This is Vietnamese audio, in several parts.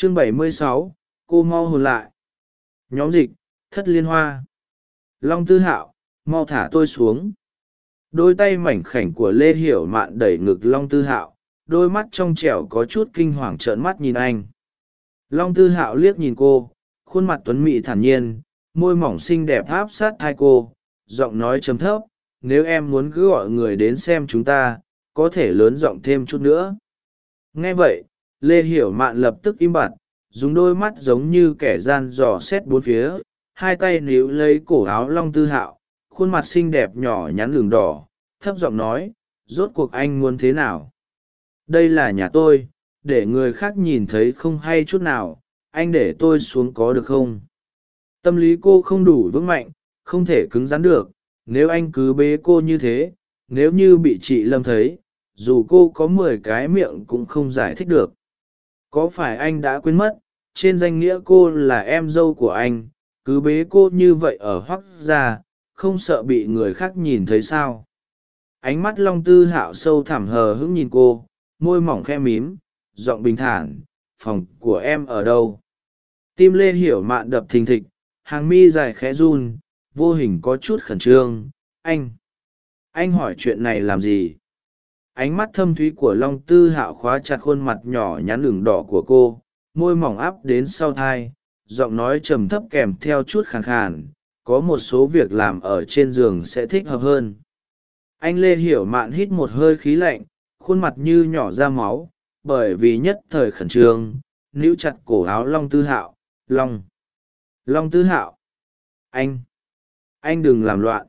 chương 76, cô mau hồn lại. Nhóm dịch thất liên hoa. Long tư hạo mau thả tôi xuống. Đôi tay mảnh khảnh của lê hiểu mạn đẩy ngực long tư hạo đôi mắt trong trẻo có chút kinh hoàng trợn mắt nhìn anh. Long tư hạo liếc nhìn cô khuôn mặt tuấn mị thản nhiên môi mỏng xinh đẹp áp sát hai cô giọng nói chấm thấp nếu em muốn cứ gọi người đến xem chúng ta có thể lớn giọng thêm chút nữa. Nghe vậy lê hiểu mạn lập tức im bặt, dùng đôi mắt giống như kẻ gian dò xét bốn phía, hai tay níu lấy cổ áo long tư hạo, khuôn mặt xinh đẹp nhỏ nhắn lường đỏ, thấp giọng nói, rốt cuộc anh muốn thế nào? Đây là nhà tôi, để người khác nhìn thấy không hay chút nào, anh để tôi xuống có được không? Tâm lý cô không đủ vững mạnh, không thể cứng rắn được, nếu anh cứ bế cô như thế, nếu như bị chị lâm thấy, dù cô có mười cái miệng cũng không giải thích được có phải anh đã quên mất, trên danh nghĩa cô là em dâu của anh, cứ bế cô như vậy ở hoắc gia, không sợ bị người khác nhìn thấy sao? Ánh mắt long tư hạo sâu thẳm hờ hững nhìn cô, môi mỏng khe mím, giọng bình thản, phòng của em ở đâu? Tim lê hiểu mạn đập thình thịch, hàng mi dài khẽ run, vô hình có chút khẩn trương, anh anh hỏi chuyện này làm gì? Ánh mắt thâm thúy của long tư hạo khóa chặt khuôn mặt nhỏ nhắn lửng đỏ của cô, môi mỏng áp đến sau thai, giọng nói trầm thấp kèm theo chút khàn khàn, có một số việc làm ở trên giường sẽ thích hợp hơn. Anh lê hiểu mạn hít một hơi khí lạnh, khuôn mặt như nhỏ ra máu, bởi vì nhất thời khẩn trương, níu chặt cổ áo long tư hạo, long long tư hạo, anh anh đừng làm loạn.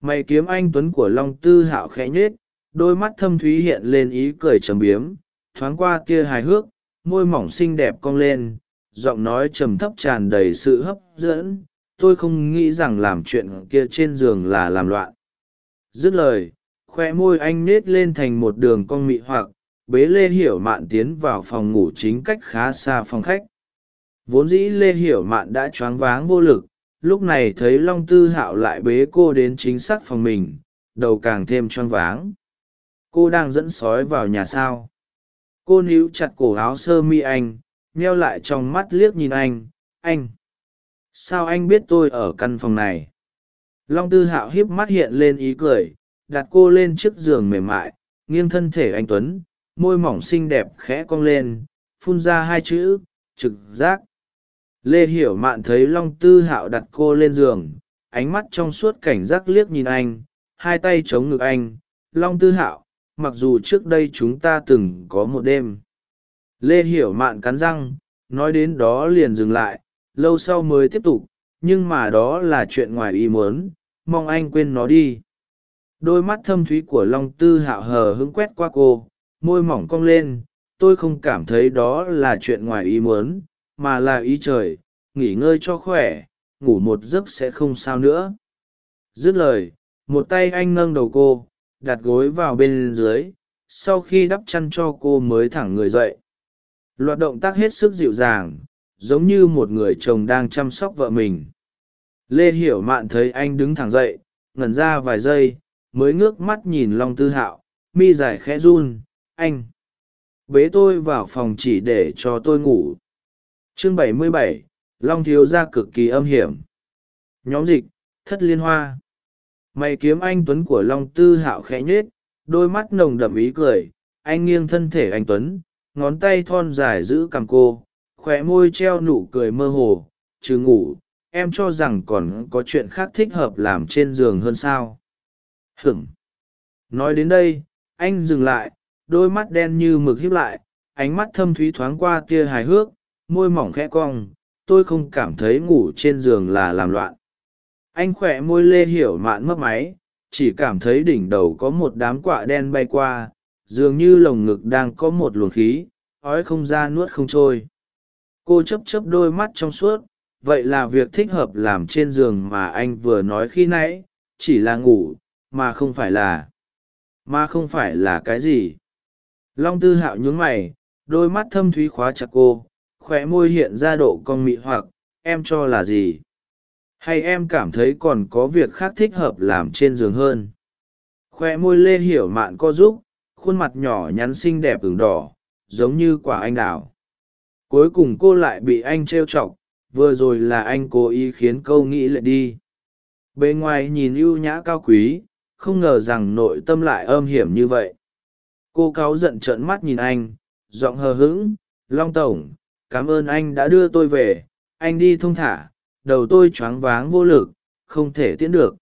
Mày kiếm anh tuấn của long tư hạo khẽ nhết đôi mắt thâm thúy hiện lên ý cười trầm biếm, thoáng qua tia hài hước, môi mỏng xinh đẹp cong lên, giọng nói trầm thấp tràn đầy sự hấp dẫn. Tôi không nghĩ rằng làm chuyện kia trên giường là làm loạn. Dứt lời, khoe môi anh nết lên thành một đường cong mị hoặc, bế lê hiểu mạn tiến vào phòng ngủ chính cách khá xa phòng khách. Vốn dĩ lê hiểu mạn đã choáng váng vô lực, lúc này thấy long tư hạo lại bế cô đến chính xác phòng mình, đầu càng thêm choáng váng cô đang dẫn sói vào nhà sao? Cô níu chặt cổ áo sơ mi anh, meo lại trong mắt liếc nhìn anh anh, sao anh biết tôi ở căn phòng này? Long tư hạo hiếp mắt hiện lên ý cười, đặt cô lên chiếc giường mềm mại, nghiêng thân thể anh tuấn, môi mỏng xinh đẹp khẽ cong lên, phun ra hai chữ, trực giác. Lê hiểu mạn thấy long tư hạo đặt cô lên giường, ánh mắt trong suốt cảnh giác liếc nhìn anh, hai tay chống ngực anh, long tư hạo mặc dù trước đây chúng ta từng có một đêm. Lê hiểu mạn cắn răng, nói đến đó liền dừng lại, lâu sau mới tiếp tục, nhưng mà đó là chuyện ngoài ý muốn, mong anh quên nó đi. Đôi mắt thâm thúy của long tư hạo hờ hứng quét qua cô, môi mỏng cong lên, tôi không cảm thấy đó là chuyện ngoài ý muốn, mà là ý trời, nghỉ ngơi cho khỏe, ngủ một giấc sẽ không sao nữa. Dứt lời, một tay anh nâng đầu cô đặt gối vào bên dưới sau khi đắp chăn cho cô mới thẳng người dậy. Loạt động tác hết sức dịu dàng giống như một người chồng đang chăm sóc vợ mình. Lê hiểu mạn thấy anh đứng thẳng dậy ngẩn ra vài giây mới ngước mắt nhìn long tư hạo mi dài khẽ run anh bế tôi vào phòng chỉ để cho tôi ngủ. Chương 77, long thiếu gia cực kỳ âm hiểm. Nhóm dịch thất liên hoa mày kiếm anh tuấn của long tư hạo khẽ nhết đôi mắt nồng đậm ý cười, anh nghiêng thân thể anh tuấn, ngón tay thon dài giữ cằm cô, khóe môi treo nụ cười mơ hồ chứ ngủ, em cho rằng còn có chuyện khác thích hợp làm trên giường hơn sao? Hửng nói đến đây, anh dừng lại, đôi mắt đen như mực híp lại, ánh mắt thâm thúy thoáng qua tia hài hước, môi mỏng khẽ cong, tôi không cảm thấy ngủ trên giường là làm loạn anh khỏe môi lê hiểu mạn mất máy, chỉ cảm thấy đỉnh đầu có một đám quạ đen bay qua, dường như lồng ngực đang có một luồng khí, ói không ra nuốt không trôi. Cô chấp chấp đôi mắt trong suốt, vậy là việc thích hợp làm trên giường mà anh vừa nói khi nãy, chỉ là ngủ, mà không phải là, mà không phải là cái gì. Long tư hạo nhún mày, đôi mắt thâm thúy khóa chặt cô, khóe môi hiện ra độ con mị hoặc, em cho là gì? Hay em cảm thấy còn có việc khác thích hợp làm trên giường hơn? Khoe môi lê hiểu mạn co giúp khuôn mặt nhỏ nhắn xinh đẹp ửng đỏ, giống như quả anh đào. Cuối cùng cô lại bị anh trêu chọc, vừa rồi là anh cố ý khiến câu nghĩ lại đi. Bề ngoài nhìn ưu nhã cao quý, không ngờ rằng nội tâm lại âm hiểm như vậy. Cô cáu giận trợn mắt nhìn anh, giọng hờ hững, long tổng, cảm ơn anh đã đưa tôi về, anh đi thông thả đầu tôi choáng váng vô lực, không thể tiễn được.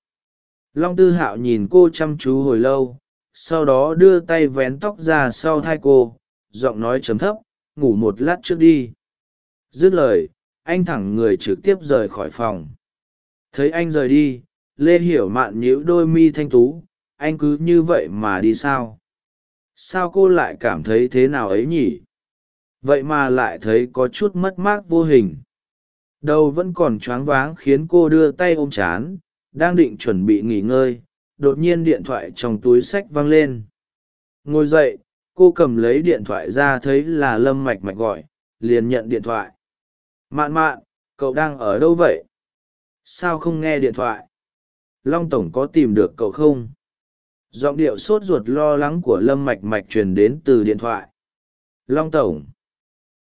Long tư hạo nhìn cô chăm chú hồi lâu, sau đó đưa tay vén tóc ra sau thai cô, giọng nói chấm thấp, ngủ một lát trước đi. Dứt lời, anh thẳng người trực tiếp rời khỏi phòng. Thấy anh rời đi, lê hiểu mạn nhíu đôi mi thanh tú, anh cứ như vậy mà đi sao? Sao cô lại cảm thấy thế nào ấy nhỉ? Vậy mà lại thấy có chút mất mát vô hình đầu vẫn còn choáng váng khiến cô đưa tay ôm chán, đang định chuẩn bị nghỉ ngơi, đột nhiên điện thoại trong túi sách văng lên. Ngồi dậy, cô cầm lấy điện thoại ra thấy là lâm mạch mạch gọi, liền nhận điện thoại. Mạn mạn, cậu đang ở đâu vậy? Sao không nghe điện thoại? Long tổng có tìm được cậu không? Giọng điệu sốt ruột lo lắng của lâm mạch mạch truyền đến từ điện thoại. Long tổng.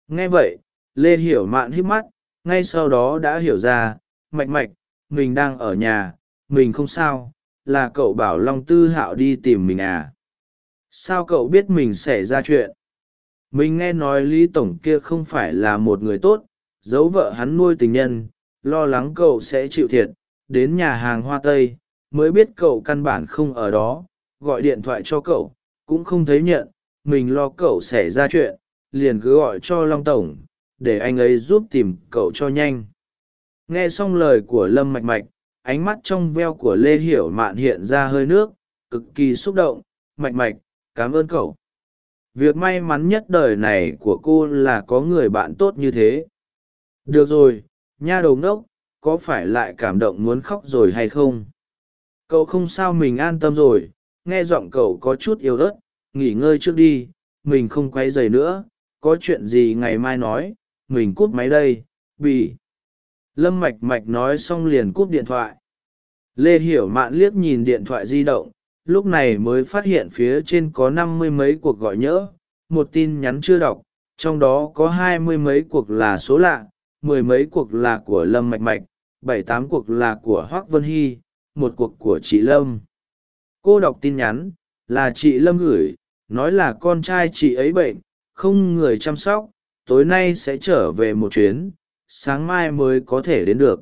Nghe vậy, lê hiểu mạn hít mắt ngay sau đó đã hiểu ra, mạch mạch, mình đang ở nhà, mình không sao, là cậu bảo long tư hạo đi tìm mình à. Sao cậu biết mình xảy ra chuyện? Mình nghe nói lý tổng kia không phải là một người tốt, giấu vợ hắn nuôi tình nhân, lo lắng cậu sẽ chịu thiệt, đến nhà hàng hoa tây, mới biết cậu căn bản không ở đó, gọi điện thoại cho cậu, cũng không thấy nhận, mình lo cậu xảy ra chuyện, liền cứ gọi cho long tổng để anh ấy giúp tìm cậu cho nhanh. Nghe xong lời của lâm mạch mạch, ánh mắt trong veo của lê hiểu mạn hiện ra hơi nước, cực kỳ xúc động. Mạch mạch, cảm ơn cậu. Việc may mắn nhất đời này của cô là có người bạn tốt như thế. Được rồi, nha đầu ngốc, có phải lại cảm động muốn khóc rồi hay không? Cậu không sao mình an tâm rồi. Nghe giọng cậu có chút yếu ớt, nghỉ ngơi trước đi. Mình không quay dày nữa. Có chuyện gì ngày mai nói mình cúp máy đây, bị. Lâm mạch mạch nói xong liền cúp điện thoại. Lê hiểu mạn liếc nhìn điện thoại di động, lúc này mới phát hiện phía trên có năm mươi mấy cuộc gọi nhỡ, một tin nhắn chưa đọc, trong đó có hai mươi mấy cuộc là số lạ, mười mấy cuộc là của lâm mạch mạch, bảy tám cuộc là của hoác vân hy, một cuộc của chị lâm. Cô đọc tin nhắn, là chị lâm gửi, nói là con trai chị ấy bệnh, không người chăm sóc tối nay sẽ trở về một chuyến, sáng mai mới có thể đến được.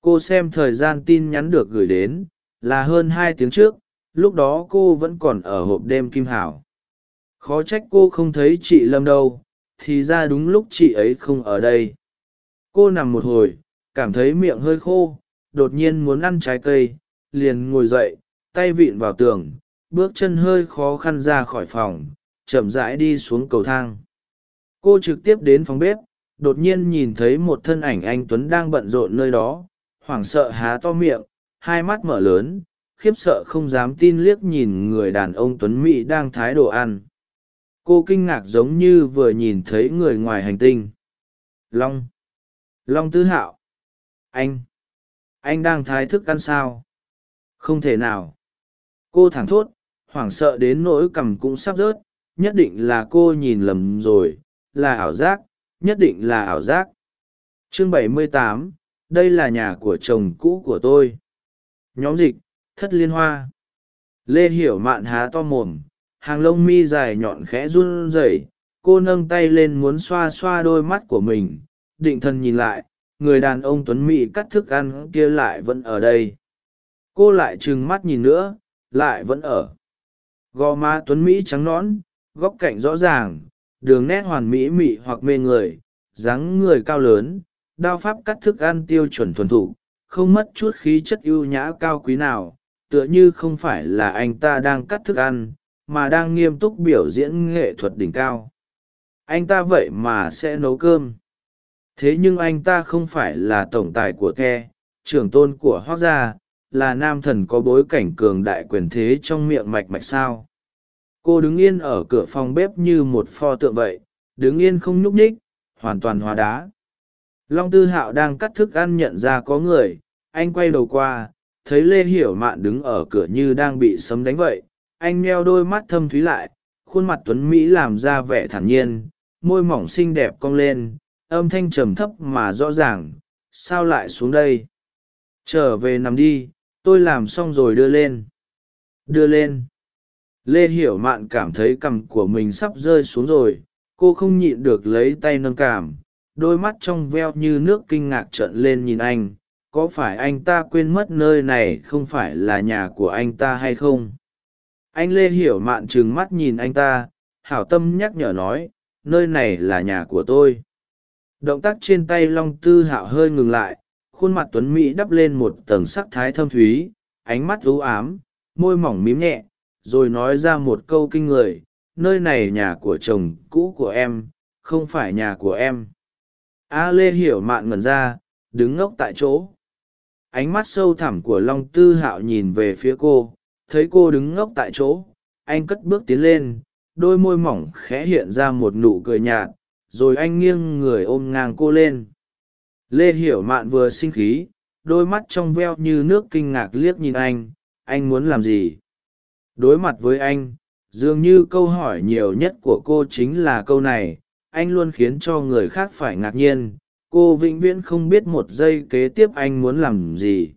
Cô xem thời gian tin nhắn được gửi đến, là hơn hai tiếng trước, lúc đó cô vẫn còn ở hộp đêm kim hảo. Khó trách cô không thấy chị lâm đâu, thì ra đúng lúc chị ấy không ở đây. Cô nằm một hồi, cảm thấy miệng hơi khô, đột nhiên muốn ăn trái cây, liền ngồi dậy, tay vịn vào tường, bước chân hơi khó khăn ra khỏi phòng, chậm rãi đi xuống cầu thang cô trực tiếp đến phòng bếp, đột nhiên nhìn thấy một thân ảnh anh tuấn đang bận rộn nơi đó, hoảng sợ há to miệng, hai mắt mở lớn, khiếp sợ không dám tin liếc nhìn người đàn ông tuấn mỹ đang thái đồ ăn. Cô kinh ngạc giống như vừa nhìn thấy người ngoài hành tinh. Long. Long tư hạo. Anh. Anh đang thái thức ăn sao? Không thể nào. Cô thẳng thốt, hoảng sợ đến nỗi cằm cũng sắp rớt, nhất định là cô nhìn lầm rồi là ảo giác nhất định là ảo giác. Chương 78, đây là nhà của chồng cũ của tôi. Nhóm dịch thất liên hoa. Lê hiểu mạn há to mồm hàng lông mi dài nhọn khẽ run rẩy cô nâng tay lên muốn xoa xoa đôi mắt của mình. Định thần nhìn lại người đàn ông tuấn mỹ cắt thức ăn kia lại vẫn ở đây. Cô lại trừng mắt nhìn nữa lại vẫn ở. Gò má tuấn mỹ trắng nõn góc cạnh rõ ràng đường nét hoàn mỹ mị hoặc mê người, dáng người cao lớn, đao pháp cắt thức ăn tiêu chuẩn thuần thục, không mất chút khí chất ưu nhã cao quý nào, tựa như không phải là anh ta đang cắt thức ăn, mà đang nghiêm túc biểu diễn nghệ thuật đỉnh cao. Anh ta vậy mà sẽ nấu cơm. Thế nhưng anh ta không phải là tổng tài của the trưởng tôn của hoác gia, là nam thần có bối cảnh cường đại quyền thế trong miệng mạch mạch sao? Cô đứng yên ở cửa phòng bếp như một pho tượng vậy, đứng yên không nhúc nhích, hoàn toàn hóa đá. Long tư hạo đang cắt thức ăn nhận ra có người, anh quay đầu qua, thấy lê hiểu mạn đứng ở cửa như đang bị sấm đánh vậy. Anh meo đôi mắt thâm thúy lại, khuôn mặt tuấn mỹ làm ra vẻ thản nhiên, môi mỏng xinh đẹp cong lên, âm thanh trầm thấp mà rõ ràng, sao lại xuống đây? Trở về nằm đi, tôi làm xong rồi đưa lên. Đưa lên? Lê hiểu mạn cảm thấy cằm của mình sắp rơi xuống rồi, cô không nhịn được lấy tay nâng cảm đôi mắt trong veo như nước kinh ngạc trợn lên nhìn anh, có phải anh ta quên mất nơi này không phải là nhà của anh ta hay không? Anh lê hiểu mạn trừng mắt nhìn anh ta, hảo tâm nhắc nhở nói, nơi này là nhà của tôi. Động tác trên tay long tư hạo hơi ngừng lại, khuôn mặt tuấn mỹ đắp lên một tầng sắc thái thâm thúy, ánh mắt ưu ám, môi mỏng mím nhẹ rồi nói ra một câu kinh người, nơi này nhà của chồng cũ của em, không phải nhà của em. A lê hiểu mạn ngẩn ra, đứng ngốc tại chỗ. Ánh mắt sâu thẳm của long tư hạo nhìn về phía cô, thấy cô đứng ngốc tại chỗ, anh cất bước tiến lên, đôi môi mỏng khẽ hiện ra một nụ cười nhạt, rồi anh nghiêng người ôm ngang cô lên. Lê hiểu mạn vừa sinh khí, đôi mắt trong veo như nước kinh ngạc liếc nhìn anh anh muốn làm gì? Đối mặt với anh, dường như câu hỏi nhiều nhất của cô chính là câu này. Anh luôn khiến cho người khác phải ngạc nhiên. Cô vĩnh viễn không biết một giây kế tiếp anh muốn làm gì.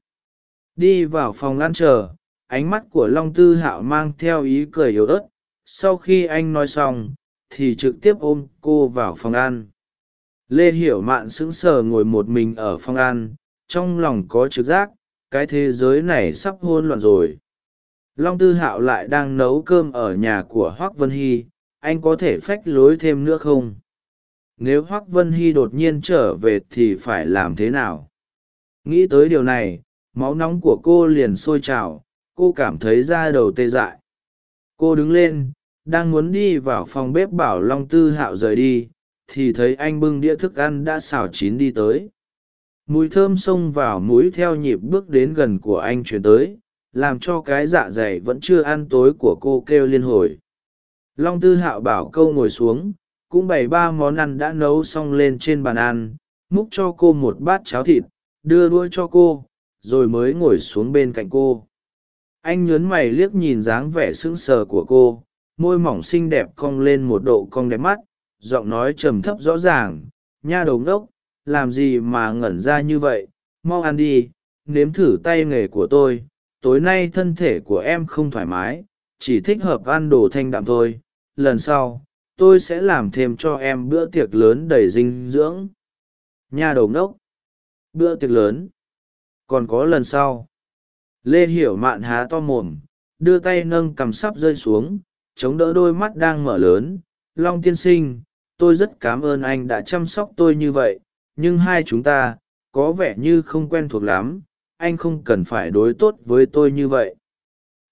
Đi vào phòng ăn chờ. Ánh mắt của long tư hạo mang theo ý cười yếu ớt. Sau khi anh nói xong, thì trực tiếp ôm cô vào phòng ăn. Lê hiểu mạn sững sờ ngồi một mình ở phòng ăn. Trong lòng có trực giác, cái thế giới này sắp hôn loạn rồi long tư hạo lại đang nấu cơm ở nhà của hoác vân hy, anh có thể phách lối thêm nữa không? Nếu hoác vân hy đột nhiên trở về thì phải làm thế nào? Nghĩ tới điều này, máu nóng của cô liền sôi trào, cô cảm thấy da đầu tê dại. Cô đứng lên, đang muốn đi vào phòng bếp bảo long tư hạo rời đi, thì thấy anh bưng đĩa thức ăn đã xào chín đi tới. Mùi thơm xông vào mũi theo nhịp bước đến gần của anh chuyển tới làm cho cái dạ dày vẫn chưa ăn tối của cô kêu liên hồi. Long tư hạo bảo câu ngồi xuống, cũng bày ba món ăn đã nấu xong lên trên bàn ăn, múc cho cô một bát cháo thịt, đưa đuôi cho cô, rồi mới ngồi xuống bên cạnh cô. Anh nhớn mày liếc nhìn dáng vẻ sững sờ của cô, môi mỏng xinh đẹp cong lên một độ cong đẹp mắt, giọng nói trầm thấp rõ ràng, nha đầu ngốc, làm gì mà ngẩn ra như vậy? Mau ăn đi, nếm thử tay nghề của tôi tối nay thân thể của em không thoải mái, chỉ thích hợp ăn đồ thanh đạm thôi, lần sau, tôi sẽ làm thêm cho em bữa tiệc lớn đầy dinh dưỡng. Nha đầu ngốc, bữa tiệc lớn, còn có lần sau. Lê hiểu mạn há to mồm, đưa tay nâng cằm sắp rơi xuống, chống đỡ đôi mắt đang mở lớn. Long tiên sinh, tôi rất cảm ơn anh đã chăm sóc tôi như vậy, nhưng hai chúng ta, có vẻ như không quen thuộc lắm anh không cần phải đối tốt với tôi như vậy.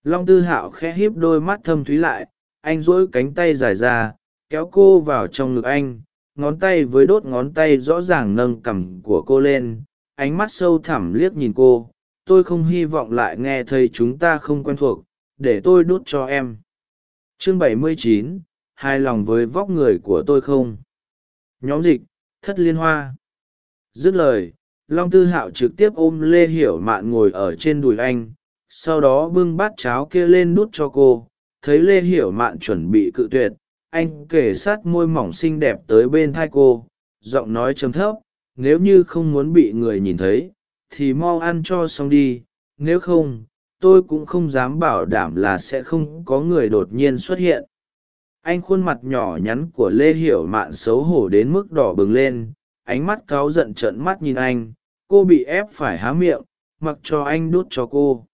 Long tư hạo khẽ híp đôi mắt thâm thúy lại anh dỗi cánh tay dài ra kéo cô vào trong ngực anh ngón tay với đốt ngón tay rõ ràng nâng cằm của cô lên ánh mắt sâu thẳm liếc nhìn cô tôi không hy vọng lại nghe thấy chúng ta không quen thuộc để tôi đút cho em. Chương 79, hài lòng với vóc người của tôi không? Nhóm dịch thất liên hoa. Dứt lời long tư hạo trực tiếp ôm lê hiểu mạn ngồi ở trên đùi anh, sau đó bưng bát cháo kia lên đút cho cô. Thấy lê hiểu mạn chuẩn bị cự tuyệt, anh kể sát môi mỏng xinh đẹp tới bên thai cô, giọng nói chấm thấp, nếu như không muốn bị người nhìn thấy, thì mau ăn cho xong đi, nếu không, tôi cũng không dám bảo đảm là sẽ không có người đột nhiên xuất hiện. Anh khuôn mặt nhỏ nhắn của lê hiểu mạn xấu hổ đến mức đỏ bừng lên ánh mắt cáu giận trợn mắt nhìn anh, cô bị ép phải há miệng, mặc cho anh đút cho cô.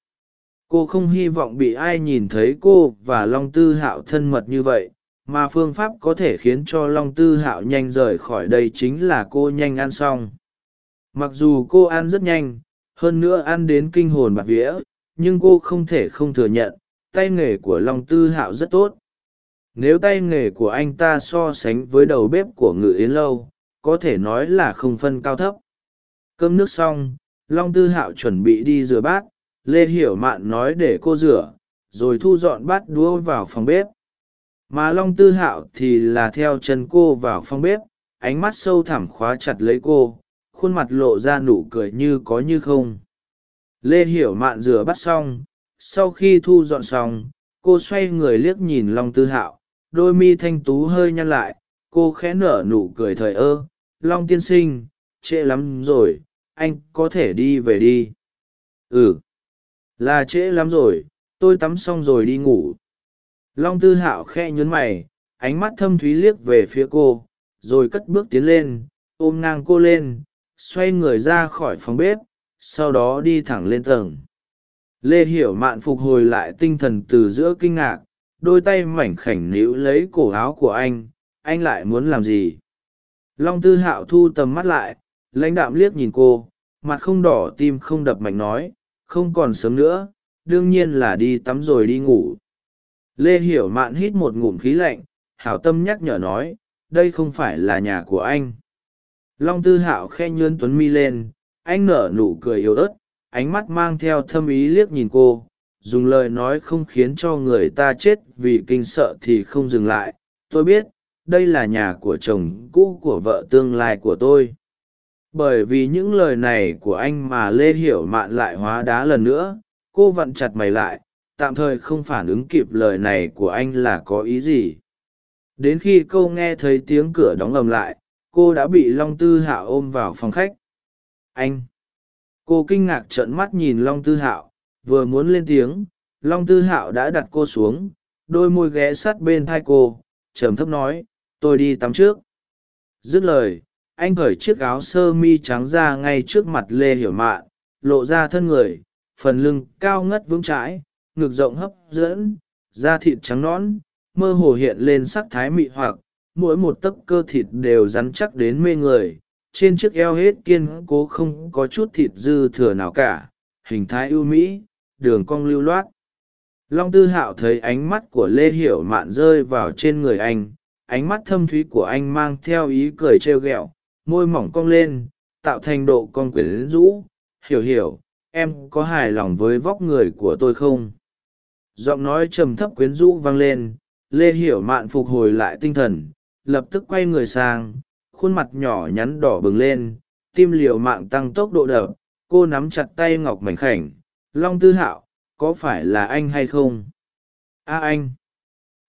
Cô không hy vọng bị ai nhìn thấy cô và long tư hạo thân mật như vậy, mà phương pháp có thể khiến cho long tư hạo nhanh rời khỏi đây chính là cô nhanh ăn xong. Mặc dù cô ăn rất nhanh, hơn nữa ăn đến kinh hồn bạt vía, nhưng cô không thể không thừa nhận, tay nghề của long tư hạo rất tốt. Nếu tay nghề của anh ta so sánh với đầu bếp của ngự yến lâu có thể nói là không phân cao thấp. Cơm nước xong, long tư hạo chuẩn bị đi rửa bát, lê hiểu mạn nói để cô rửa, rồi thu dọn bát đũa vào phòng bếp. Mà long tư hạo thì là theo chân cô vào phòng bếp, ánh mắt sâu thẳm khóa chặt lấy cô, khuôn mặt lộ ra nụ cười như có như không. Lê hiểu mạn rửa bát xong, sau khi thu dọn xong, cô xoay người liếc nhìn long tư hạo, đôi mi thanh tú hơi nhăn lại, cô khẽ nở nụ cười thời ơ long tiên sinh, trễ lắm rồi, anh có thể đi về đi. Ừ. Là trễ lắm rồi, tôi tắm xong rồi đi ngủ. Long tư hạo khe nhún mày, ánh mắt thâm thúy liếc về phía cô, rồi cất bước tiến lên, ôm ngang cô lên, xoay người ra khỏi phòng bếp, sau đó đi thẳng lên tầng. Lê hiểu mạn phục hồi lại tinh thần từ giữa kinh ngạc, đôi tay mảnh khảnh níu lấy cổ áo của anh anh lại muốn làm gì? Long tư hạo thu tầm mắt lại, lãnh đạm liếc nhìn cô, mặt không đỏ, tim không đập mạnh nói, không còn sớm nữa, đương nhiên là đi tắm rồi đi ngủ. Lê hiểu mạn hít một ngụm khí lạnh, hảo tâm nhắc nhở nói, đây không phải là nhà của anh. Long tư hạo khe nhơn tuấn mi lên, anh nở nụ cười yếu ớt, ánh mắt mang theo thâm ý liếc nhìn cô, dùng lời nói không khiến cho người ta chết vì kinh sợ thì không dừng lại. Tôi biết đây là nhà của chồng cũ của vợ tương lai của tôi. Bởi vì những lời này của anh mà lê hiểu mạn lại hóa đá lần nữa, cô vặn chặt mày lại, tạm thời không phản ứng kịp lời này của anh là có ý gì. Đến khi câu nghe thấy tiếng cửa đóng lầm lại, cô đã bị long tư hạo ôm vào phòng khách. Anh! Cô kinh ngạc trợn mắt nhìn long tư hạo, vừa muốn lên tiếng, long tư hạo đã đặt cô xuống, đôi môi ghé sát bên thai cô, trầm thấp nói tôi đi tắm trước. Dứt lời, anh cởi chiếc áo sơ mi trắng ra ngay trước mặt lê hiểu mạn, lộ ra thân người, phần lưng cao ngất vững chãi, ngực rộng hấp dẫn, da thịt trắng nõn, mơ hồ hiện lên sắc thái mị hoặc, mỗi một tấc cơ thịt đều rắn chắc đến mê người, trên chiếc eo hết kiên cố không có chút thịt dư thừa nào cả, hình thái ưu mỹ, đường cong lưu loát. Long tư hạo thấy ánh mắt của lê hiểu mạn rơi vào trên người anh ánh mắt thâm thúy của anh mang theo ý cười trêu ghẹo, môi mỏng cong lên, tạo thành độ con quyển rũ. Hiểu hiểu, em có hài lòng với vóc người của tôi không? Giọng nói trầm thấp quyến rũ vang lên, lê hiểu mạn phục hồi lại tinh thần, lập tức quay người sang, khuôn mặt nhỏ nhắn đỏ bừng lên, tim liều mạng tăng tốc độ đập, cô nắm chặt tay ngọc mảnh khảnh. Long tư hạo, có phải là anh hay không? A anh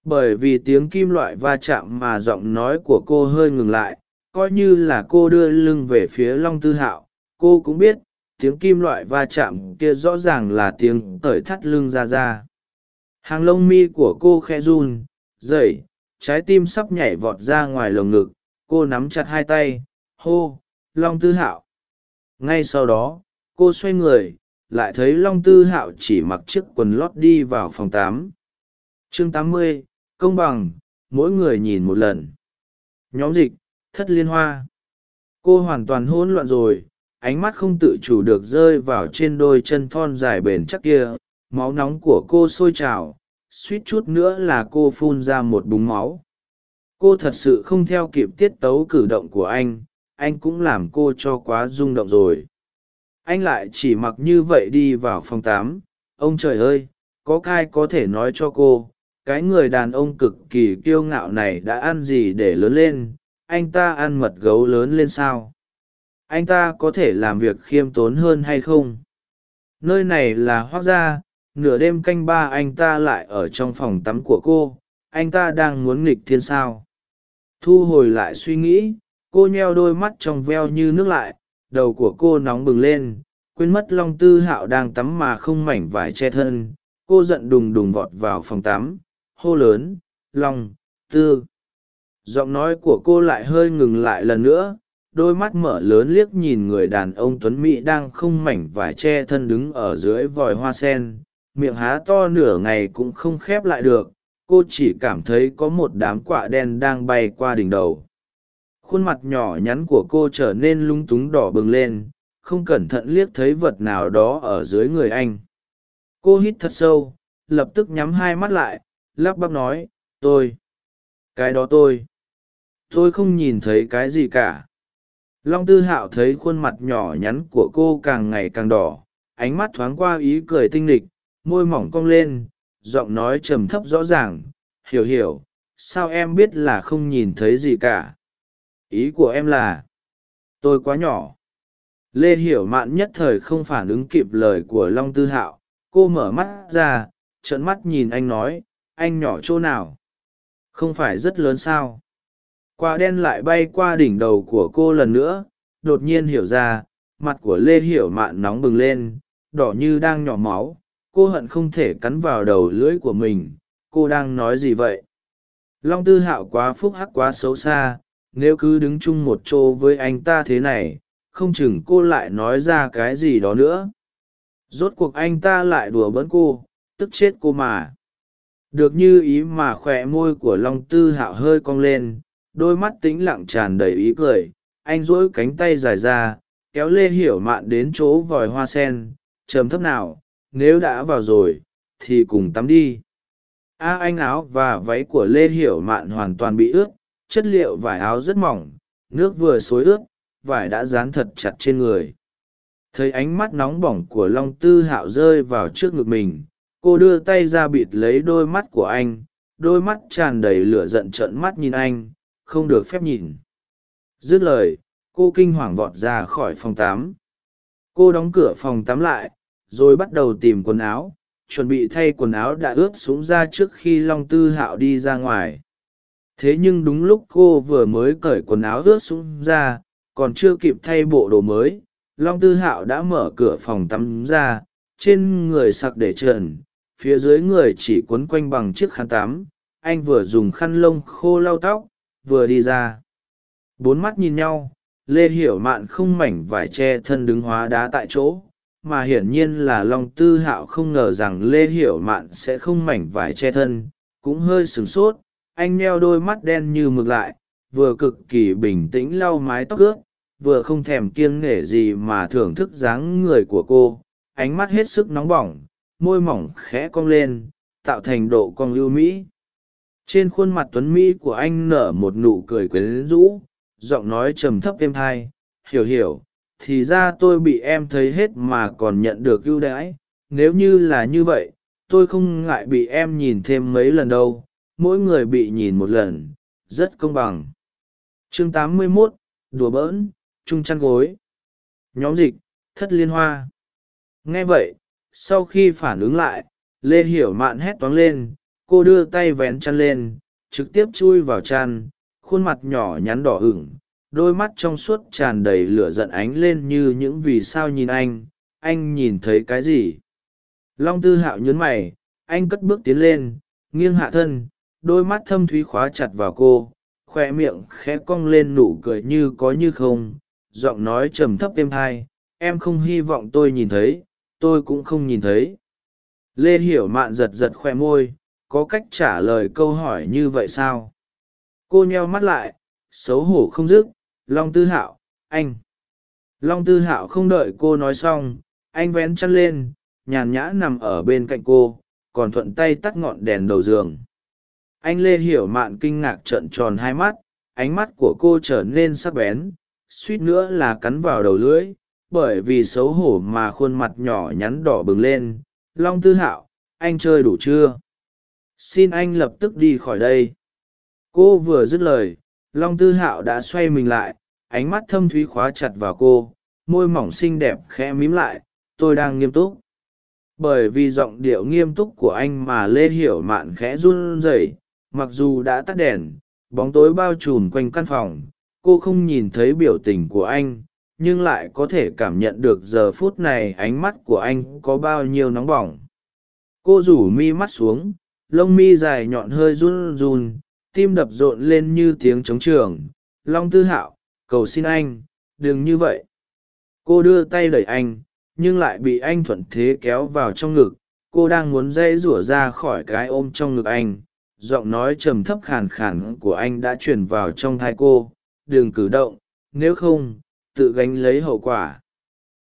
bởi vì tiếng kim loại va chạm mà giọng nói của cô hơi ngừng lại, coi như là cô đưa lưng về phía long tư hạo, cô cũng biết, tiếng kim loại va chạm kia rõ ràng là tiếng tởi thắt lưng ra ra. Hàng lông mi của cô khe run dậy trái tim sắp nhảy vọt ra ngoài lồng ngực, cô nắm chặt hai tay, hô, long tư hạo. Ngay sau đó, cô xoay người, lại thấy long tư hạo chỉ mặc chiếc quần lót đi vào phòng tám chương tám mươi công bằng, mỗi người nhìn một lần. Nhóm dịch, thất liên hoa. Cô hoàn toàn hỗn loạn rồi, ánh mắt không tự chủ được rơi vào trên đôi chân thon dài bền chắc kia, máu nóng của cô sôi trào, suýt chút nữa là cô phun ra một búng máu. Cô thật sự không theo kịp tiết tấu cử động của anh anh cũng làm cô cho quá rung động rồi. Anh lại chỉ mặc như vậy đi vào phòng tám. Ông trời ơi, có cai có thể nói cho cô cái người đàn ông cực kỳ kiêu ngạo này đã ăn gì để lớn lên, anh ta ăn mật gấu lớn lên sao? Anh ta có thể làm việc khiêm tốn hơn hay không? Nơi này là hoác gia, nửa đêm canh ba anh ta lại ở trong phòng tắm của cô, anh ta đang muốn nghịch thiên sao? Thu hồi lại suy nghĩ, cô nheo đôi mắt trong veo như nước lại, đầu của cô nóng bừng lên, quên mất long tư hạo đang tắm mà không mảnh vải che thân, cô giận đùng đùng vọt vào phòng tắm hô lớn lòng tư. Giọng nói của cô lại hơi ngừng lại lần nữa, đôi mắt mở lớn liếc nhìn người đàn ông tuấn mỹ đang không mảnh vải che thân đứng ở dưới vòi hoa sen. Miệng há to nửa ngày cũng không khép lại được, cô chỉ cảm thấy có một đám quạ đen đang bay qua đỉnh đầu. Khuôn mặt nhỏ nhắn của cô trở nên lung túng đỏ bừng lên, không cẩn thận liếc thấy vật nào đó ở dưới người anh. Cô hít thật sâu, lập tức nhắm hai mắt lại lắp bắp nói, tôi, cái đó tôi. Tôi không nhìn thấy cái gì cả. Long tư hạo thấy khuôn mặt nhỏ nhắn của cô càng ngày càng đỏ, ánh mắt thoáng qua ý cười tinh lịch môi mỏng cong lên, giọng nói trầm thấp rõ ràng, hiểu hiểu, sao em biết là không nhìn thấy gì cả? Ý của em là, tôi quá nhỏ. Lê hiểu mạn nhất thời không phản ứng kịp lời của long tư hạo, cô mở mắt ra, trợn mắt nhìn anh nói anh nhỏ chỗ nào? Không phải rất lớn sao? Quả đen lại bay qua đỉnh đầu của cô lần nữa, đột nhiên hiểu ra, mặt của lê hiểu mạn nóng bừng lên, đỏ như đang nhỏ máu, cô hận không thể cắn vào đầu lưỡi của mình, cô đang nói gì vậy? Long tư hạo quá phúc hắc quá xấu xa, nếu cứ đứng chung một chỗ với anh ta thế này, không chừng cô lại nói ra cái gì đó nữa. Rốt cuộc anh ta lại đùa bỡn cô, tức chết cô mà được như ý mà khỏe môi của long tư hạo hơi cong lên, đôi mắt tĩnh lặng tràn đầy ý cười, anh duỗi cánh tay dài ra, kéo lê hiểu mạn đến chỗ vòi hoa sen, trầm thấp nào, nếu đã vào rồi, thì cùng tắm đi. A anh áo và váy của lê hiểu mạn hoàn toàn bị ướt, chất liệu vải áo rất mỏng, nước vừa xối ướt, vải đã dán thật chặt trên người. Thấy ánh mắt nóng bỏng của long tư hạo rơi vào trước ngực mình cô đưa tay ra bịt lấy đôi mắt của anh, đôi mắt tràn đầy lửa giận trợn mắt nhìn anh, không được phép nhìn. Dứt lời, cô kinh hoàng vọt ra khỏi phòng tắm. Cô đóng cửa phòng tắm lại, rồi bắt đầu tìm quần áo, chuẩn bị thay quần áo đã ướt xuống ra trước khi long tư hạo đi ra ngoài. Thế nhưng đúng lúc cô vừa mới cởi quần áo ướt xuống ra, còn chưa kịp thay bộ đồ mới, long tư hạo đã mở cửa phòng tắm ra, trên người sặc để trần phía dưới người chỉ quấn quanh bằng chiếc khăn tắm anh vừa dùng khăn lông khô lau tóc, vừa đi ra. Bốn mắt nhìn nhau, lê hiểu mạn không mảnh vải che thân đứng hóa đá tại chỗ, mà hiển nhiên là long tư hạo không ngờ rằng lê hiểu mạn sẽ không mảnh vải che thân, cũng hơi sửng sốt, anh neo đôi mắt đen như mực lại, vừa cực kỳ bình tĩnh lau mái tóc ướt, vừa không thèm kiêng nể gì mà thưởng thức dáng người của cô, ánh mắt hết sức nóng bỏng môi mỏng khẽ cong lên tạo thành độ cong ưu mỹ. Trên khuôn mặt tuấn mỹ của anh nở một nụ cười quyến rũ giọng nói trầm thấp êm thai. Hiểu hiểu thì ra tôi bị em thấy hết mà còn nhận được ưu đãi. Nếu như là như vậy tôi không ngại bị em nhìn thêm mấy lần đâu. Mỗi người bị nhìn một lần rất công bằng. Chương 81, đùa bỡn chung chăn gối. Nhóm dịch thất liên hoa. Nghe vậy sau khi phản ứng lại, lê hiểu mạn hét toáng lên, cô đưa tay vén chăn lên, trực tiếp chui vào chăn, khuôn mặt nhỏ nhắn đỏ ửng, đôi mắt trong suốt tràn đầy lửa giận ánh lên như những vì sao nhìn anh anh nhìn thấy cái gì? Long tư hạo nhớn mày, anh cất bước tiến lên, nghiêng hạ thân, đôi mắt thâm thúy khóa chặt vào cô, khoe miệng khẽ cong lên nụ cười như có như không, giọng nói trầm thấp êm thai, em không hy vọng tôi nhìn thấy tôi cũng không nhìn thấy. Lê hiểu mạn giật giật khoe môi, có cách trả lời câu hỏi như vậy sao? Cô nheo mắt lại, xấu hổ không dứt, long tư hạo, anh. Long tư hạo không đợi cô nói xong, anh vén chăn lên, nhàn nhã nằm ở bên cạnh cô, còn thuận tay tắt ngọn đèn đầu giường. Anh lê hiểu mạn kinh ngạc trợn tròn hai mắt, ánh mắt của cô trở nên sắc bén, suýt nữa là cắn vào đầu lưỡi bởi vì xấu hổ mà khuôn mặt nhỏ nhắn đỏ bừng lên. Long tư hạo, anh chơi đủ chưa? Xin anh lập tức đi khỏi đây. Cô vừa dứt lời, long tư hạo đã xoay mình lại, ánh mắt thâm thúy khóa chặt vào cô, môi mỏng xinh đẹp khẽ mím lại, tôi đang nghiêm túc. Bởi vì giọng điệu nghiêm túc của anh mà lê hiểu mạn khẽ run rẩy, mặc dù đã tắt đèn, bóng tối bao trùm quanh căn phòng, cô không nhìn thấy biểu tình của anh nhưng lại có thể cảm nhận được giờ phút này ánh mắt của anh có bao nhiêu nóng bỏng. Cô rủ mi mắt xuống, lông mi dài nhọn hơi run run, tim đập rộn lên như tiếng trống trường. Long tư hạo, cầu xin anh, đừng như vậy. Cô đưa tay đẩy anh, nhưng lại bị anh thuận thế kéo vào trong ngực. Cô đang muốn dây rủa ra khỏi cái ôm trong ngực anh. Giọng nói trầm thấp khàn khàn của anh đã truyền vào trong thai cô. Đừng cử động, nếu không tự gánh lấy hậu quả.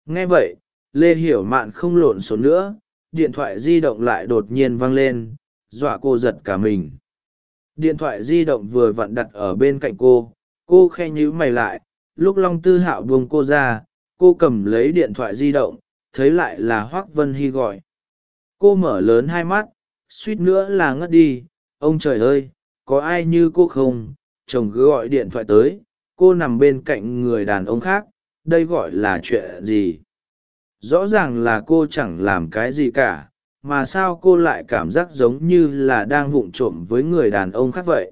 Nghe vậy, lê hiểu mạn không lộn xộn nữa, điện thoại di động lại đột nhiên vang lên, dọa cô giật cả mình. Điện thoại di động vừa vặn đặt ở bên cạnh cô cô khe nhíu mày lại, lúc long tư hạo buông cô ra, cô cầm lấy điện thoại di động, thấy lại là hoác vân hy gọi. Cô mở lớn hai mắt, suýt nữa là ngất đi, ông trời ơi, có ai như cô không? Chồng cứ gọi điện thoại tới cô nằm bên cạnh người đàn ông khác, đây gọi là chuyện gì? Rõ ràng là cô chẳng làm cái gì cả, mà sao cô lại cảm giác giống như là đang vụng trộm với người đàn ông khác vậy?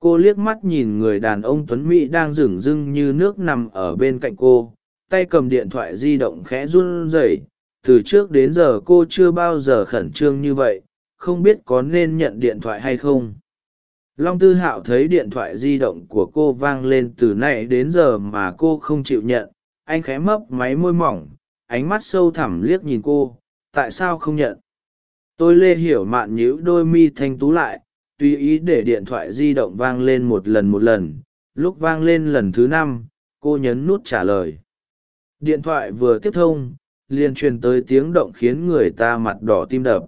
Cô liếc mắt nhìn người đàn ông tuấn mỹ đang dửng rưng như nước nằm ở bên cạnh cô, tay cầm điện thoại di động khẽ run rẩy. Từ trước đến giờ cô chưa bao giờ khẩn trương như vậy, không biết có nên nhận điện thoại hay không long tư hạo thấy điện thoại di động của cô vang lên từ nãy đến giờ mà cô không chịu nhận. Anh khẽ mấp máy môi mỏng, ánh mắt sâu thẳm liếc nhìn cô. Tại sao không nhận? Tôi lê hiểu mạn nhíu đôi mi thanh tú lại, tùy ý để điện thoại di động vang lên một lần một lần. Lúc vang lên lần thứ năm, cô nhấn nút trả lời. Điện thoại vừa tiếp thông, liền truyền tới tiếng động khiến người ta mặt đỏ tim đập.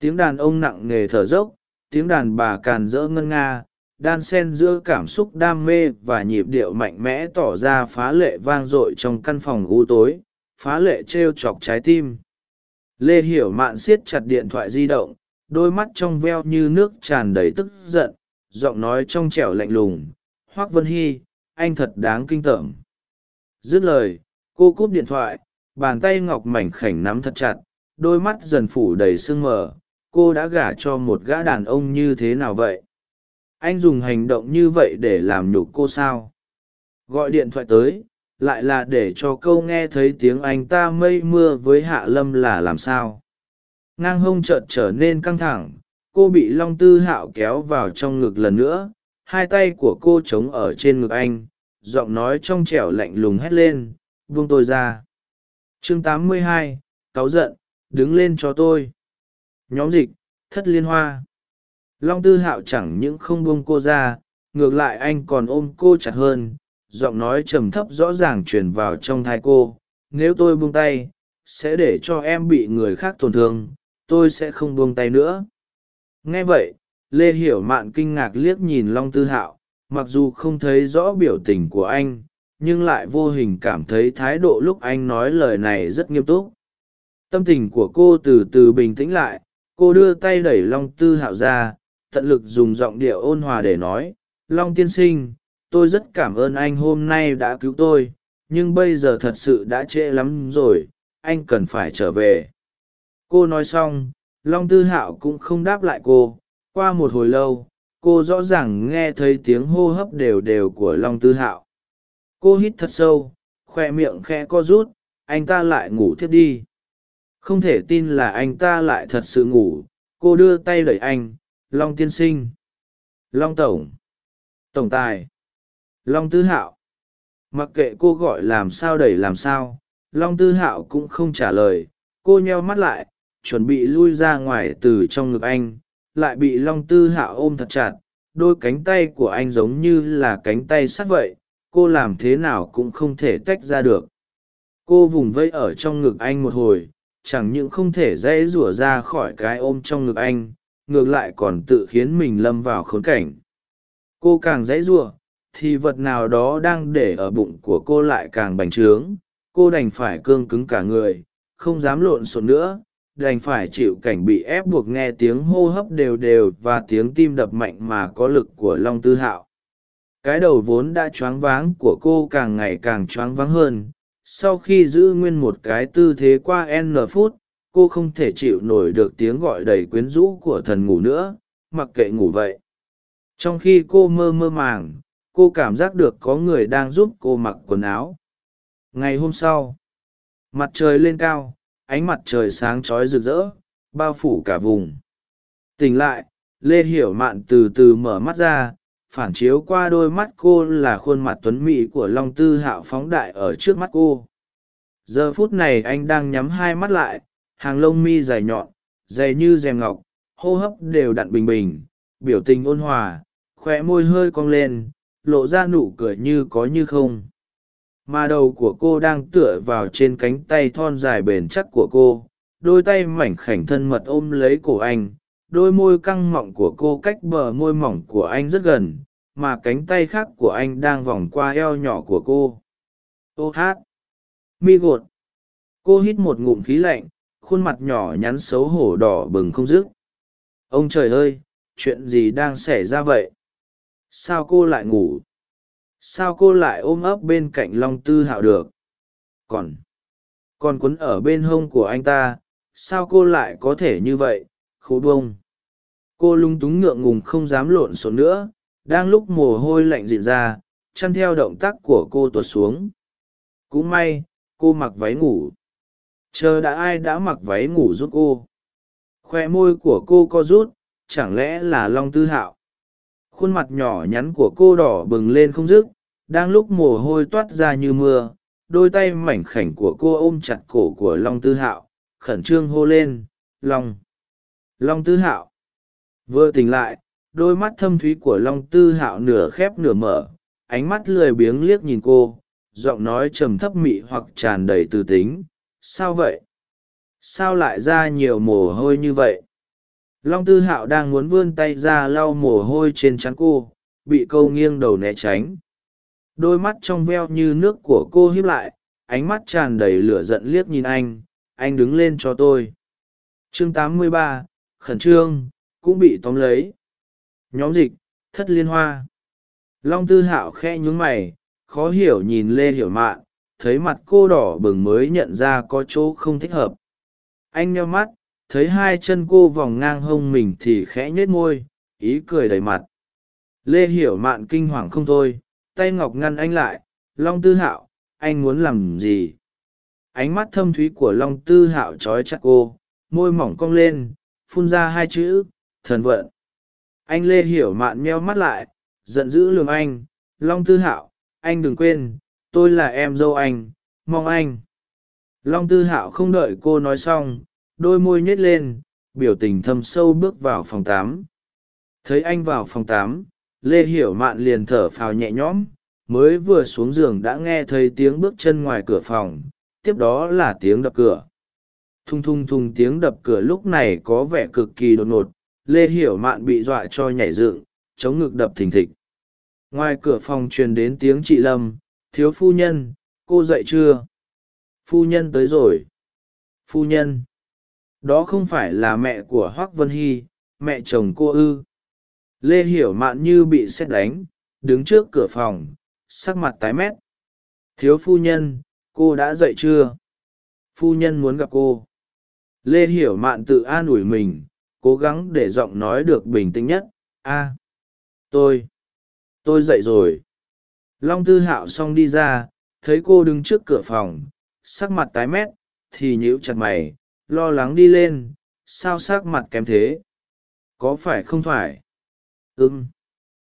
Tiếng đàn ông nặng nề thở dốc tiếng đàn bà càn rỡ ngân nga, đan sen giữa cảm xúc đam mê và nhịp điệu mạnh mẽ tỏ ra phá lệ vang dội trong căn phòng u tối, phá lệ t r e o chọc trái tim. Lê hiểu mạn siết chặt điện thoại di động, đôi mắt trong veo như nước tràn đầy tức giận, giọng nói trong trẻo lạnh lùng, hoác vân hy, anh thật đáng kinh tởm. Dứt lời, cô cúp điện thoại, bàn tay ngọc mảnh khảnh nắm thật chặt, đôi mắt dần phủ đầy sương mờ cô đã gả cho một gã đàn ông như thế nào vậy? Anh dùng hành động như vậy để làm nhục cô sao? Gọi điện thoại tới lại là để cho câu nghe thấy tiếng anh ta mây mưa với hạ lâm là làm sao? Ngang hông chợt trở nên căng thẳng cô bị long tư hạo kéo vào trong ngực lần nữa hai tay của cô trống ở trên ngực anh giọng nói trong trẻo lạnh lùng hét lên vung tôi ra. Chương 82, cáu giận đứng lên cho tôi nhóm dịch, thất liên hoa. Long tư hạo chẳng những không buông cô ra, ngược lại anh còn ôm cô chặt hơn, giọng nói trầm thấp rõ ràng truyền vào trong thai cô. Nếu tôi buông tay, sẽ để cho em bị người khác tổn thương, tôi sẽ không buông tay nữa. Nghe vậy, lê hiểu mạn kinh ngạc liếc nhìn long tư hạo, mặc dù không thấy rõ biểu tình của anh, nhưng lại vô hình cảm thấy thái độ lúc anh nói lời này rất nghiêm túc. Tâm tình của cô từ từ bình tĩnh lại cô đưa tay đẩy long tư hạo ra, tận lực dùng giọng điệu ôn hòa để nói, long tiên sinh, tôi rất cảm ơn anh hôm nay đã cứu tôi, nhưng bây giờ thật sự đã trễ lắm rồi, anh cần phải trở về. Cô nói xong, long tư hạo cũng không đáp lại cô. Qua một hồi lâu, cô rõ ràng nghe thấy tiếng hô hấp đều đều của long tư hạo. Cô hít thật sâu khoe miệng khe co rút, anh ta lại ngủ thiếp đi không thể tin là anh ta lại thật sự ngủ. Cô đưa tay đẩy anh, long tiên sinh. Long tổng. Tổng tài. Long tư hạo. Mặc kệ cô gọi làm sao đẩy làm sao, long tư hạo cũng không trả lời. Cô nheo mắt lại, chuẩn bị lui ra ngoài từ trong ngực anh, lại bị long tư Hạo ôm thật chặt. Đôi cánh tay của anh giống như là cánh tay sắt vậy, cô làm thế nào cũng không thể tách ra được. Cô vùng vẫy ở trong ngực anh một hồi chẳng những không thể dễ rủa ra khỏi cái ôm trong ngực anh, ngược lại còn tự khiến mình lâm vào khốn cảnh. Cô càng dễ rủa, thì vật nào đó đang để ở bụng của cô lại càng bành trướng. Cô đành phải cương cứng cả người, không dám lộn xộn nữa, đành phải chịu cảnh bị ép buộc nghe tiếng hô hấp đều đều và tiếng tim đập mạnh mà có lực của long tư hạo. Cái đầu vốn đã choáng váng của cô càng ngày càng choáng váng hơn sau khi giữ nguyên một cái tư thế qua n phút, cô không thể chịu nổi được tiếng gọi đầy quyến rũ của thần ngủ nữa, mặc kệ ngủ vậy. Trong khi cô mơ mơ màng, cô cảm giác được có người đang giúp cô mặc quần áo. Ngày hôm sau, mặt trời lên cao, ánh mặt trời sáng trói rực rỡ, bao phủ cả vùng. Tỉnh lại, lê hiểu mạn từ từ mở mắt ra phản chiếu qua đôi mắt cô là khuôn mặt tuấn mỹ của long tư hạo phóng đại ở trước mắt cô. Giờ phút này anh đang nhắm hai mắt lại, hàng lông mi dài nhọn, dày như rèm ngọc, hô hấp đều đặn bình bình, biểu tình ôn hòa khoe môi hơi cong lên, lộ ra nụ cười như có như không. Mà đầu của cô đang tựa vào trên cánh tay thon dài bền chắc của cô, đôi tay mảnh khảnh thân mật ôm lấy cổ anh đôi môi căng mọng của cô cách bờ môi mỏng của anh rất gần, mà cánh tay khác của anh đang vòng qua eo nhỏ của cô. Ô hát! Mi gột! Cô hít một ngụm khí lạnh, khuôn mặt nhỏ nhắn xấu hổ đỏ bừng không dứt. Ông trời ơi, chuyện gì đang xảy ra vậy? Sao cô lại ngủ? Sao cô lại ôm ấp bên cạnh long tư hạo được? Còn còn quấn ở bên hông của anh ta, sao cô lại có thể như vậy? Khố bông. Cô lung túng ngượng ngùng không dám lộn xộn nữa, đang lúc mồ hôi lạnh dịn ra, chăn theo động tác của cô tuột xuống. Cũng may, cô mặc váy ngủ. Chờ đã ai đã mặc váy ngủ giúp cô. Khoe môi của cô co rút, chẳng lẽ là long tư hạo? Khuôn mặt nhỏ nhắn của cô đỏ bừng lên không dứt, đang lúc mồ hôi toát ra như mưa, đôi tay mảnh khảnh của cô ôm chặt cổ của long tư hạo, khẩn trương hô lên, long! Long tư hạo. Vừa tỉnh lại đôi mắt thâm thúy của long tư hạo nửa khép nửa mở ánh mắt lười biếng liếc nhìn cô giọng nói trầm thấp mị hoặc tràn đầy từ tính. Sao vậy? Sao lại ra nhiều mồ hôi như vậy? Long tư hạo đang muốn vươn tay ra lau mồ hôi trên trán cô bị câu nghiêng đầu né tránh. Đôi mắt trong veo như nước của cô hiếp lại ánh mắt tràn đầy lửa giận liếc nhìn anh. Anh đứng lên cho tôi. Chương 83, khẩn trương, cũng bị tóm lấy. Nhóm dịch, thất liên hoa. Long tư hạo khe nhún mày, khó hiểu nhìn lê hiểu mạn, thấy mặt cô đỏ bừng mới nhận ra có chỗ không thích hợp. Anh nheo mắt, thấy hai chân cô vòng ngang hông mình thì khẽ nhếch môi, ý cười đầy mặt. Lê hiểu mạn kinh hoàng không thôi, tay ngọc ngăn anh lại, long tư hạo, anh muốn làm gì? Ánh mắt thâm thúy của long tư hạo trói chặt cô, môi mỏng cong lên phun ra hai chữ, thần vận. Anh lê hiểu mạn meo mắt lại, giận dữ lường anh, long tư hạo, anh đừng quên, tôi là em dâu anh, mong anh. Long tư hạo không đợi cô nói xong, đôi môi nhếch lên, biểu tình thâm sâu bước vào phòng tám. Thấy anh vào phòng tám, lê hiểu mạn liền thở phào nhẹ nhõm, mới vừa xuống giường đã nghe thấy tiếng bước chân ngoài cửa phòng, tiếp đó là tiếng đập cửa thung thung thung tiếng đập cửa lúc này có vẻ cực kỳ đột ngột, lê hiểu mạn bị dọa cho nhảy dựng, chống ngực đập thình thịch. Ngoài cửa phòng truyền đến tiếng chị lâm, thiếu phu nhân, cô dậy chưa? Phu nhân tới rồi. Phu nhân? Đó không phải là mẹ của hoác vân hy, mẹ chồng cô ư? Lê hiểu mạn như bị xét đánh, đứng trước cửa phòng, sắc mặt tái mét. Thiếu phu nhân, cô đã dậy chưa? Phu nhân muốn gặp cô lê hiểu mạn tự an ủi mình, cố gắng để giọng nói được bình tĩnh nhất. A, tôi tôi dậy rồi. Long tư hạo xong đi ra, thấy cô đứng trước cửa phòng, sắc mặt tái mét, thì nhíu chặt mày, lo lắng đi lên, sao sắc mặt kém thế? Có phải không phải ưng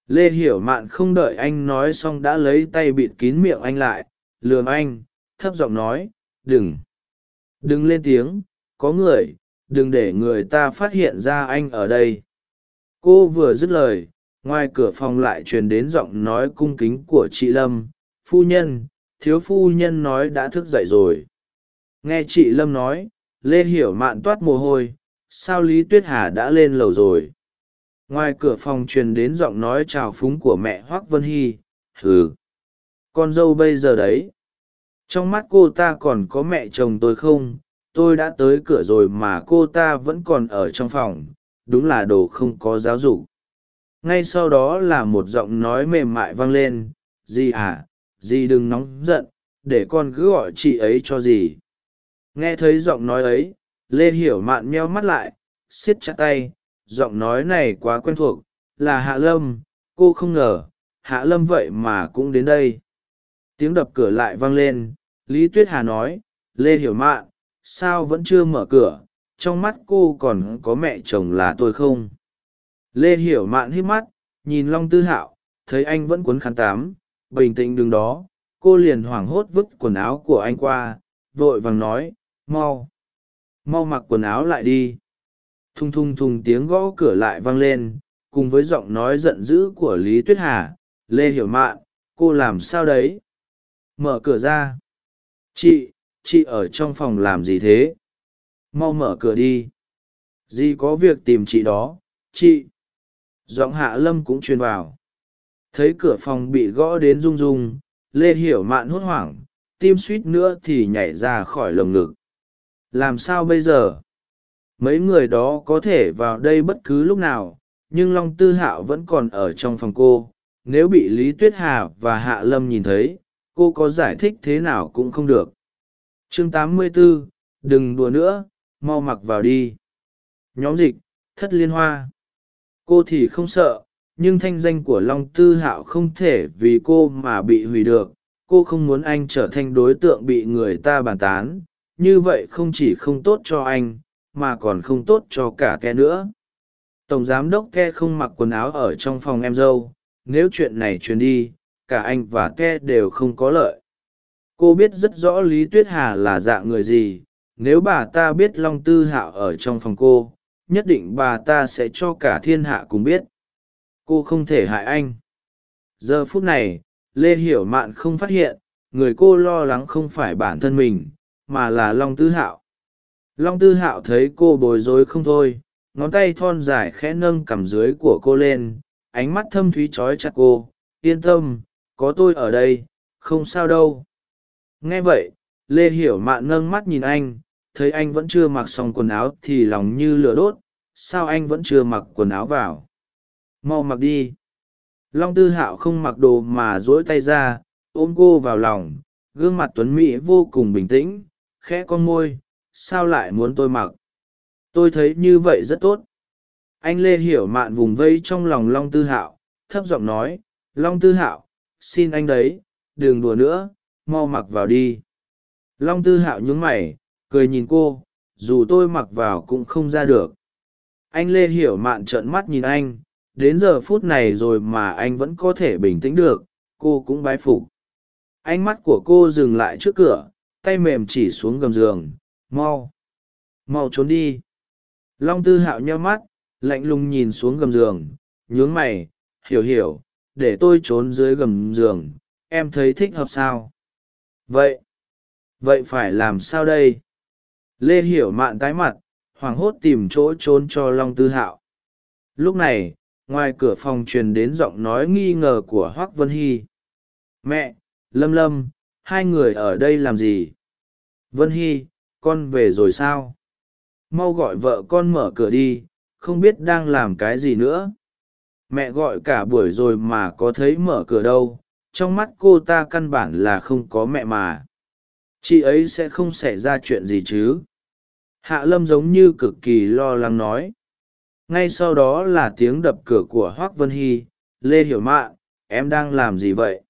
lê hiểu mạn không đợi anh nói xong đã lấy tay bịt kín miệng anh lại lườm anh, thấp giọng nói, đừng. Đừng lên tiếng có người, đừng để người ta phát hiện ra anh ở đây. Cô vừa dứt lời, ngoài cửa phòng lại truyền đến giọng nói cung kính của chị lâm. Phu nhân, thiếu phu nhân nói đã thức dậy rồi. Nghe chị lâm nói, lê hiểu mạn toát mồ hôi, sao lý tuyết hà đã lên lầu rồi? Ngoài cửa phòng truyền đến giọng nói trào phúng của mẹ hoác vân hy. Hừ, con dâu bây giờ đấy. Trong mắt cô ta còn có mẹ chồng tôi không? Tôi đã tới cửa rồi mà cô ta vẫn còn ở trong phòng, đúng là đồ không có giáo dục. Ngay sau đó là một giọng nói mềm mại vang lên, dì à dì đừng nóng giận, để con cứ gọi chị ấy cho dì. Nghe thấy giọng nói ấy, lê hiểu mạn meo mắt lại, siết chặt tay, giọng nói này quá quen thuộc, là hạ lâm, cô không ngờ, hạ lâm vậy mà cũng đến đây. Tiếng đập cửa lại vang lên, lý tuyết hà nói, lê hiểu mạn sao vẫn chưa mở cửa, trong mắt cô còn có mẹ chồng là tôi không? Lê hiểu mạn hít mắt, nhìn long tư hạo, thấy anh vẫn cuốn khăn tám bình tĩnh đứng đó, cô liền hoảng hốt vứt quần áo của anh qua, vội vàng nói, mau mau mặc quần áo lại đi. Thùng thùng thùng tiếng gõ cửa lại vang lên, cùng với giọng nói giận dữ của lý tuyết hà, lê hiểu mạn, cô làm sao đấy? Mở cửa ra. Chị chị ở trong phòng làm gì thế? Mau mở cửa đi. Dì có việc tìm chị đó. Chị. Giọng hạ lâm cũng truyền vào. Thấy cửa phòng bị gõ đến rung rung, lê hiểu mạn hốt hoảng, tim suýt nữa thì nhảy ra khỏi lồng ngực. Làm sao bây giờ? Mấy người đó có thể vào đây bất cứ lúc nào, nhưng long tư hạo vẫn còn ở trong phòng cô. Nếu bị lý tuyết hà và hạ lâm nhìn thấy, cô có giải thích thế nào cũng không được chương 84, đừng đùa nữa mau mặc vào đi. Nhóm dịch thất liên hoa. Cô thì không sợ nhưng thanh danh của long tư hạo không thể vì cô mà bị hủy được. Cô không muốn anh trở thành đối tượng bị người ta bàn tán. Như vậy không chỉ không tốt cho anh mà còn không tốt cho cả ke nữa. Tổng giám đốc ke không mặc quần áo ở trong phòng em dâu. Nếu chuyện này truyền đi cả anh và ke đều không có lợi cô biết rất rõ lý tuyết hà là dạng người gì. Nếu bà ta biết long tư hạo ở trong phòng cô, nhất định bà ta sẽ cho cả thiên hạ cùng biết. Cô không thể hại anh. Giờ phút này, lê hiểu mạn không phát hiện, người cô lo lắng không phải bản thân mình, mà là long tư hạo. Long tư hạo thấy cô bối rối không thôi, ngón tay thon dài khẽ nâng cằm dưới của cô lên, ánh mắt thâm thúy trói chặt cô. Yên tâm, có tôi ở đây, không sao đâu nghe vậy, lê hiểu mạn nâng mắt nhìn anh, thấy anh vẫn chưa mặc xong quần áo thì lòng như lửa đốt, sao anh vẫn chưa mặc quần áo vào? Mau mặc đi. Long tư hạo không mặc đồ mà dỗi tay ra, ôm cô vào lòng, gương mặt tuấn mỹ vô cùng bình tĩnh, khẽ con môi, sao lại muốn tôi mặc? Tôi thấy như vậy rất tốt. Anh lê hiểu mạn vùng vây trong lòng long tư hạo, thấp giọng nói, long tư hạo, xin anh đấy, đừng đùa nữa mau mặc vào đi. Long tư hạo nhún mày, cười nhìn cô, dù tôi mặc vào cũng không ra được. Anh lê hiểu mạn trợn mắt nhìn anh, đến giờ phút này rồi mà anh vẫn có thể bình tĩnh được, cô cũng bái phục. Ánh mắt của cô dừng lại trước cửa, tay mềm chỉ xuống gầm giường, mau mau trốn đi. Long tư hạo nheo mắt, lạnh lùng nhìn xuống gầm giường, nhướng mày, hiểu hiểu, để tôi trốn dưới gầm giường, em thấy thích hợp sao? Vậy vậy phải làm sao đây? Lê hiểu mạn tái mặt, hoảng hốt tìm chỗ trốn cho long tư hạo. Lúc này, ngoài cửa phòng truyền đến giọng nói nghi ngờ của hoác vân hy. Mẹ, lâm lâm, hai người ở đây làm gì? Vân hy, con về rồi sao? Mau gọi vợ con mở cửa đi, không biết đang làm cái gì nữa. Mẹ gọi cả buổi rồi mà có thấy mở cửa đâu trong mắt cô ta căn bản là không có mẹ mà. Chị ấy sẽ không xảy ra chuyện gì chứ? Hạ lâm giống như cực kỳ lo lắng nói. Ngay sau đó là tiếng đập cửa của hoác vân hy. Lê hiểu mạn, em đang làm gì vậy?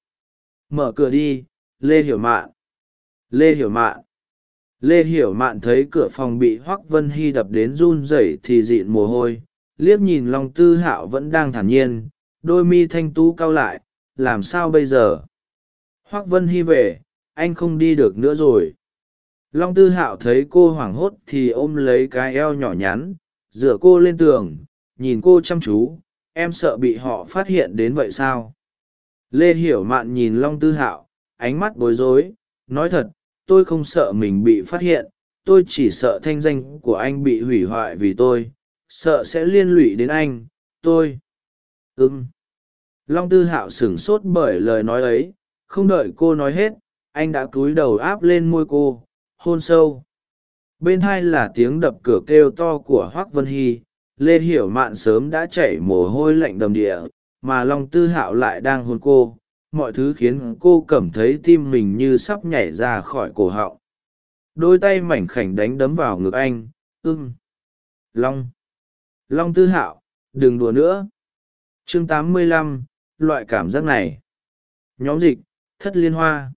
Mở cửa đi, lê hiểu mạn. Lê hiểu mạn. Lê hiểu mạn thấy cửa phòng bị hoác vân hy đập đến run rẩy thì dịn mồ hôi. Liếc nhìn lòng tư hạo vẫn đang thản nhiên. Đôi mi thanh tú cao lại làm sao bây giờ? Hoác vân hy về, anh không đi được nữa rồi. Long tư hạo thấy cô hoảng hốt thì ôm lấy cái eo nhỏ nhắn, dựa cô lên tường, nhìn cô chăm chú. Em sợ bị họ phát hiện đến vậy sao? Lê hiểu mạn nhìn long tư hạo, ánh mắt bối rối, nói thật, tôi không sợ mình bị phát hiện, tôi chỉ sợ thanh danh của anh bị hủy hoại vì tôi, sợ sẽ liên lụy đến anh, tôi. Ưng long tư hạo sửng sốt bởi lời nói ấy không đợi cô nói hết anh đã cúi đầu áp lên môi cô hôn sâu. Bên hai là tiếng đập cửa kêu to của hoác vân hy lê hiểu mạn sớm đã chảy mồ hôi lạnh đầm địa mà long tư hạo lại đang hôn cô. Mọi thứ khiến cô cảm thấy tim mình như sắp nhảy ra khỏi cổ họng. Đôi tay mảnh khảnh đánh đấm vào ngực anh ưng long. Long tư hạo đừng đùa nữa. Chương 85, loại cảm giác này. Nhóm dịch, thất liên hoa.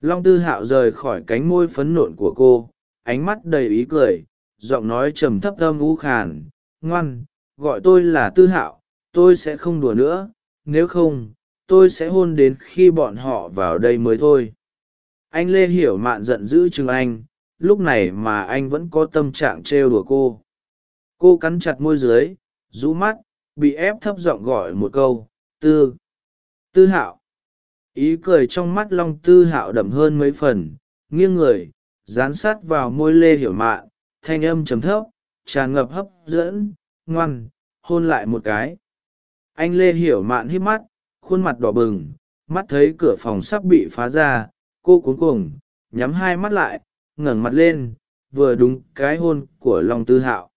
Long tư hạo rời khỏi cánh môi phấn nộn của cô, ánh mắt đầy ý cười, giọng nói trầm thấp âm u khàn, ngoan, gọi tôi là tư hạo, tôi sẽ không đùa nữa, nếu không, tôi sẽ hôn đến khi bọn họ vào đây mới thôi. Anh lê hiểu mạn giận dữ chừng anh, lúc này mà anh vẫn có tâm trạng trêu đùa cô. Cô cắn chặt môi dưới, rũ mắt, bị ép thấp giọng gọi một câu tư. Tư hạo. Ý cười trong mắt long tư hạo đậm hơn mấy phần, nghiêng người, dán sát vào môi lê hiểu mạn, thanh âm chấm thấp, tràn ngập hấp dẫn, ngoan, hôn lại một cái. Anh lê hiểu mạn hít mắt, khuôn mặt đỏ bừng, mắt thấy cửa phòng sắp bị phá ra, cô cuống cuồng, nhắm hai mắt lại, ngẩng mặt lên, vừa đúng cái hôn của long tư hạo.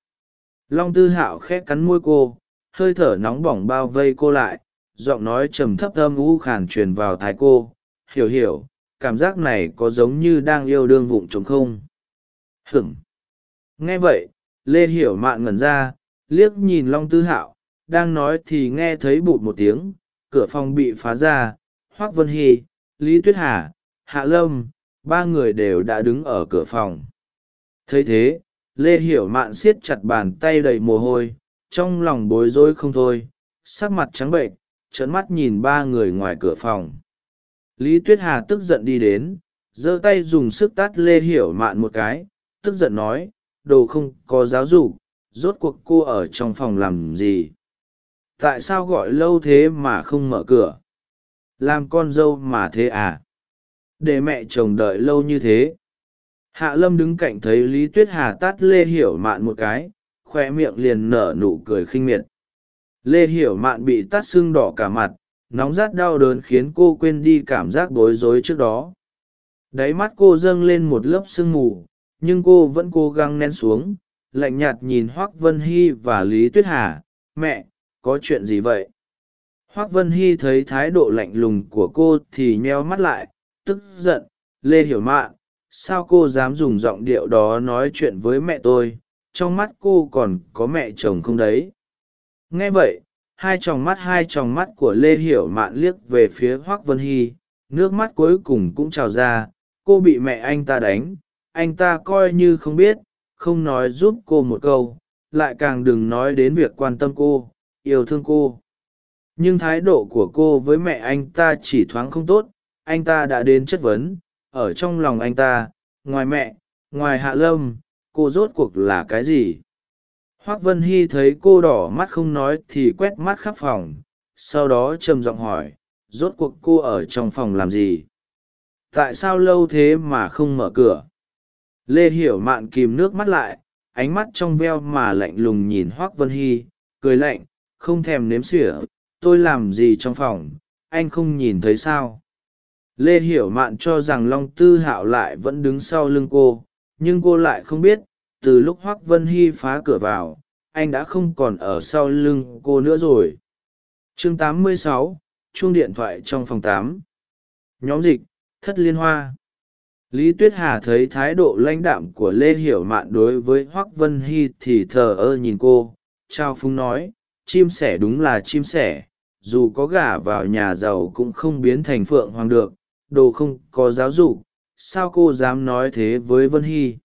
Long tư hạo khẽ cắn môi cô, hơi thở nóng bỏng bao vây cô lại giọng nói trầm thấp âm u khàn truyền vào thái cô. Hiểu hiểu, cảm giác này có giống như đang yêu đương vụng trống không? Hửng nghe vậy, lê hiểu mạn ngẩn ra, liếc nhìn long tư hạo, đang nói thì nghe thấy bụt một tiếng, cửa phòng bị phá ra. Hoác vân hy, lý tuyết hà, hạ lâm, ba người đều đã đứng ở cửa phòng. Thấy thế, lê hiểu mạn siết chặt bàn tay đầy mồ hôi, trong lòng bối rối không thôi, sắc mặt trắng bệnh trợn mắt nhìn ba người ngoài cửa phòng. Lý tuyết hà tức giận đi đến, giơ tay dùng sức tát lê hiểu mạn một cái, tức giận nói, đồ không có giáo dục, rốt cuộc cô ở trong phòng làm gì? Tại sao gọi lâu thế mà không mở cửa? Làm con dâu mà thế à? Để mẹ chồng đợi lâu như thế. Hạ lâm đứng cạnh thấy lý tuyết hà tát lê hiểu mạn một cái khoe miệng liền nở nụ cười khinh miệt lê hiểu mạn bị tát sưng đỏ cả mặt, nóng rát đau đớn khiến cô quên đi cảm giác bối rối trước đó. Đáy mắt cô dâng lên một lớp sương mù, nhưng cô vẫn cố gắng nén xuống, lạnh nhạt nhìn hoác vân hy và lý tuyết hà. Mẹ, có chuyện gì vậy? Hoác vân hy thấy thái độ lạnh lùng của cô thì nheo mắt lại, tức giận. Lê hiểu mạn, sao cô dám dùng giọng điệu đó nói chuyện với mẹ tôi? Trong mắt cô còn có mẹ chồng không đấy? Nghe vậy, hai tròng mắt hai tròng mắt của lê hiểu mạn liếc về phía hoác vân hy, nước mắt cuối cùng cũng trào ra, cô bị mẹ anh ta đánh, anh ta coi như không biết, không nói giúp cô một câu, lại càng đừng nói đến việc quan tâm cô, yêu thương cô. Nhưng thái độ của cô với mẹ anh ta chỉ thoáng không tốt, anh ta đã đến chất vấn, ở trong lòng anh ta, ngoài mẹ, ngoài hạ lâm, cô rốt cuộc là cái gì? Hoác vân hy thấy cô đỏ mắt không nói thì quét mắt khắp phòng, sau đó trầm giọng hỏi, rốt cuộc cô ở trong phòng làm gì? Tại sao lâu thế mà không mở cửa? Lê hiểu mạn kìm nước mắt lại, ánh mắt trong veo mà lạnh lùng nhìn hoác vân hy, cười lạnh, không thèm nếm xỉa, tôi làm gì trong phòng? Anh không nhìn thấy sao? Lê hiểu mạn cho rằng long tư hạo lại vẫn đứng sau lưng cô, nhưng cô lại không biết từ lúc hoác vân hy phá cửa vào anh đã không còn ở sau lưng cô nữa rồi. Chương 86, chuông điện thoại trong phòng 8. nhóm dịch thất liên hoa. Lý tuyết hà thấy thái độ lãnh đạm của lê hiểu mạn đối với hoác vân hy thì thờ ơ nhìn cô. Trao phúng nói chim sẻ đúng là chim sẻ. Dù có gả vào nhà giàu cũng không biến thành phượng hoàng được. Đồ không có giáo dục sao cô dám nói thế với vân hy?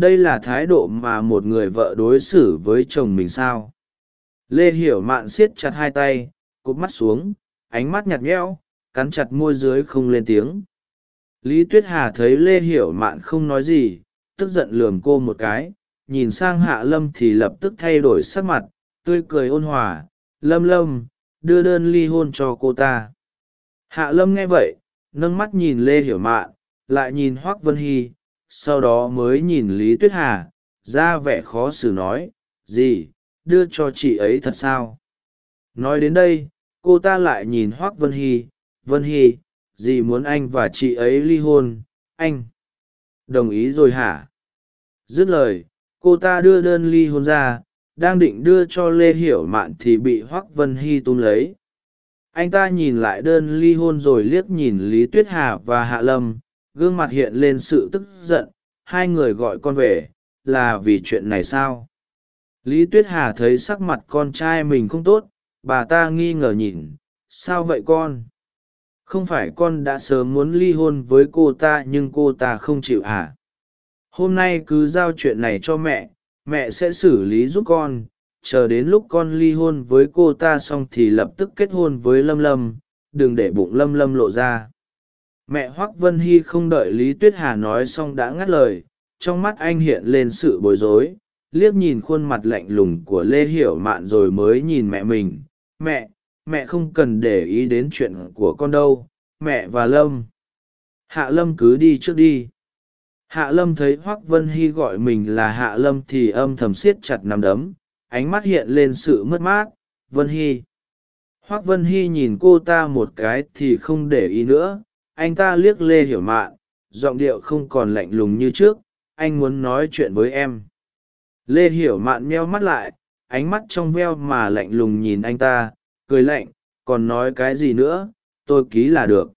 Đây là thái độ mà một người vợ đối xử với chồng mình sao? Lê hiểu mạn siết chặt hai tay, cụp mắt xuống, ánh mắt nhạt nhẽo, cắn chặt môi dưới không lên tiếng. Lý tuyết hà thấy lê hiểu mạn không nói gì, tức giận lườm cô một cái, nhìn sang hạ lâm thì lập tức thay đổi sắc mặt, tươi cười ôn hòa. Lâm lâm, đưa đơn ly hôn cho cô ta. Hạ lâm nghe vậy, nâng mắt nhìn lê hiểu mạn, lại nhìn hoác vân hy sau đó mới nhìn lý tuyết hà, ra vẻ khó xử nói, gì, đưa cho chị ấy thật sao? Nói đến đây, cô ta lại nhìn hoác vân hy vân hy, dì muốn anh và chị ấy ly hôn, anh đồng ý rồi hả? Dứt lời, cô ta đưa đơn ly hôn ra, đang định đưa cho lê hiểu mạn thì bị hoác vân hy túm lấy. Anh ta nhìn lại đơn ly hôn rồi liếc nhìn lý tuyết hà và hạ lâm gương mặt hiện lên sự tức giận, hai người gọi con về, là vì chuyện này sao? Lý tuyết hà thấy sắc mặt con trai mình không tốt, bà ta nghi ngờ nhìn, sao vậy con? Không phải con đã sớm muốn ly hôn với cô ta nhưng cô ta không chịu à? Hôm nay cứ giao chuyện này cho mẹ mẹ sẽ xử lý giúp con, chờ đến lúc con ly hôn với cô ta xong thì lập tức kết hôn với lâm lâm, đừng để bụng lâm lâm lộ ra mẹ hoác vân hy không đợi lý tuyết hà nói xong đã ngắt lời, trong mắt anh hiện lên sự bối rối, liếc nhìn khuôn mặt lạnh lùng của lê hiểu mạn rồi mới nhìn mẹ mình. Mẹ mẹ không cần để ý đến chuyện của con đâu, mẹ và lâm. Hạ lâm cứ đi trước đi. Hạ lâm thấy hoác vân hy gọi mình là hạ lâm thì âm thầm siết chặt nằm đấm, ánh mắt hiện lên sự mất mát. Vân hy. Hoác vân hy nhìn cô ta một cái thì không để ý nữa anh ta liếc lê hiểu mạn, giọng điệu không còn lạnh lùng như trước, anh muốn nói chuyện với em. Lê hiểu mạn meo mắt lại, ánh mắt trong veo mà lạnh lùng nhìn anh ta, cười lạnh, còn nói cái gì nữa, tôi ký là được.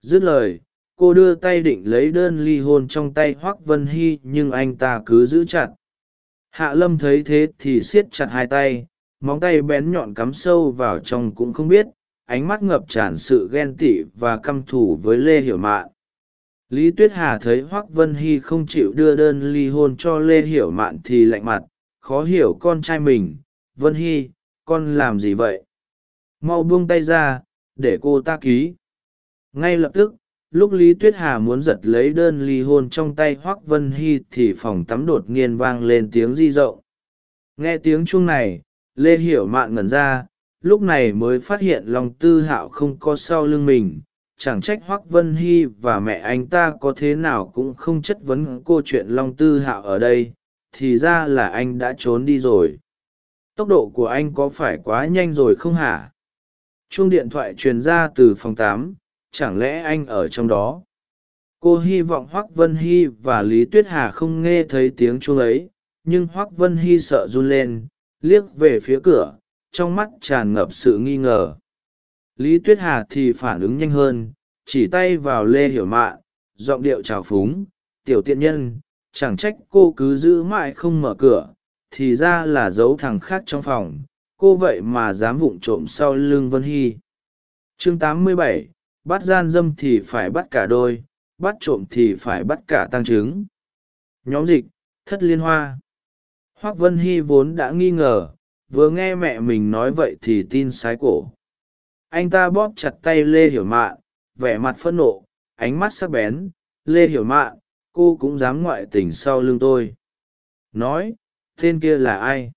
Dứt lời, cô đưa tay định lấy đơn ly hôn trong tay hoác vân hy, nhưng anh ta cứ giữ chặt. Hạ lâm thấy thế thì siết chặt hai tay, móng tay bén nhọn cắm sâu vào trong cũng không biết ánh mắt ngập tràn sự ghen tị và căm thù với lê hiểu mạn. Lý tuyết hà thấy hoác vân hy không chịu đưa đơn ly hôn cho lê hiểu mạn thì lạnh mặt, khó hiểu con trai mình, vân hy, con làm gì vậy? Mau buông tay ra, để cô ta ký. Ngay lập tức, lúc lý tuyết hà muốn giật lấy đơn ly hôn trong tay hoác vân hy thì phòng tắm đột nhiên vang lên tiếng di rộng. Nghe tiếng chuông này, lê hiểu mạn ngẩn ra lúc này mới phát hiện lòng tư hạo không có sau lưng mình, chẳng trách hoác vân hy và mẹ anh ta có thế nào cũng không chất vấn cô chuyện long tư hạo ở đây, thì ra là anh đã trốn đi rồi. Tốc độ của anh có phải quá nhanh rồi không hả? Chuông điện thoại truyền ra từ phòng tám, chẳng lẽ anh ở trong đó? Cô hy vọng hoác vân hy và lý tuyết hà không nghe thấy tiếng chuông ấy, nhưng hoác vân hy sợ run lên, liếc về phía cửa trong mắt tràn ngập sự nghi ngờ. Lý tuyết hà thì phản ứng nhanh hơn chỉ tay vào lê hiểu mạn giọng điệu trào phúng tiểu tiện nhân chẳng trách cô cứ giữ mãi không mở cửa thì ra là giấu thằng khác trong phòng cô vậy mà dám vụng trộm sau lưng vân hy. Chương 87, bắt gian dâm thì phải bắt cả đôi bắt trộm thì phải bắt cả tăng chứng nhóm dịch thất liên hoa. Hoác vân hy vốn đã nghi ngờ vừa nghe mẹ mình nói vậy thì tin sái cổ. Anh ta bóp chặt tay lê hiểu mạn, vẻ mặt phẫn nộ, ánh mắt sắc bén. Lê hiểu mạn, cô cũng dám ngoại tình sau lưng tôi. Nói, tên kia là ai?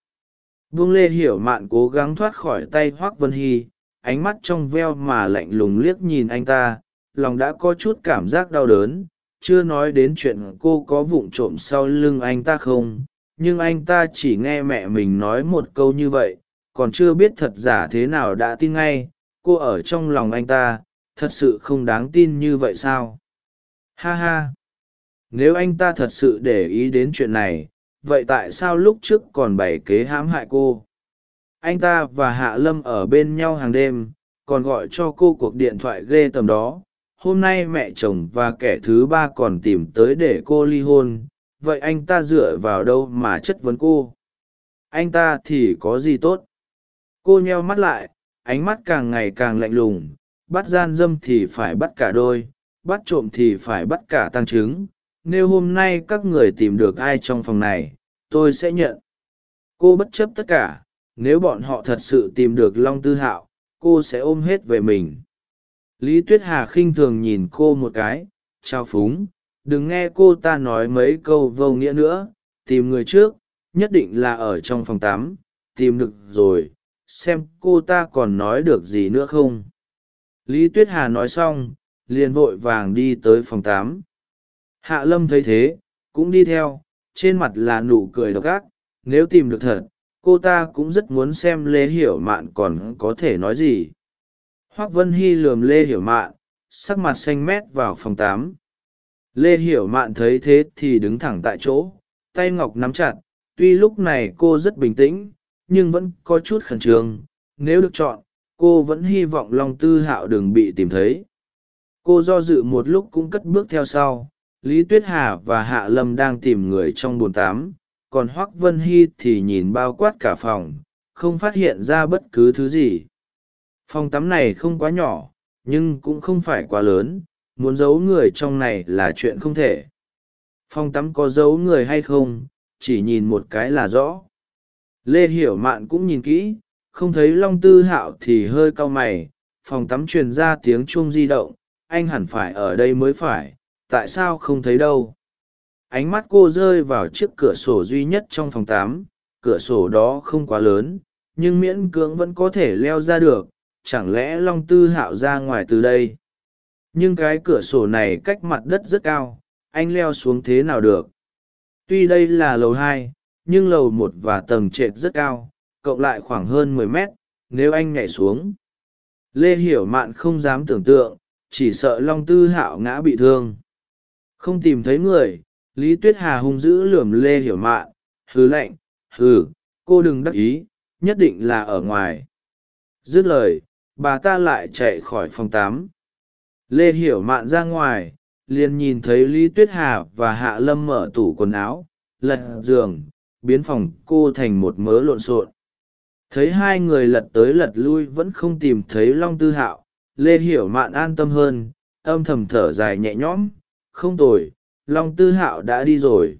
Vương lê hiểu mạn cố gắng thoát khỏi tay hoác vân hy, ánh mắt trong veo mà lạnh lùng liếc nhìn anh ta, lòng đã có chút cảm giác đau đớn. Chưa nói đến chuyện cô có vụng trộm sau lưng anh ta không? Nhưng anh ta chỉ nghe mẹ mình nói một câu như vậy, còn chưa biết thật giả thế nào đã tin ngay, cô ở trong lòng anh ta, thật sự không đáng tin như vậy sao? Ha ha! Nếu anh ta thật sự để ý đến chuyện này, vậy tại sao lúc trước còn bày kế hãm hại cô? Anh ta và hạ lâm ở bên nhau hàng đêm, còn gọi cho cô cuộc điện thoại ghê tầm đó. Hôm nay mẹ chồng và kẻ thứ ba còn tìm tới để cô ly hôn vậy anh ta dựa vào đâu mà chất vấn cô? Anh ta thì có gì tốt? Cô nheo mắt lại, ánh mắt càng ngày càng lạnh lùng, bắt gian dâm thì phải bắt cả đôi, bắt trộm thì phải bắt cả tăng chứng nếu hôm nay các người tìm được ai trong phòng này, tôi sẽ nhận. Cô bất chấp tất cả, nếu bọn họ thật sự tìm được long tư hạo, cô sẽ ôm hết về mình. Lý tuyết hà khinh thường nhìn cô một cái, trao phúng đừng nghe cô ta nói mấy câu vô nghĩa nữa, tìm người trước, nhất định là ở trong phòng tắm, tìm được rồi, xem cô ta còn nói được gì nữa không. Lý tuyết hà nói xong, liền vội vàng đi tới phòng tám hạ lâm thấy thế, cũng đi theo, trên mặt là nụ cười độc ác, nếu tìm được thật, cô ta cũng rất muốn xem lê hiểu mạn còn có thể nói gì. Hoác vân hy lườm lê hiểu mạn, sắc mặt xanh mét vào phòng tám lê hiểu mạn thấy thế thì đứng thẳng tại chỗ, tay ngọc nắm chặt, tuy lúc này cô rất bình tĩnh, nhưng vẫn có chút khẩn trương. Nếu được chọn, cô vẫn hy vọng long tư hạo đừng bị tìm thấy. Cô do dự một lúc cũng cất bước theo sau. Lý tuyết hà và hạ lâm đang tìm người trong bồn tám còn hoác vân hy thì nhìn bao quát cả phòng, không phát hiện ra bất cứ thứ gì. Phòng tắm này không quá nhỏ, nhưng cũng không phải quá lớn muốn giấu người trong này là chuyện không thể. Phòng tắm có giấu người hay không, chỉ nhìn một cái là rõ. Lê hiểu mạn cũng nhìn kỹ, không thấy long tư hạo thì hơi cau mày, phòng tắm truyền ra tiếng chuông di động, anh hẳn phải ở đây mới phải, tại sao không thấy đâu? Ánh mắt cô rơi vào chiếc cửa sổ duy nhất trong phòng tám cửa sổ đó không quá lớn, nhưng miễn cưỡng vẫn có thể leo ra được, chẳng lẽ long tư hạo ra ngoài từ đây? Nhưng cái cửa sổ này cách mặt đất rất cao, anh leo xuống thế nào được? Tuy đây là lầu hai, nhưng lầu một và tầng trệt rất cao, cộng lại khoảng hơn mười mét, nếu anh nhảy xuống. Lê hiểu mạn không dám tưởng tượng, chỉ sợ long tư hạo ngã bị thương. Không tìm thấy người, lý tuyết hà hung dữ lườm lê hiểu mạn, hừ lạnh, hừ, cô đừng đắc ý, nhất định là ở ngoài. Dứt lời, bà ta lại chạy khỏi phòng tám lê hiểu mạn ra ngoài, liền nhìn thấy lý tuyết hà và hạ lâm mở tủ quần áo, lật giường, biến phòng cô thành một mớ lộn xộn. Thấy hai người lật tới lật lui vẫn không tìm thấy long tư hạo, lê hiểu mạn an tâm hơn, âm thầm thở dài nhẹ nhõm, không tồi, long tư hạo đã đi rồi.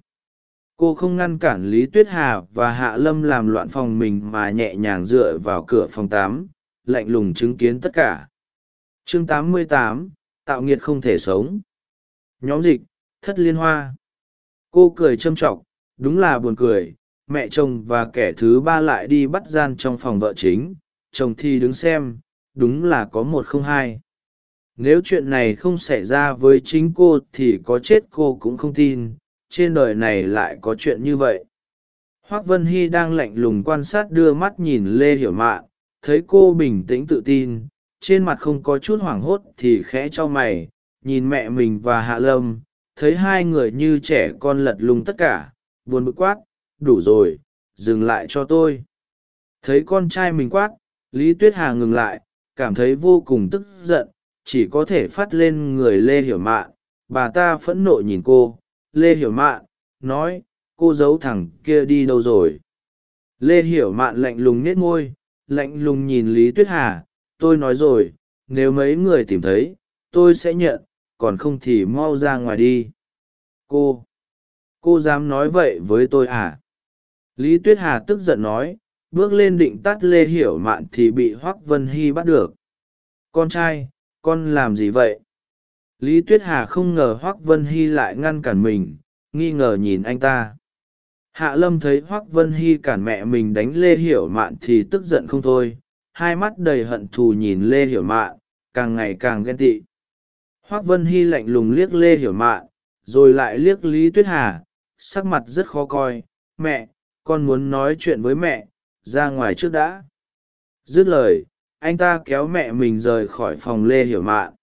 Cô không ngăn cản lý tuyết hà và hạ lâm làm loạn phòng mình mà nhẹ nhàng dựa vào cửa phòng tám, lạnh lùng chứng kiến tất cả chương 88, tạo nghiệt không thể sống. Nhóm dịch thất liên hoa. Cô cười châm t r ọ c đúng là buồn cười. Mẹ chồng và kẻ thứ ba lại đi bắt gian trong phòng vợ chính. Chồng thì đứng xem đúng là có một không hai. Nếu chuyện này không xảy ra với chính cô thì có chết cô cũng không tin. Trên đời này lại có chuyện như vậy. Hoác vân hy đang lạnh lùng quan sát đưa mắt nhìn lê hiểu mạn. Thấy cô bình tĩnh tự tin trên mặt không có chút hoảng hốt thì khẽ cho mày, nhìn mẹ mình và hạ lâm, thấy hai người như trẻ con lật lung tất cả, buồn bực quát, đủ rồi, dừng lại cho tôi. Thấy con trai mình quát, lý tuyết hà ngừng lại, cảm thấy vô cùng tức giận, chỉ có thể phát lên người lê hiểu mạn. Bà ta phẫn nộ nhìn cô. Lê hiểu mạn nói, cô giấu thằng kia đi đâu rồi? Lê hiểu mạn lạnh lùng nết ngôi lạnh lùng nhìn lý tuyết hà tôi nói rồi, nếu mấy người tìm thấy, tôi sẽ nhận, còn không thì mau ra ngoài đi. Cô cô dám nói vậy với tôi à? Lý tuyết hà tức giận nói, bước lên định tắt lê hiểu mạn thì bị hoác vân hy bắt được. Con trai, con làm gì vậy? Lý tuyết hà không ngờ hoác vân hy lại ngăn cản mình, nghi ngờ nhìn anh ta. Hạ lâm thấy hoác vân hy cản mẹ mình đánh lê hiểu mạn thì tức giận không thôi hai mắt đầy hận thù nhìn lê hiểu mạn, càng ngày càng ghen tị. Hoác vân hy lạnh lùng liếc lê hiểu mạn, rồi lại liếc lý tuyết hà, sắc mặt rất khó coi. Mẹ, con muốn nói chuyện với mẹ, ra ngoài trước đã. Dứt lời, anh ta kéo mẹ mình rời khỏi phòng lê hiểu mạn.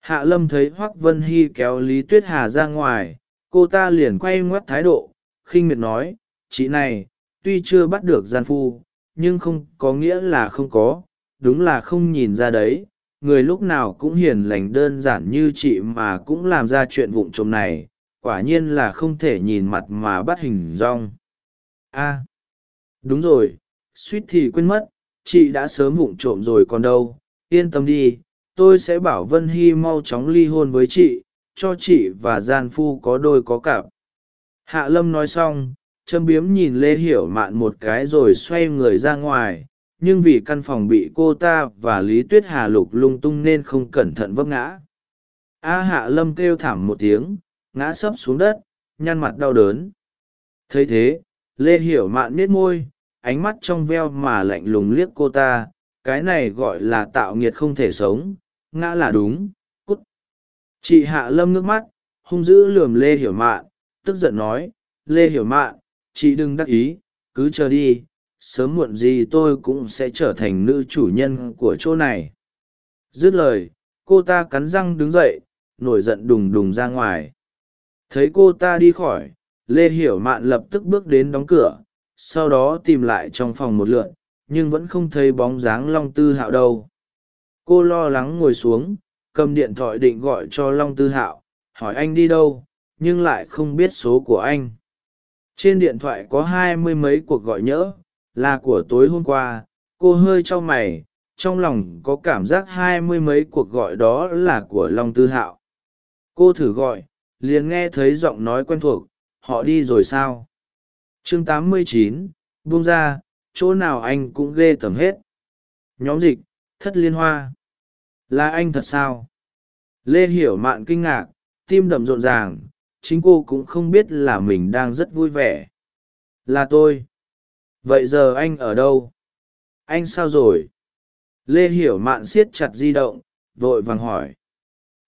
Hạ lâm thấy hoác vân hy kéo lý tuyết hà ra ngoài, cô ta liền quay ngoắt thái độ, khinh miệt nói, chị này, tuy chưa bắt được gian phu nhưng không có nghĩa là không có, đúng là không nhìn ra đấy. Người lúc nào cũng hiền lành đơn giản như chị mà cũng làm ra chuyện vụng trộm này, quả nhiên là không thể nhìn mặt mà bắt hình rong a, đúng rồi, suýt thì quên mất, chị đã sớm vụng trộm rồi còn đâu. Yên tâm đi, tôi sẽ bảo vân hy mau chóng ly hôn với chị, cho chị và gian phu có đôi có cặp. Hạ lâm nói xong châm biếm nhìn lê hiểu mạn một cái rồi xoay người ra ngoài, nhưng vì căn phòng bị cô ta và lý tuyết hà lục lung tung nên không cẩn thận vấp ngã. A hạ lâm kêu thảm một tiếng, ngã sấp xuống đất, nhăn mặt đau đớn. Thấy thế, lê hiểu mạn miết môi, ánh mắt trong veo mà lạnh lùng liếc cô ta, cái này gọi là tạo nghiệt không thể sống, ngã là đúng, cút. Chị hạ lâm nước mắt, hung dữ lườm lê hiểu mạn, tức giận nói, lê hiểu mạn chị đừng đắc ý, cứ chờ đi, sớm muộn gì tôi cũng sẽ trở thành nữ chủ nhân của chỗ này. Dứt lời, cô ta cắn răng đứng dậy, nổi giận đùng đùng ra ngoài. Thấy cô ta đi khỏi, lê hiểu mạn lập tức bước đến đóng cửa, sau đó tìm lại trong phòng một lượn, nhưng vẫn không thấy bóng dáng long tư hạo đâu. Cô lo lắng ngồi xuống, cầm điện thoại định gọi cho long tư hạo, hỏi anh đi đâu, nhưng lại không biết số của anh trên điện thoại có hai mươi mấy cuộc gọi nhỡ là của tối hôm qua cô hơi cho mày trong lòng có cảm giác hai mươi mấy cuộc gọi đó là của long tư hạo. Cô thử gọi liền nghe thấy giọng nói quen thuộc họ đi rồi sao? Chương 89, buông ra chỗ nào anh cũng ghê tởm hết. Nhóm dịch thất liên hoa. Là anh thật sao? Lê hiểu mạn kinh ngạc tim đậm rộn ràng chính cô cũng không biết là mình đang rất vui vẻ. Là tôi. Vậy giờ anh ở đâu? Anh sao rồi? Lê hiểu mạn siết chặt di động, vội vàng hỏi.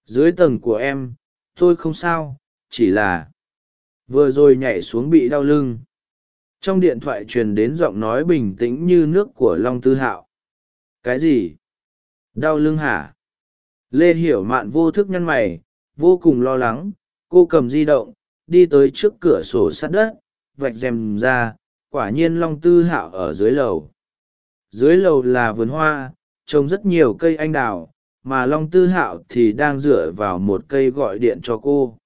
Dưới tầng của em, tôi không sao, chỉ là vừa rồi nhảy xuống bị đau lưng. Trong điện thoại truyền đến giọng nói bình tĩnh như nước của long tư hạo. Cái gì? Đau lưng hả? Lê hiểu mạn vô thức nhăn mày, vô cùng lo lắng cô cầm di động, đi tới trước cửa sổ sát đất, vạch rèm ra, quả nhiên long tư hạo ở dưới lầu. Dưới lầu là vườn hoa, trồng rất nhiều cây anh đào, mà long tư hạo thì đang dựa vào một cây gọi điện cho cô.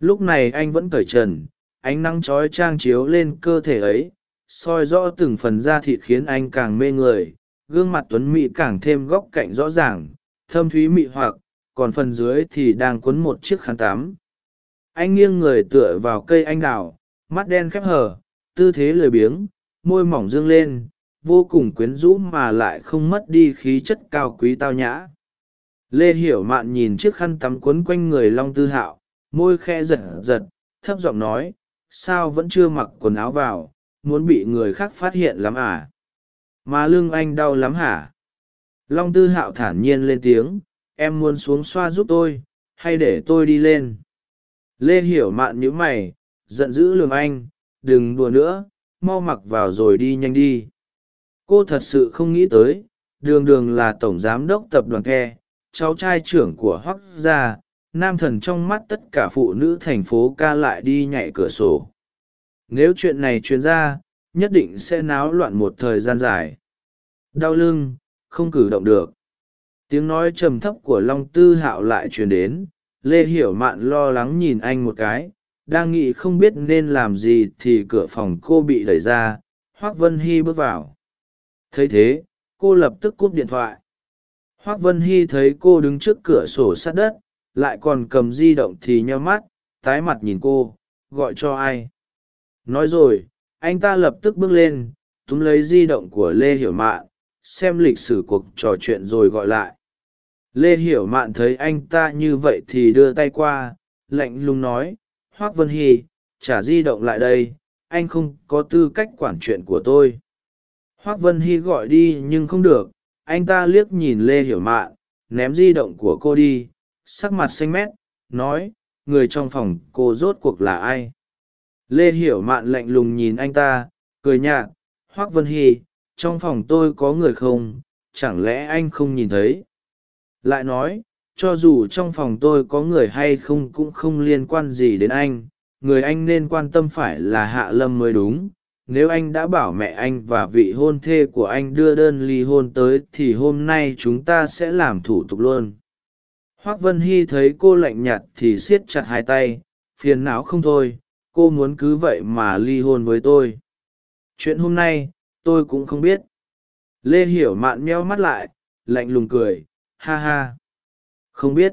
Lúc này anh vẫn cởi trần, ánh nắng trói trang chiếu lên cơ thể ấy, soi rõ từng phần da thịt khiến anh càng mê người, gương mặt tuấn mỹ càng thêm góc cạnh rõ ràng, thâm thúy mị hoặc, còn phần dưới thì đang quấn một chiếc khăn tắm anh nghiêng người tựa vào cây anh đào, mắt đen khép hờ, tư thế lười biếng, môi mỏng dương lên, vô cùng quyến rũ mà lại không mất đi khí chất cao quý tao nhã. Lê hiểu mạn nhìn chiếc khăn tắm quấn quanh người long tư hạo, môi khe giật giật, thấp giọng nói, sao vẫn chưa mặc quần áo vào? Muốn bị người khác phát hiện lắm à? Mà lưng anh đau lắm hả? Long tư hạo thản nhiên lên tiếng, em muốn xuống xoa giúp tôi, hay để tôi đi lên? Lê hiểu mạn nhíu mày, giận dữ lường anh, đừng đùa nữa, mau mặc vào rồi đi nhanh đi. Cô thật sự không nghĩ tới, đường đường là tổng giám đốc tập đoàn ke cháu trai trưởng của Hoắc gia, nam thần trong mắt tất cả phụ nữ thành phố ca lại đi nhảy cửa sổ. Nếu chuyện này truyền ra, nhất định sẽ náo loạn một thời gian dài. Đau lưng, không cử động được. Tiếng nói trầm thấp của long tư hạo lại truyền đến lê hiểu mạn lo lắng nhìn anh một cái, đang nghĩ không biết nên làm gì thì cửa phòng cô bị đẩy ra, hoác vân hy bước vào. Thấy thế, cô lập tức cúp điện thoại. Hoác vân hy thấy cô đứng trước cửa sổ sát đất, lại còn cầm di động thì nheo mắt, tái mặt nhìn cô, gọi cho ai? Nói rồi, anh ta lập tức bước lên, túm lấy di động của lê hiểu mạn, xem lịch sử cuộc trò chuyện rồi gọi lại lê hiểu mạn thấy anh ta như vậy thì đưa tay qua, lạnh lùng nói, hoác vân hy trả di động lại đây, anh không có tư cách quản chuyện của tôi. Hoác vân hy gọi đi nhưng không được, anh ta liếc nhìn lê hiểu mạn, ném di động của cô đi, sắc mặt xanh mét, nói, người trong phòng cô rốt cuộc là ai? Lê hiểu mạn lạnh lùng nhìn anh ta, cười nhạt, hoác vân hy, trong phòng tôi có người không? Chẳng lẽ anh không nhìn thấy? Lại nói, cho dù trong phòng tôi có người hay không cũng không liên quan gì đến anh, người anh nên quan tâm phải là hạ lâm mới đúng. Nếu anh đã bảo mẹ anh và vị hôn thê của anh đưa đơn ly hôn tới thì hôm nay chúng ta sẽ làm thủ tục luôn. Hoác vân hy thấy cô lạnh nhạt thì siết chặt hai tay, phiền não không thôi, cô muốn cứ vậy mà ly hôn với tôi. Chuyện hôm nay, tôi cũng không biết. Lê hiểu mạn meo mắt lại, lạnh lùng cười ha ha. Không biết.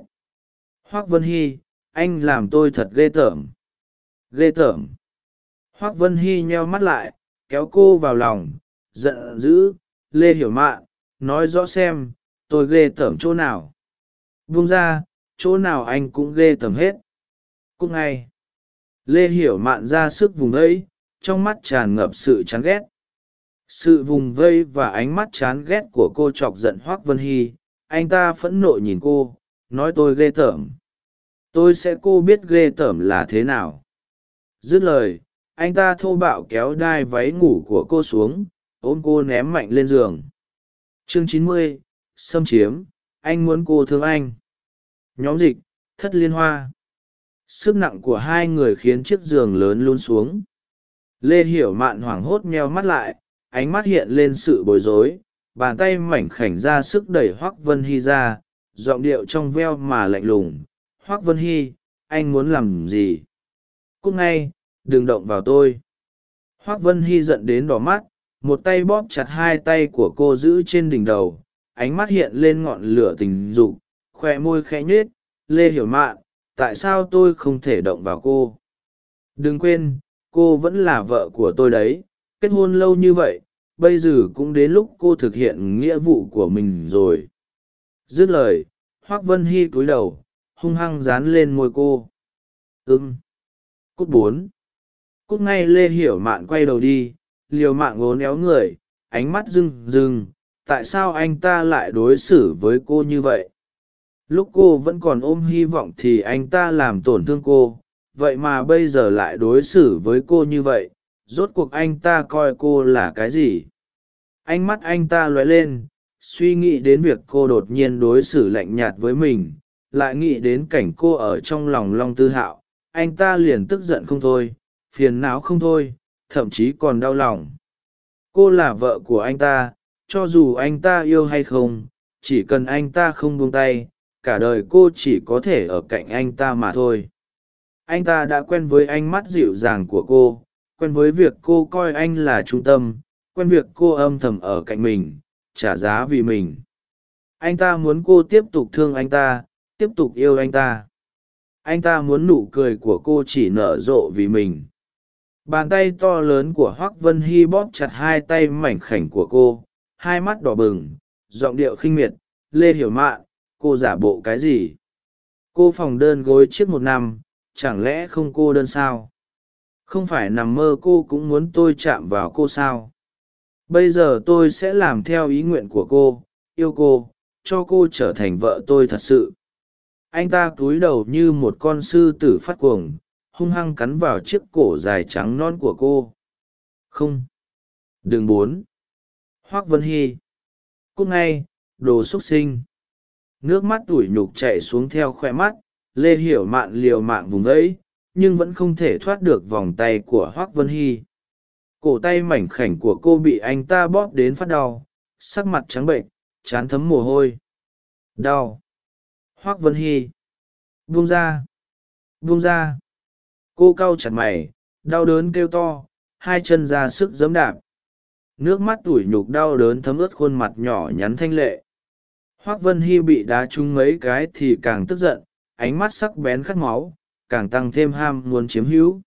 Hoác vân hy, anh làm tôi thật ghê tởm. Ghê tởm. Hoác vân hy nheo mắt lại, kéo cô vào lòng, giận dữ. Lê hiểu mạn nói rõ xem, tôi ghê tởm chỗ nào? Vung ra, chỗ nào anh cũng ghê tởm hết. Cúc ngay. Lê hiểu mạn ra sức vùng ấy trong mắt tràn ngập sự chán ghét. Sự vùng vây và ánh mắt chán ghét của cô chọc giận hoác vân hy anh ta phẫn nộ nhìn cô, nói tôi ghê tởm. Tôi sẽ cô biết ghê tởm là thế nào. Dứt lời, anh ta thô bạo kéo đai váy ngủ của cô xuống, ôm cô ném mạnh lên giường. Chương chín mươi, xâm chiếm, anh muốn cô thương anh. Nhóm dịch, thất liên hoa. Sức nặng của hai người khiến chiếc giường lớn luôn xuống. Lê hiểu mạn hoảng hốt meo mắt lại, ánh mắt hiện lên sự bối rối bàn tay mảnh khảnh ra sức đẩy hoác vân hy ra, giọng điệu trong veo mà lạnh lùng. Hoác vân hy, anh muốn làm gì? Cúc ngay, đừng động vào tôi. Hoác vân hy giận đến đỏ mắt, một tay bóp chặt hai tay của cô giữ trên đỉnh đầu. Ánh mắt hiện lên ngọn lửa tình dục khoe môi khẽ nhết lê hiểu mạn, tại sao tôi không thể động vào cô? Đừng quên, cô vẫn là vợ của tôi đấy. Kết hôn lâu như vậy bây giờ cũng đến lúc cô thực hiện nghĩa vụ của mình rồi. Dứt lời, hoác vân hy cúi đầu, hung hăng dán lên môi cô. Ưng cút bốn. Cút ngay lê hiểu mạn quay đầu đi, liều mạng ngốn éo người, ánh mắt rưng rưng tại sao anh ta lại đối xử với cô như vậy? Lúc cô vẫn còn ôm hy vọng thì anh ta làm tổn thương cô, vậy mà bây giờ lại đối xử với cô như vậy rốt cuộc anh ta coi cô là cái gì? Ánh mắt anh ta lóe lên, suy nghĩ đến việc cô đột nhiên đối xử lạnh nhạt với mình, lại nghĩ đến cảnh cô ở trong lòng long tư hạo, anh ta liền tức giận không thôi, phiền não không thôi, thậm chí còn đau lòng. Cô là vợ của anh ta, cho dù anh ta yêu hay không, chỉ cần anh ta không buông tay, cả đời cô chỉ có thể ở cạnh anh ta mà thôi. Anh ta đã quen với ánh mắt dịu dàng của cô quen với việc cô coi anh là trung tâm, quen việc cô âm thầm ở cạnh mình, trả giá vì mình. Anh ta muốn cô tiếp tục thương anh ta, tiếp tục yêu anh ta. Anh ta muốn nụ cười của cô chỉ nở rộ vì mình. Bàn tay to lớn của hoác vân hy bóp chặt hai tay mảnh khảnh của cô, hai mắt đỏ bừng, giọng điệu khinh miệt, lê hiểu mạn cô giả bộ cái gì? Cô phòng đơn gối trước một năm, chẳng lẽ không cô đơn sao? Không phải nằm mơ cô cũng muốn tôi chạm vào cô sao? Bây giờ tôi sẽ làm theo ý nguyện của cô, yêu cô, cho cô trở thành vợ tôi thật sự. Anh ta cúi đầu như một con sư tử phát cuồng, hung hăng cắn vào chiếc cổ dài trắng non của cô. Không. Đừng bốn hoác vân hy. Cúc ngay, đồ x u ấ t sinh. Nước mắt tủi nhục chạy xuống theo khoe mắt, lê hiểu mạn liều mạng vùng ấy nhưng vẫn không thể thoát được vòng tay của hoác vân hy. Cổ tay mảnh khảnh của cô bị anh ta bóp đến phát đau, sắc mặt trắng bệnh, chán thấm mồ hôi. Đau. Hoác vân hy. Buông ra. Buông ra. Cô cau chặt mày, đau đớn kêu to, hai chân ra sức giấm đạp. Nước mắt tủi nhục đau đớn thấm ướt khuôn mặt nhỏ nhắn thanh lệ. Hoác vân hy bị đá trúng mấy cái thì càng tức giận, ánh mắt sắc bén khát máu càng tăng thêm ham muốn chiếm hữu.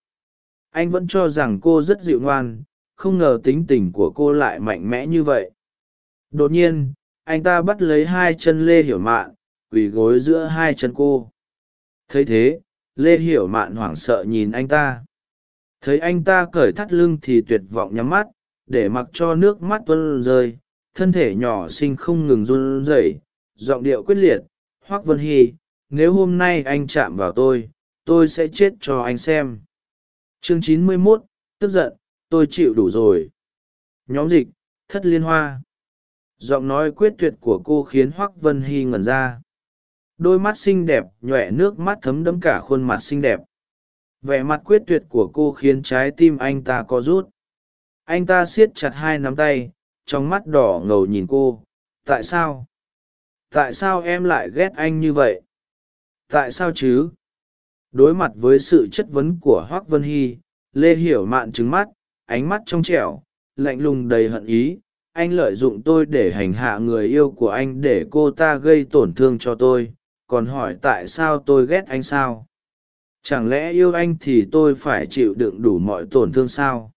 Anh vẫn cho rằng cô rất dịu ngoan, không ngờ tính tình của cô lại mạnh mẽ như vậy. Đột nhiên, anh ta bắt lấy hai chân lê hiểu mạn, quỳ gối giữa hai chân cô. Thấy thế, lê hiểu mạn hoảng sợ nhìn anh ta. Thấy anh ta cởi thắt lưng thì tuyệt vọng nhắm mắt, để mặc cho nước mắt tuân rơi, thân thể nhỏ xinh không ngừng run rẩy, giọng điệu quyết liệt hoác vân hy, nếu hôm nay anh chạm vào tôi tôi sẽ chết cho anh xem. Chương chín mươi mốt, tức giận, tôi chịu đủ rồi. Nhóm dịch, thất liên hoa. Giọng nói quyết tuyệt của cô khiến hoác vân hy ngẩn ra. Đôi mắt xinh đẹp nhoẹ nước mắt thấm đẫm cả khuôn mặt xinh đẹp. Vẻ mặt quyết tuyệt của cô khiến trái tim anh ta có rút. Anh ta siết chặt hai nắm tay, trong mắt đỏ ngầu nhìn cô. Tại sao? Tại sao em lại ghét anh như vậy? Tại sao chứ? Đối mặt với sự chất vấn của hoác vân hy, lê hiểu mạn trứng mắt, ánh mắt trong trẻo, lạnh lùng đầy hận ý. Anh lợi dụng tôi để hành hạ người yêu của anh để cô ta gây tổn thương cho tôi, còn hỏi tại sao tôi ghét anh sao? Chẳng lẽ yêu anh thì tôi phải chịu đựng đủ mọi tổn thương sao?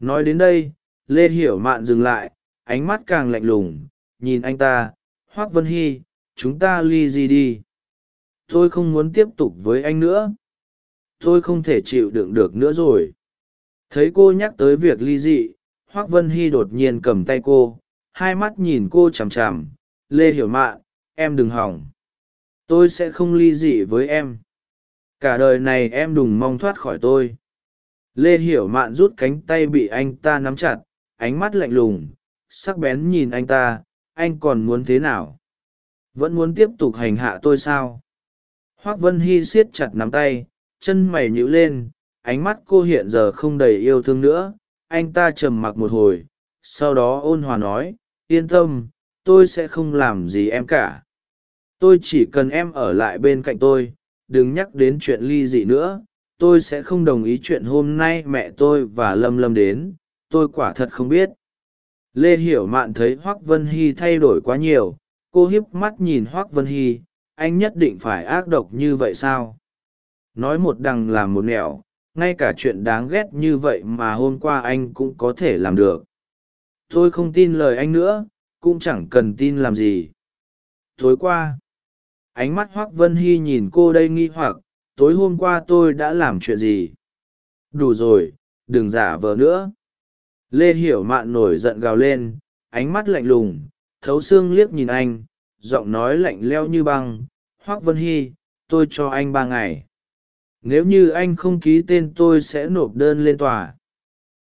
Nói đến đây, lê hiểu mạn dừng lại, ánh mắt càng lạnh lùng. Nhìn anh ta, hoác vân hy, chúng ta ly gì đi tôi không muốn tiếp tục với anh nữa. Tôi không thể chịu đựng được nữa rồi. Thấy cô nhắc tới việc ly dị, hoác vân hy đột nhiên cầm tay cô, hai mắt nhìn cô chằm chằm. Lê hiểu mạn em đừng hỏng. Tôi sẽ không ly dị với em. Cả đời này em đừng mong thoát khỏi tôi. Lê hiểu mạn rút cánh tay bị anh ta nắm chặt, ánh mắt lạnh lùng, sắc bén nhìn anh ta. Anh còn muốn thế nào? Vẫn muốn tiếp tục hành hạ tôi sao? Hoác vân hy siết chặt nắm tay, chân mày nhíu lên, ánh mắt cô hiện giờ không đầy yêu thương nữa. Anh ta trầm mặc một hồi, sau đó ôn hòa nói, yên tâm, tôi sẽ không làm gì em cả. Tôi chỉ cần em ở lại bên cạnh tôi, đừng nhắc đến chuyện ly dị nữa. Tôi sẽ không đồng ý chuyện hôm nay mẹ tôi và lâm lâm đến. Tôi quả thật không biết. Lê hiểu mạn thấy hoác vân hy thay đổi quá nhiều, cô hiếp mắt nhìn hoác vân hy anh nhất định phải ác độc như vậy sao? Nói một đằng làm một nẻo, ngay cả chuyện đáng ghét như vậy mà hôm qua anh cũng có thể làm được. Tôi không tin lời anh nữa, cũng chẳng cần tin làm gì. Tối qua, ánh mắt hoác vân hy nhìn cô đây nghi hoặc, tối hôm qua tôi đã làm chuyện gì? Đủ rồi, đừng giả vờ nữa. Lê hiểu mạn nổi giận gào lên, ánh mắt lạnh lùng, thấu xương liếc nhìn anh, giọng nói lạnh leo như băng hoác vân hy, tôi cho anh ba ngày. Nếu như anh không ký tên tôi sẽ nộp đơn lên tòa.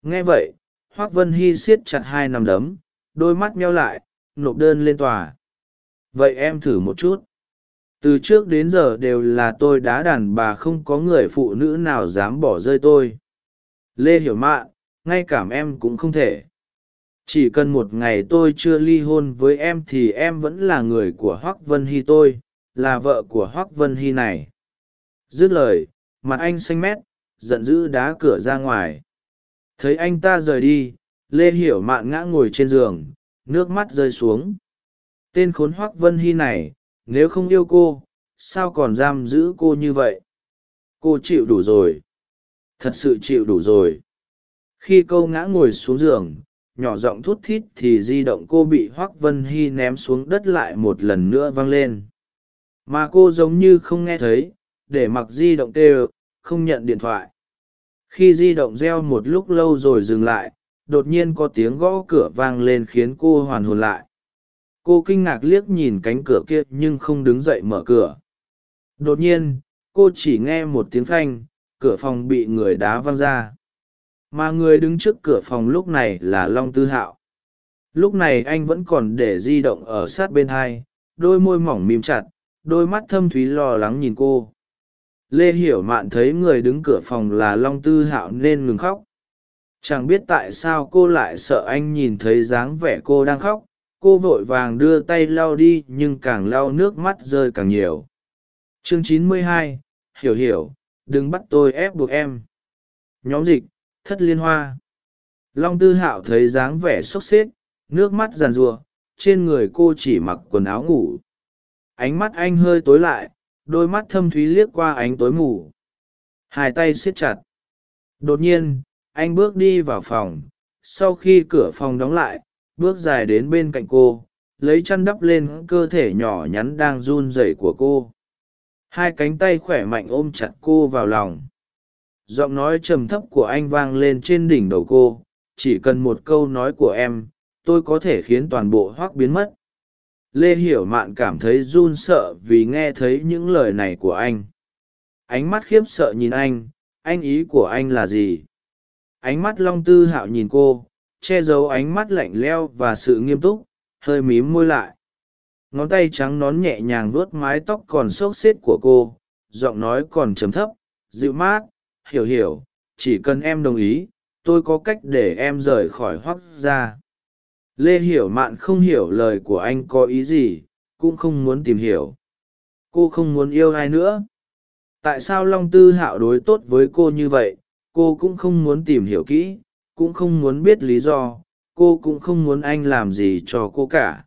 Nghe vậy, hoác vân hy siết chặt hai nằm đấm, đôi mắt meo lại, nộp đơn lên tòa. Vậy em thử một chút. Từ trước đến giờ đều là tôi đá đàn bà không có người phụ nữ nào dám bỏ rơi tôi. Lê hiểu mạn ngay cảm em cũng không thể. Chỉ cần một ngày tôi chưa ly hôn với em thì em vẫn là người của hoác vân hy tôi là vợ của hoác vân hy này. Dứt lời, mặt anh xanh mét, giận dữ đá cửa ra ngoài. Thấy anh ta rời đi, lê hiểu mạn ngã ngồi trên giường, nước mắt rơi xuống. Tên khốn hoác vân hy này, nếu không yêu cô, sao còn giam giữ cô như vậy? Cô chịu đủ rồi. Thật sự chịu đủ rồi. Khi câu ngã ngồi xuống giường, nhỏ giọng thút thít thì di động cô bị hoác vân hy ném xuống đất lại một lần nữa vang lên mà cô giống như không nghe thấy, để mặc di động kêu không nhận điện thoại. Khi di động reo một lúc lâu rồi dừng lại, đột nhiên có tiếng gõ cửa vang lên khiến cô hoàn hồn lại. Cô kinh ngạc liếc nhìn cánh cửa kia nhưng không đứng dậy mở cửa. Đột nhiên, cô chỉ nghe một tiếng phanh, cửa phòng bị người đá văng ra. Mà người đứng trước cửa phòng lúc này là long tư hạo. Lúc này anh vẫn còn để di động ở sát bên hai, đôi môi mỏng mím chặt đôi mắt thâm thúy lo lắng nhìn cô. Lê hiểu mạn thấy người đứng cửa phòng là long tư hạo nên ngừng khóc. Chẳng biết tại sao cô lại sợ anh nhìn thấy dáng vẻ cô đang khóc. Cô vội vàng đưa tay lau đi nhưng càng lau nước mắt rơi càng nhiều. Chương 92, hiểu hiểu đừng bắt tôi ép buộc em. Nhóm dịch thất liên hoa. Long tư hạo thấy dáng vẻ sốc xếp nước mắt giàn giụa trên người cô chỉ mặc quần áo ngủ ánh mắt anh hơi tối lại, đôi mắt thâm thúy liếc qua ánh tối mù. Hai tay siết chặt. Đột nhiên, anh bước đi vào phòng. Sau khi cửa phòng đóng lại, bước dài đến bên cạnh cô, lấy chăn đắp lên cơ thể nhỏ nhắn đang run rẩy của cô. Hai cánh tay khỏe mạnh ôm chặt cô vào lòng. Giọng nói trầm thấp của anh vang lên trên đỉnh đầu cô. Chỉ cần một câu nói của em, tôi có thể khiến toàn bộ hoác biến mất lê hiểu mạn cảm thấy run sợ vì nghe thấy những lời này của anh. Ánh mắt khiếp sợ nhìn anh anh ý của anh là gì? Ánh mắt long tư hạo nhìn cô, che giấu ánh mắt lạnh leo và sự nghiêm túc, hơi mím môi lại. Ngón tay trắng nón nhẹ nhàng vuốt mái tóc còn xốc xếp của cô, giọng nói còn chấm thấp, dịu mát, hiểu hiểu, chỉ cần em đồng ý, tôi có cách để em rời khỏi hoác ra lê hiểu mạn không hiểu lời của anh có ý gì, cũng không muốn tìm hiểu. Cô không muốn yêu ai nữa. Tại sao long tư hạo đối tốt với cô như vậy, cô cũng không muốn tìm hiểu kỹ, cũng không muốn biết lý do, cô cũng không muốn anh làm gì cho cô cả.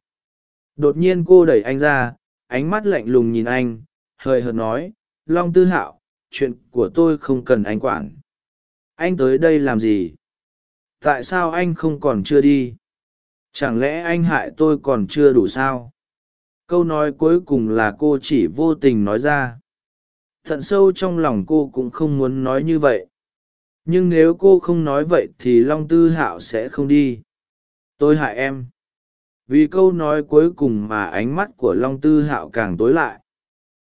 Đột nhiên cô đẩy anh ra, ánh mắt lạnh lùng nhìn anh, hời hợt nói, long tư hạo, chuyện của tôi không cần anh quản. Anh tới đây làm gì? Tại sao anh không còn chưa đi? Chẳng lẽ anh hại tôi còn chưa đủ sao? Câu nói cuối cùng là cô chỉ vô tình nói ra. Thận sâu trong lòng cô cũng không muốn nói như vậy. Nhưng nếu cô không nói vậy thì long tư hạo sẽ không đi. Tôi hại em. Vì câu nói cuối cùng mà ánh mắt của long tư hạo càng tối lại.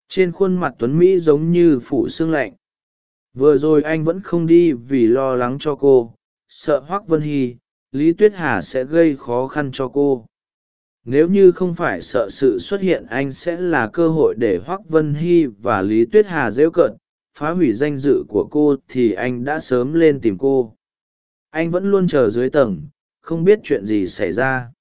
Trên khuôn mặt tuấn mỹ giống như phủ xương lạnh. Vừa rồi anh vẫn không đi vì lo lắng cho cô. Sợ hoác vân hy lý tuyết hà sẽ gây khó khăn cho cô. Nếu như không phải sợ sự xuất hiện, anh sẽ là cơ hội để hoác vân hy và lý tuyết hà dễu cợt. Phá hủy danh dự của cô thì anh đã sớm lên tìm cô. Anh vẫn luôn chờ dưới tầng, không biết chuyện gì xảy ra.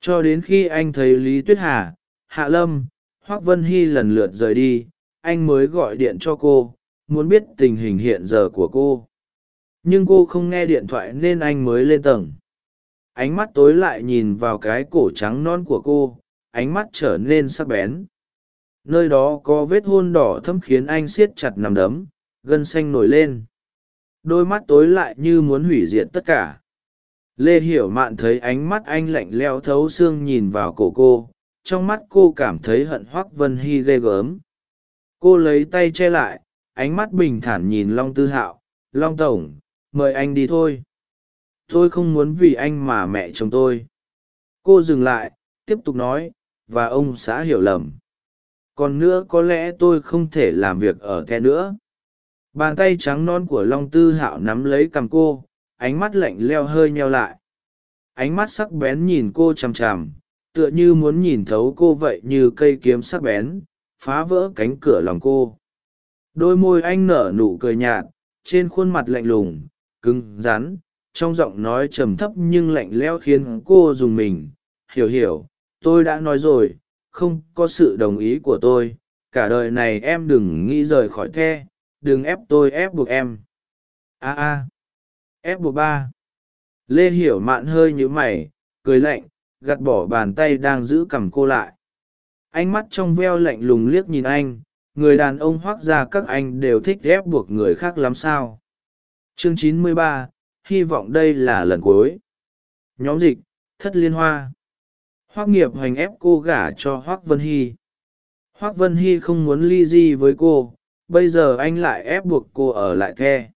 Cho đến khi anh thấy lý tuyết hà, hạ lâm, hoác vân hy lần lượt rời đi, anh mới gọi điện cho cô, muốn biết tình hình hiện giờ của cô nhưng cô không nghe điện thoại nên anh mới lên tầng. Ánh mắt tối lại nhìn vào cái cổ trắng non của cô, ánh mắt trở nên sắc bén. Nơi đó có vết hôn đỏ thâm khiến anh siết chặt nằm đấm, gân xanh nổi lên. Đôi mắt tối lại như muốn hủy diệt tất cả. Lê hiểu mạn thấy ánh mắt anh lạnh leo thấu xương nhìn vào cổ cô, trong mắt cô cảm thấy hận hoắc vân hy ghê gớm. Cô lấy tay che lại, ánh mắt bình thản nhìn long tư hạo. Long tổng mời anh đi thôi. Tôi không muốn vì anh mà mẹ chồng tôi. Cô dừng lại, tiếp tục nói, và ông xã hiểu lầm. Còn nữa có lẽ tôi không thể làm việc ở the nữa. Bàn tay trắng non của long tư hạo nắm lấy cằm cô, ánh mắt lạnh leo hơi nheo lại. Ánh mắt sắc bén nhìn cô chằm chằm, tựa như muốn nhìn thấu cô vậy như cây kiếm sắc bén, phá vỡ cánh cửa lòng cô. Đôi môi anh nở nụ cười nhạt, trên khuôn mặt lạnh lùng cứng, rắn, trong giọng nói trầm thấp nhưng lạnh lẽo khiến cô dùng mình. Hiểu hiểu, tôi đã nói rồi, không có sự đồng ý của tôi. Cả đời này em đừng nghĩ rời khỏi the, đừng ép tôi ép buộc em. A a, ép buộc ba. Lê hiểu mạn hơi nhữ mày, cười lạnh, gạt bỏ bàn tay đang giữ cằm cô lại. Ánh mắt trong veo lạnh lùng liếc nhìn anh, người đàn ông hoác ra các anh đều thích ép buộc người khác lắm sao? Chương 93, hy vọng đây là lần cuối. Nhóm dịch thất liên hoa. Hoác nghiệp hoành ép cô gả cho hoác vân hy. Hoác vân hy không muốn ly di với cô bây giờ anh lại ép buộc cô ở lại the.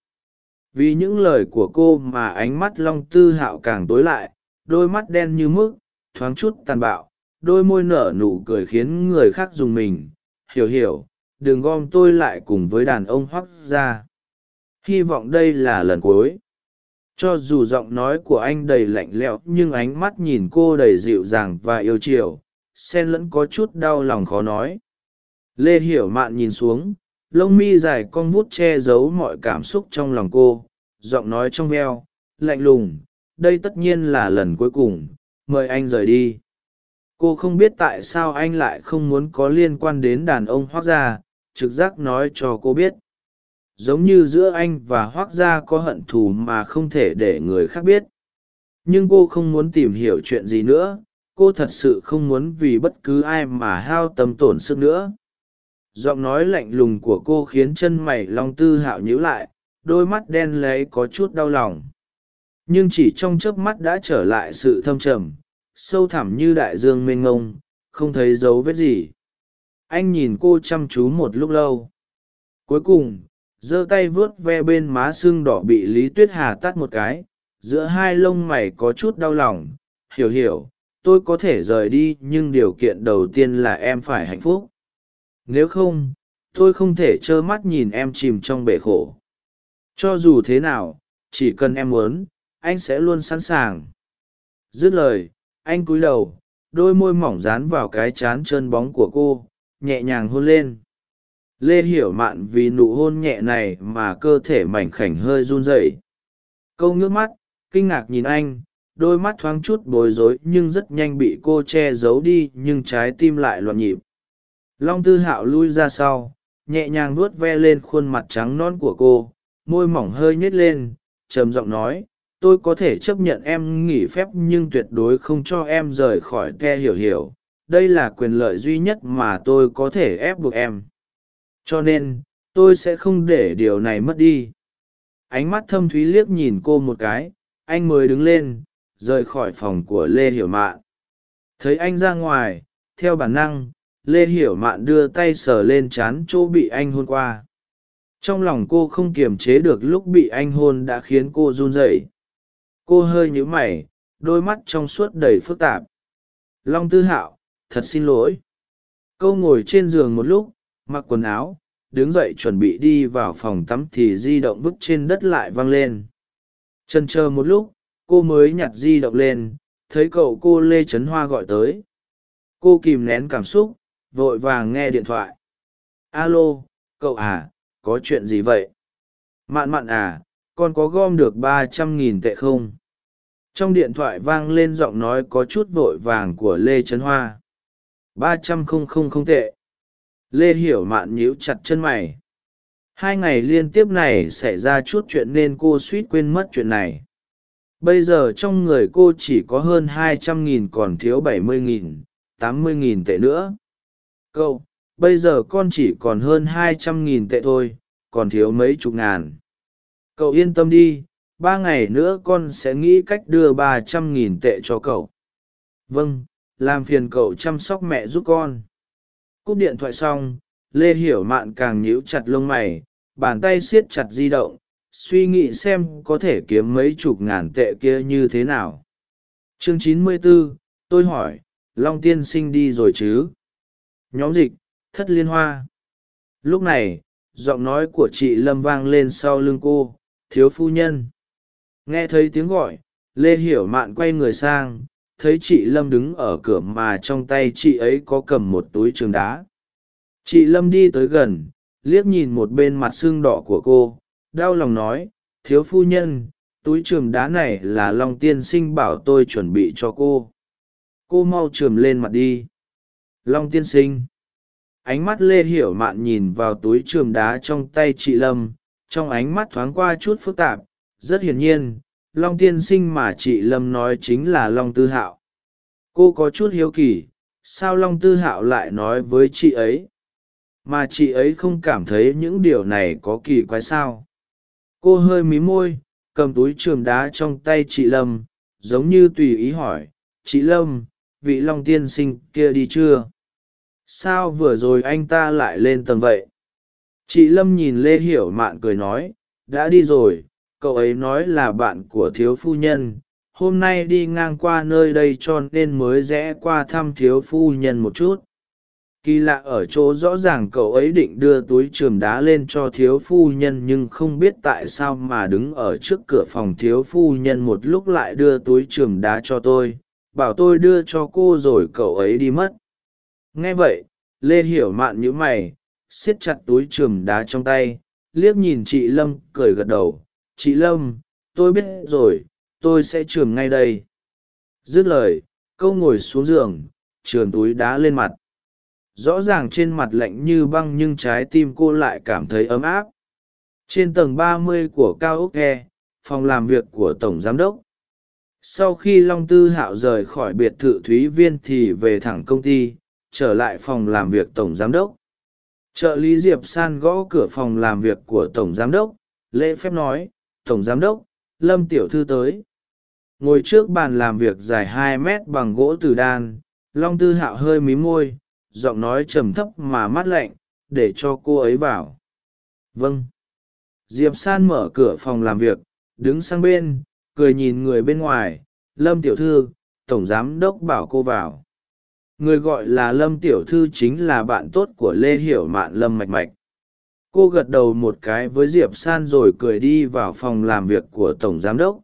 Vì những lời của cô mà ánh mắt long tư hạo càng tối lại đôi mắt đen như mức thoáng chút tàn bạo đôi môi nở nụ cười khiến người khác dùng mình. Hiểu hiểu đừng gom tôi lại cùng với đàn ông hoắc ra hy vọng đây là lần cuối. Cho dù giọng nói của anh đầy lạnh lẽo, nhưng ánh mắt nhìn cô đầy dịu dàng và yêu chiều sen lẫn có chút đau lòng khó nói. Lê hiểu mạn nhìn xuống, lông mi dài con vút che giấu mọi cảm xúc trong lòng cô, giọng nói trong veo, lạnh lùng, đây tất nhiên là lần cuối cùng, mời anh rời đi. Cô không biết tại sao anh lại không muốn có liên quan đến đàn ông hoác gia, trực giác nói cho cô biết giống như giữa anh và hoác gia có hận thù mà không thể để người khác biết. Nhưng cô không muốn tìm hiểu chuyện gì nữa, cô thật sự không muốn vì bất cứ ai mà hao tâm tổn sức nữa. Giọng nói lạnh lùng của cô khiến chân mày long tư hạo nhíu lại, đôi mắt đen lấy có chút đau lòng. Nhưng chỉ trong chớp mắt đã trở lại sự thâm trầm, sâu thẳm như đại dương mênh ngông không thấy dấu vết gì. Anh nhìn cô chăm chú một lúc lâu. Cuối cùng giơ tay vuốt ve bên má sưng đỏ bị lý tuyết hà tắt một cái, giữa hai lông mày có chút đau lòng. Hiểu hiểu, tôi có thể rời đi, nhưng điều kiện đầu tiên là em phải hạnh phúc. Nếu không, tôi không thể trơ mắt nhìn em chìm trong bể khổ. Cho dù thế nào, chỉ cần em muốn, anh sẽ luôn sẵn sàng. Dứt lời, anh cúi đầu, đôi môi mỏng dán vào cái chán trơn bóng của cô, nhẹ nhàng hôn lên lê hiểu mạn vì nụ hôn nhẹ này mà cơ thể mảnh khảnh hơi run rẩy. Câu ngước mắt, kinh ngạc nhìn anh, đôi mắt thoáng chút bối rối nhưng rất nhanh bị cô che giấu đi nhưng trái tim lại loạn nhịp. Long tư hạo lui ra sau, nhẹ nhàng nuốt ve lên khuôn mặt trắng non của cô, môi mỏng hơi nhếch lên, trầm giọng nói, tôi có thể chấp nhận em nghỉ phép nhưng tuyệt đối không cho em rời khỏi ke hiểu hiểu. Đây là quyền lợi duy nhất mà tôi có thể ép buộc em cho nên, tôi sẽ không để điều này mất đi. Ánh mắt thâm thúy liếc nhìn cô một cái, anh mới đứng lên, rời khỏi phòng của lê hiểu mạn. Thấy anh ra ngoài, theo bản năng, lê hiểu mạn đưa tay sờ lên c h á n chỗ bị anh hôn qua. Trong lòng cô không kiềm chế được lúc bị anh hôn đã khiến cô run rẩy. Cô hơi nhíu mày, đôi mắt trong suốt đầy phức tạp. Long tư hạo, thật xin lỗi. Câu ngồi trên giường một lúc mặc quần áo, đứng dậy chuẩn bị đi vào phòng tắm thì di động vứt trên đất lại văng lên. Chân chờ một lúc, cô mới nhặt di động lên, thấy cậu cô lê trấn hoa gọi tới. Cô kìm nén cảm xúc, vội vàng nghe điện thoại. Alo, cậu à có chuyện gì vậy? Mạn mạn à con có gom được ba trăm nghìn tệ không? Trong điện thoại vang lên giọng nói có chút vội vàng của lê trấn hoa. Ba trăm không không không tệ lê hiểu mạn nhíu chặt chân mày. Hai ngày liên tiếp này xảy ra chút chuyện nên cô suýt quên mất chuyện này. Bây giờ trong người cô chỉ có hơn hai trăm nghìn còn thiếu bảy mươi nghìn, tám mươi nghìn tệ nữa. Cậu, bây giờ con chỉ còn hơn hai trăm nghìn tệ thôi, còn thiếu mấy chục ngàn. Cậu yên tâm đi, ba ngày nữa con sẽ nghĩ cách đưa ba trăm nghìn tệ cho cậu. Vâng làm phiền cậu chăm sóc mẹ giúp con cúp điện thoại xong lê hiểu mạn càng nhíu chặt lông mày bàn tay siết chặt di động suy nghĩ xem có thể kiếm mấy chục ngàn tệ kia như thế nào. Chương chín mươi 94, tôi hỏi long tiên sinh đi rồi chứ? Nhóm dịch thất liên hoa. Lúc này giọng nói của chị lâm vang lên sau lưng cô thiếu phu nhân. Nghe thấy tiếng gọi lê hiểu mạn quay người sang thấy chị lâm đứng ở cửa mà trong tay chị ấy có cầm một túi trường đá. Chị lâm đi tới gần, liếc nhìn một bên mặt xương đỏ của cô, đau lòng nói, thiếu phu nhân, túi trường đá này là long tiên sinh bảo tôi chuẩn bị cho cô. Cô mau trường lên mặt đi. Long tiên sinh. Ánh mắt lê hiểu mạn nhìn vào túi trường đá trong tay chị lâm, trong ánh mắt thoáng qua chút phức tạp, rất hiển nhiên long tiên sinh mà chị lâm nói chính là long tư hạo. Cô có chút hiếu kỳ, sao long tư hạo lại nói với chị ấy? Mà chị ấy không cảm thấy những điều này có kỳ quái sao? Cô hơi mí môi, cầm túi trường đá trong tay chị lâm, giống như tùy ý hỏi, chị lâm, vị long tiên sinh kia đi chưa? Sao vừa rồi anh ta lại lên tầng vậy? Chị lâm nhìn lê hiểu mạn cười nói, đã đi rồi cậu ấy nói là bạn của thiếu phu nhân, hôm nay đi ngang qua nơi đây cho nên mới rẽ qua thăm thiếu phu nhân một chút. Kỳ lạ ở chỗ rõ ràng cậu ấy định đưa túi trường đá lên cho thiếu phu nhân nhưng không biết tại sao mà đứng ở trước cửa phòng thiếu phu nhân một lúc lại đưa túi trường đá cho tôi, bảo tôi đưa cho cô rồi cậu ấy đi mất. Nghe vậy, lê hiểu mạn nhữ mày, siết chặt túi trường đá trong tay, liếc nhìn chị lâm, cười gật đầu chị lâm, tôi biết rồi, tôi sẽ trường ngay đây. Dứt lời, câu ngồi xuống giường, trường túi đá lên mặt. Rõ ràng trên mặt lạnh như băng nhưng trái tim cô lại cảm thấy ấm áp. Trên tầng ba mươi của cao ốc e phòng làm việc của tổng giám đốc. Sau khi long tư hạo rời khỏi biệt thự thúy viên thì về thẳng công ty, trở lại phòng làm việc tổng giám đốc. Trợ lý diệp san gõ cửa phòng làm việc của tổng giám đốc, lễ phép nói tổng giám đốc, lâm tiểu thư tới. Ngồi trước bàn làm việc dài hai mét bằng gỗ từ đan, long tư hạo hơi mí môi, giọng nói trầm thấp mà mát lạnh, để cho cô ấy vào. Vâng. Diệp san mở cửa phòng làm việc, đứng sang bên, cười nhìn người bên ngoài, lâm tiểu thư, tổng giám đốc bảo cô vào. Người gọi là lâm tiểu thư chính là bạn tốt của lê hiểu mạn lâm mạch mạch cô gật đầu một cái với diệp san rồi cười đi vào phòng làm việc của tổng giám đốc.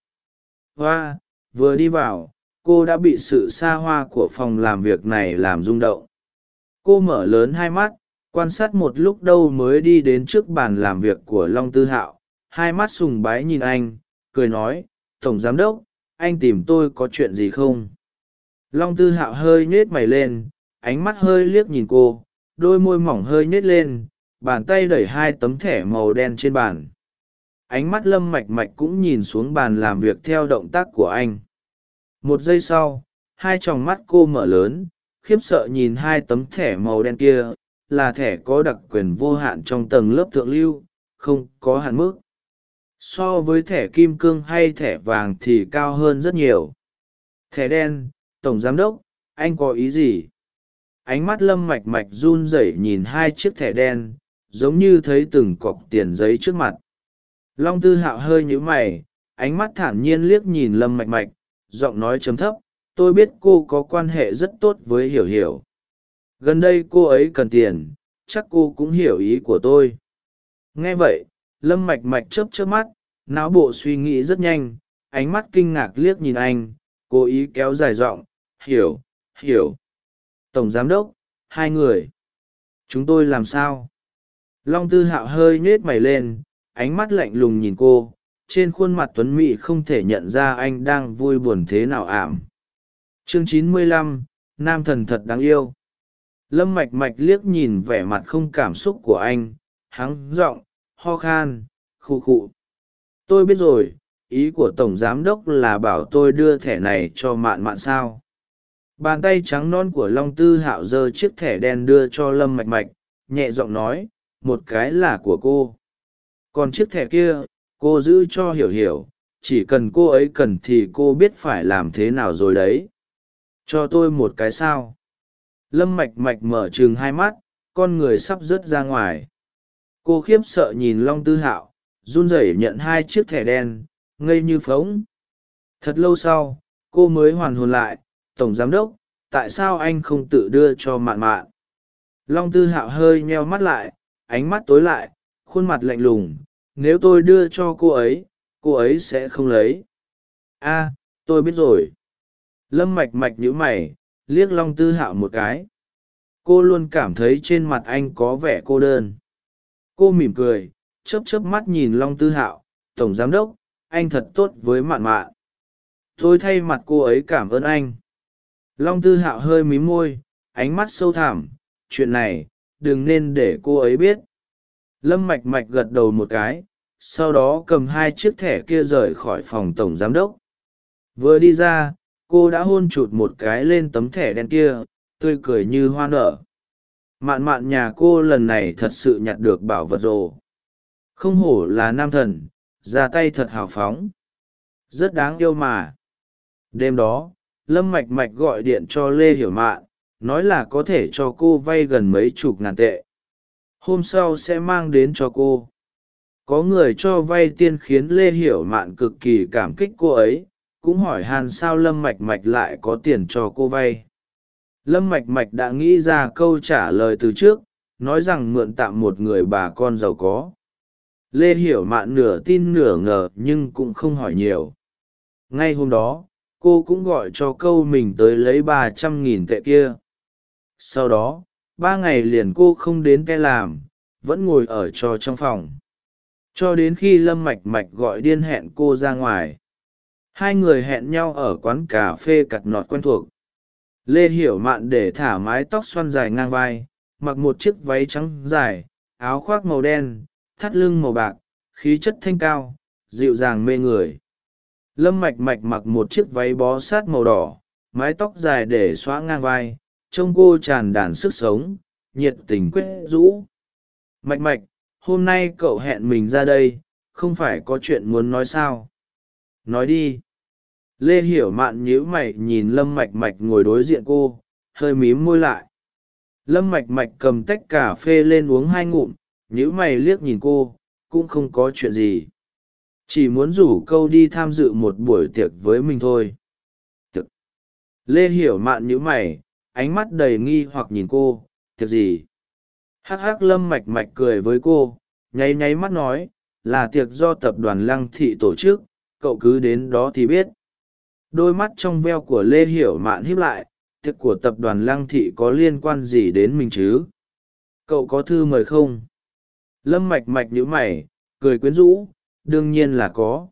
Hoa, vừa đi vào, cô đã bị sự xa hoa của phòng làm việc này làm rung động. Cô mở lớn hai mắt, quan sát một lúc đâu mới đi đến trước bàn làm việc của long tư hạo. Hai mắt sùng bái nhìn anh, cười nói, tổng giám đốc, anh tìm tôi có chuyện gì không? Long tư hạo hơi nhết mày lên, ánh mắt hơi liếc nhìn cô, đôi môi mỏng hơi nhết lên bàn tay đẩy hai tấm thẻ màu đen trên bàn. Ánh mắt lâm mạch mạch cũng nhìn xuống bàn làm việc theo động tác của anh. Một giây sau, hai t r ò n g mắt cô mở lớn, khiếp sợ nhìn hai tấm thẻ màu đen kia, là thẻ có đặc quyền vô hạn trong tầng lớp thượng lưu, không có hạn mức. So với thẻ kim cương hay thẻ vàng thì cao hơn rất nhiều. Thẻ đen, tổng giám đốc, anh có ý gì? Ánh mắt lâm mạch mạch run rẩy nhìn hai chiếc thẻ đen giống như thấy từng cọc tiền giấy trước mặt. Long tư hạo hơi nhíu mày, ánh mắt thản nhiên liếc nhìn lâm mạch mạch, giọng nói chấm thấp, tôi biết cô có quan hệ rất tốt với hiểu hiểu. Gần đây cô ấy cần tiền, chắc cô cũng hiểu ý của tôi. Nghe vậy, lâm mạch mạch chớp chớp mắt, não bộ suy nghĩ rất nhanh, ánh mắt kinh ngạc liếc nhìn anh, cố ý kéo dài giọng, hiểu hiểu. Tổng giám đốc, hai người. Chúng tôi làm sao? Long tư hạo hơi nhết mày lên ánh mắt lạnh lùng nhìn cô trên khuôn mặt tuấn mị không thể nhận ra anh đang vui buồn thế nào ảm. Chương chín mươi lăm nam thần thật đáng yêu. Lâm mạch mạch liếc nhìn vẻ mặt không cảm xúc của anh hắng giọng, ho khan khu khụ. Tôi biết rồi ý của tổng giám đốc là bảo tôi đưa thẻ này cho mạn mạn sao? Bàn tay trắng non của long tư hạo giơ chiếc thẻ đen đưa cho lâm mạch mạch nhẹ giọng nói một cái là của cô. Còn chiếc thẻ kia, cô giữ cho hiểu hiểu, chỉ cần cô ấy cần thì cô biết phải làm thế nào rồi đấy. Cho tôi một cái sao. Lâm mạch mạch mở chừng hai mắt, con người sắp rớt ra ngoài. Cô khiếp sợ nhìn long tư hạo, run rẩy nhận hai chiếc thẻ đen, ngây như phóng thật lâu sau, cô mới hoàn hồn lại, tổng giám đốc, tại sao anh không tự đưa cho mạn mạn? Long tư hạo hơi nheo mắt lại ánh mắt tối lại, khuôn mặt lạnh lùng, nếu tôi đưa cho cô ấy cô ấy sẽ không lấy. A, tôi biết rồi. Lâm mạch mạch nhíu mày, liếc long tư hạo một cái. Cô luôn cảm thấy trên mặt anh có vẻ cô đơn. Cô mỉm cười, chớp chớp mắt nhìn long tư hạo, tổng giám đốc, anh thật tốt với mạn mạn. Tôi thay mặt cô ấy cảm ơn anh. Long tư hạo hơi mí môi, ánh mắt sâu thẳm, chuyện này đừng nên để cô ấy biết. Lâm mạch mạch gật đầu một cái, sau đó cầm hai chiếc thẻ kia rời khỏi phòng tổng giám đốc. Vừa đi ra, cô đã hôn chụt một cái lên tấm thẻ đen kia, tươi cười như hoa nở. Mạn mạn nhà cô lần này thật sự nhặt được bảo vật rồ không hổ là nam thần, ra tay thật hào phóng. Rất đáng yêu mà. Đêm đó, lâm mạch mạch gọi điện cho lê hiểu mạn nói là có thể cho cô vay gần mấy chục ngàn tệ. Hôm sau sẽ mang đến cho cô. Có người cho vay tiên khiến lê hiểu mạn cực kỳ cảm kích cô ấy, cũng hỏi hàn sao lâm mạch mạch lại có tiền cho cô vay. Lâm mạch mạch đã nghĩ ra câu trả lời từ trước, nói rằng mượn tạm một người bà con giàu có. Lê hiểu mạn nửa tin nửa ngờ nhưng cũng không hỏi nhiều. Ngay hôm đó, cô cũng gọi cho câu mình tới lấy ba trăm nghìn tệ kia sau đó, ba ngày liền cô không đến ke làm, vẫn ngồi ở trò trong phòng. Cho đến khi lâm mạch mạch gọi điên hẹn cô ra ngoài, hai người hẹn nhau ở quán cà phê cặt nọt quen thuộc. Lê hiểu mạn để thả mái tóc xoăn dài ngang vai, mặc một chiếc váy trắng dài, áo khoác màu đen, thắt lưng màu bạc, khí chất thanh cao, dịu dàng mê người. Lâm mạch mạch mặc một chiếc váy bó sát màu đỏ, mái tóc dài để xóa ngang vai trông cô tràn đàn sức sống, nhiệt tình quyết rũ. Mạch mạch, hôm nay cậu hẹn mình ra đây, không phải có chuyện muốn nói sao? Nói đi. Lê hiểu mạn nhíu mày nhìn lâm mạch mạch ngồi đối diện cô, hơi mím môi lại. Lâm mạch mạch cầm tách cà phê lên uống hai ngụm, nhíu mày liếc nhìn cô, cũng không có chuyện gì. Chỉ muốn rủ câu đi tham dự một buổi tiệc với mình thôi. Lê hiểu mạn nhíu mày ánh mắt đầy nghi hoặc nhìn cô, thiệt gì? Hắc hắc lâm mạch mạch cười với cô, nháy nháy mắt nói, là tiệc do tập đoàn lăng thị tổ chức, cậu cứ đến đó thì biết. Đôi mắt trong veo của lê hiểu mạn hiếp lại, tiệc của tập đoàn lăng thị có liên quan gì đến mình chứ? Cậu có thư mời không? Lâm mạch mạch nhữ mày, cười quyến rũ, đương nhiên là có.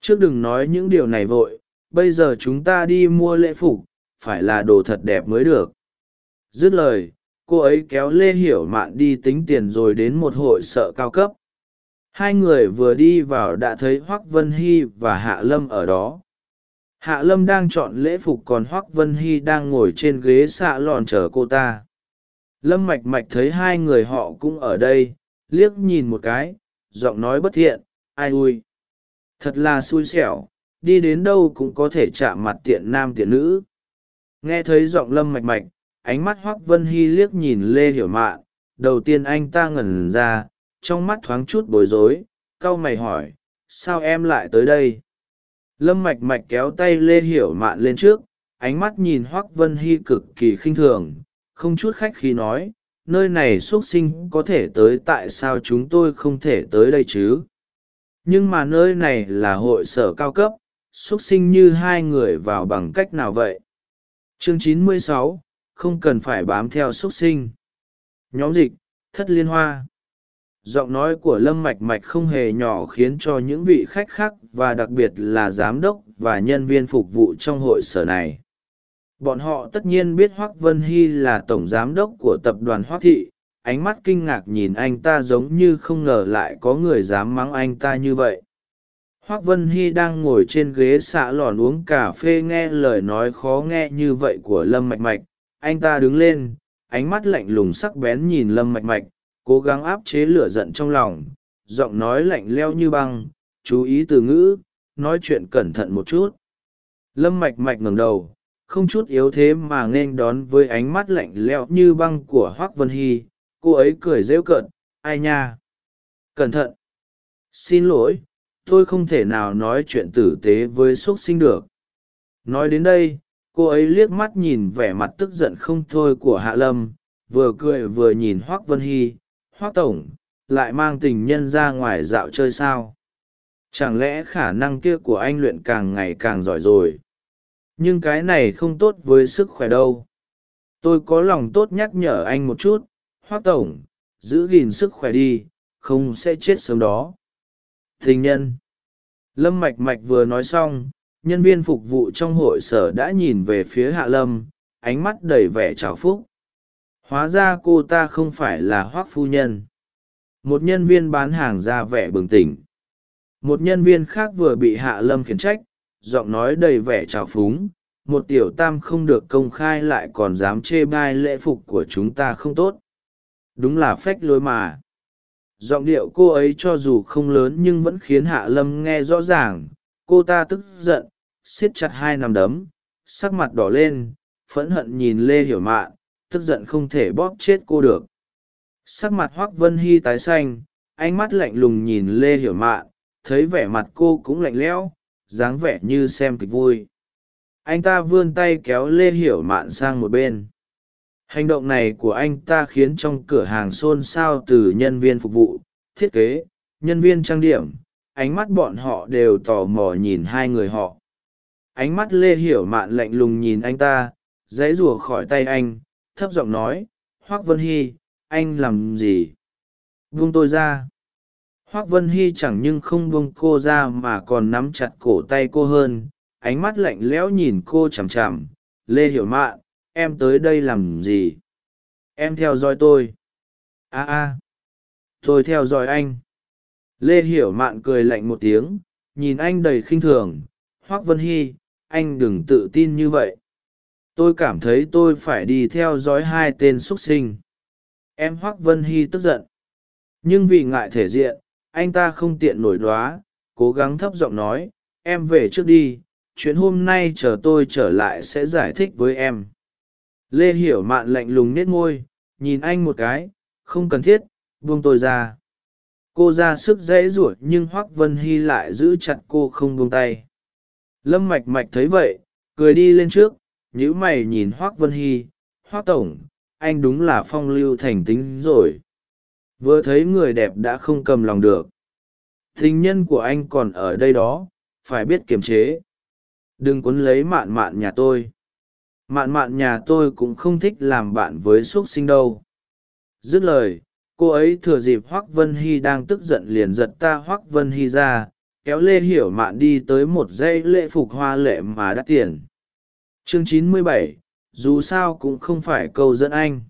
Trước đừng nói những điều này vội, bây giờ chúng ta đi mua lễ phục phải là đồ thật đẹp mới được. Dứt lời, cô ấy kéo lê hiểu mạn đi tính tiền rồi đến một hội sợ cao cấp. Hai người vừa đi vào đã thấy hoác vân hy và hạ lâm ở đó. Hạ lâm đang chọn lễ phục còn hoác vân hy đang ngồi trên ghế xạ lòn chờ cô ta. Lâm mạch mạch thấy hai người họ cũng ở đây, liếc nhìn một cái, giọng nói bất thiện, ai ui? Thật là xui xẻo, đi đến đâu cũng có thể chạm mặt tiện nam tiện nữ nghe thấy giọng lâm mạch mạch, ánh mắt hoác vân hy liếc nhìn lê hiểu mạn, đầu tiên anh ta ngẩn ra, trong mắt thoáng chút bối rối c a o mày hỏi, sao em lại tới đây? Lâm mạch mạch kéo tay lê hiểu mạn lên trước, ánh mắt nhìn hoác vân hy cực kỳ khinh thường, không chút khách khi nói, nơi này x u ấ t sinh có thể tới tại sao chúng tôi không thể tới đây chứ? Nhưng mà nơi này là hội sở cao cấp x u ấ t sinh như hai người vào bằng cách nào vậy? Chương 96, không cần phải bám theo xuất sinh. Nhóm dịch thất liên hoa. Giọng nói của lâm mạch mạch không hề nhỏ khiến cho những vị khách khác và đặc biệt là giám đốc và nhân viên phục vụ trong hội sở này. Bọn họ tất nhiên biết hoác vân hy là tổng giám đốc của tập đoàn hoác thị. Ánh mắt kinh ngạc nhìn anh ta giống như không ngờ lại có người dám mắng anh ta như vậy hoác vân hy đang ngồi trên ghế xạ lòn uống cà phê nghe lời nói khó nghe như vậy của lâm mạch mạch. Anh ta đứng lên, ánh mắt lạnh lùng sắc bén nhìn lâm mạch mạch, cố gắng áp chế lửa giận trong lòng. Giọng nói lạnh leo như băng, chú ý từ ngữ, nói chuyện cẩn thận một chút. Lâm mạch mạch ngẩng đầu, không chút yếu thế mà nghênh đón với ánh mắt lạnh leo như băng của hoác vân hy. Cô ấy cười rêu cợt, ai nha? Cẩn thận! Xin lỗi! Tôi không thể nào nói chuyện tử tế với x u ấ t sinh được. Nói đến đây, cô ấy liếc mắt nhìn vẻ mặt tức giận không thôi của hạ lâm, vừa cười vừa nhìn hoác vân hy. Hoác tổng, lại mang tình nhân ra ngoài dạo chơi sao? Chẳng lẽ khả năng kia của anh luyện càng ngày càng giỏi rồi? Nhưng cái này không tốt với sức khỏe đâu. Tôi có lòng tốt nhắc nhở anh một chút. Hoác tổng, giữ gìn sức khỏe đi, không sẽ chết sớm đó tình nhân. Lâm mạch mạch vừa nói xong, nhân viên phục vụ trong hội sở đã nhìn về phía hạ lâm, ánh mắt đầy vẻ trào phúc. Hóa ra cô ta không phải là hoác phu nhân. Một nhân viên bán hàng ra vẻ bừng tỉnh. Một nhân viên khác vừa bị hạ lâm khiển trách, giọng nói đầy vẻ trào phúng, một tiểu tam không được công khai lại còn dám chê bai lễ phục của chúng ta không tốt. Đúng là phách lối mà giọng điệu cô ấy cho dù không lớn nhưng vẫn khiến hạ lâm nghe rõ ràng. Cô ta tức giận, siết chặt hai nằm đấm, sắc mặt đỏ lên, phẫn hận nhìn lê hiểu mạn, tức giận không thể bóp chết cô được. Sắc mặt hoác vân hy tái xanh, ánh mắt lạnh lùng nhìn lê hiểu mạn, thấy vẻ mặt cô cũng lạnh lẽo, dáng vẻ như xem kịch vui. Anh ta vươn tay kéo lê hiểu mạn sang một bên hành động này của anh ta khiến trong cửa hàng xôn xao từ nhân viên phục vụ, thiết kế, nhân viên trang điểm, ánh mắt bọn họ đều tò mò nhìn hai người họ. Ánh mắt lê hiểu mạn lạnh lùng nhìn anh ta, dãy rùa khỏi tay anh, thấp giọng nói, hoác vân hy, anh làm gì? Buông tôi ra. Hoác vân hy chẳng nhưng không buông cô ra mà còn nắm chặt cổ tay cô hơn, ánh mắt lạnh lẽo nhìn cô chằm chằm. Lê hiểu mạn em tới đây làm gì? Em theo dõi tôi. A a. Tôi theo dõi anh. Lê hiểu mạn cười lạnh một tiếng, nhìn anh đầy khinh thường. Hoác vân hy, anh đừng tự tin như vậy. Tôi cảm thấy tôi phải đi theo dõi hai tên x u ấ t sinh. Em hoác vân hy tức giận. Nhưng vì ngại thể diện, anh ta không tiện nổi đoá, cố gắng thấp giọng nói, em về trước đi, chuyện hôm nay chờ tôi trở lại sẽ giải thích với em lê hiểu mạn lạnh lùng nết môi, nhìn anh một cái, không cần thiết, buông tôi ra. Cô ra sức dễ ruột nhưng hoác vân hy lại giữ chặt cô không buông tay. Lâm mạch mạch thấy vậy, cười đi lên trước nhữ mày nhìn hoác vân hy, hoác tổng, anh đúng là phong lưu thành tính rồi. Vừa thấy người đẹp đã không cầm lòng được. Tình nhân của anh còn ở đây đó, phải biết kiềm chế. Đừng quấn lấy mạn mạn nhà tôi mạn mạn nhà tôi cũng không thích làm bạn với x u ấ t sinh đâu. Dứt lời, cô ấy thừa dịp hoác vân hy đang tức giận liền giật ta hoác vân hy ra, kéo lê hiểu mạn đi tới một dãy lễ phục hoa lệ mà đắt tiền. Chương chín mươi bảy, dù sao cũng không phải câu dẫn anh.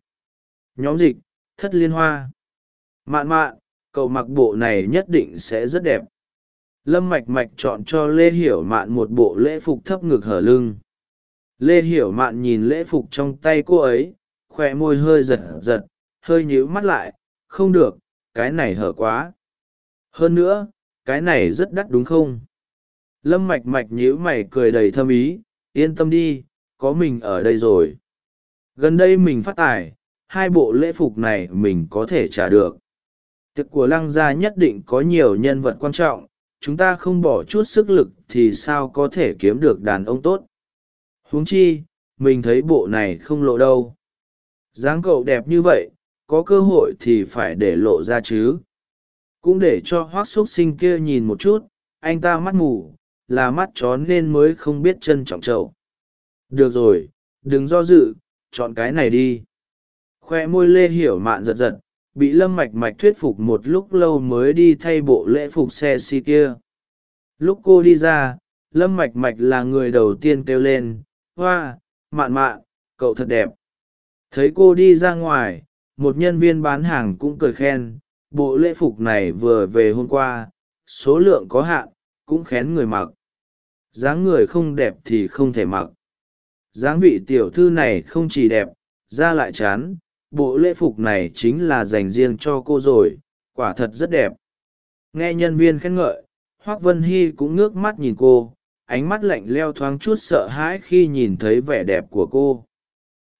Nhóm dịch, thất liên hoa. Mạn mạn, cậu mặc bộ này nhất định sẽ rất đẹp. Lâm mạch mạch chọn cho lê hiểu mạn một bộ lễ phục thấp ngực hở lưng lê hiểu mạn nhìn lễ phục trong tay cô ấy khoe môi hơi giật giật, hơi nhíu mắt lại, không được, cái này hở quá. Hơn nữa, cái này rất đắt đúng không? Lâm mạch mạch nhíu mày cười đầy thâm ý, yên tâm đi, có mình ở đây rồi. Gần đây mình phát tài, hai bộ lễ phục này mình có thể trả được. Tiệc của lăng gia nhất định có nhiều nhân vật quan trọng, chúng ta không bỏ chút sức lực thì sao có thể kiếm được đàn ông tốt? Huống chi, mình thấy bộ này không lộ đâu. Dáng cậu đẹp như vậy, có cơ hội thì phải để lộ ra chứ. Cũng để cho hoác x u ấ t sinh kia nhìn một chút, anh ta mắt mù, là mắt chó nên mới không biết trân trọng trậu được rồi, đừng do dự, chọn cái này đi. Khoe môi lê hiểu mạn giật giật, bị lâm mạch mạch thuyết phục một lúc lâu mới đi thay bộ lễ phục xe si kia. Lúc cô đi ra, lâm mạch mạch là người đầu tiên kêu lên hoa, mạn mạn, cậu thật đẹp. Thấy cô đi ra ngoài, một nhân viên bán hàng cũng cười khen. Bộ lễ phục này vừa về hôm qua, số lượng có hạn, cũng khén người mặc. Dáng người không đẹp thì không thể mặc. Dáng vị tiểu thư này không chỉ đẹp, da lại chán. Bộ lễ phục này chính là dành riêng cho cô rồi, quả thật rất đẹp. Nghe nhân viên khen ngợi, hoác vân hy cũng ngước mắt nhìn cô ánh mắt lạnh leo thoáng chút sợ hãi khi nhìn thấy vẻ đẹp của cô.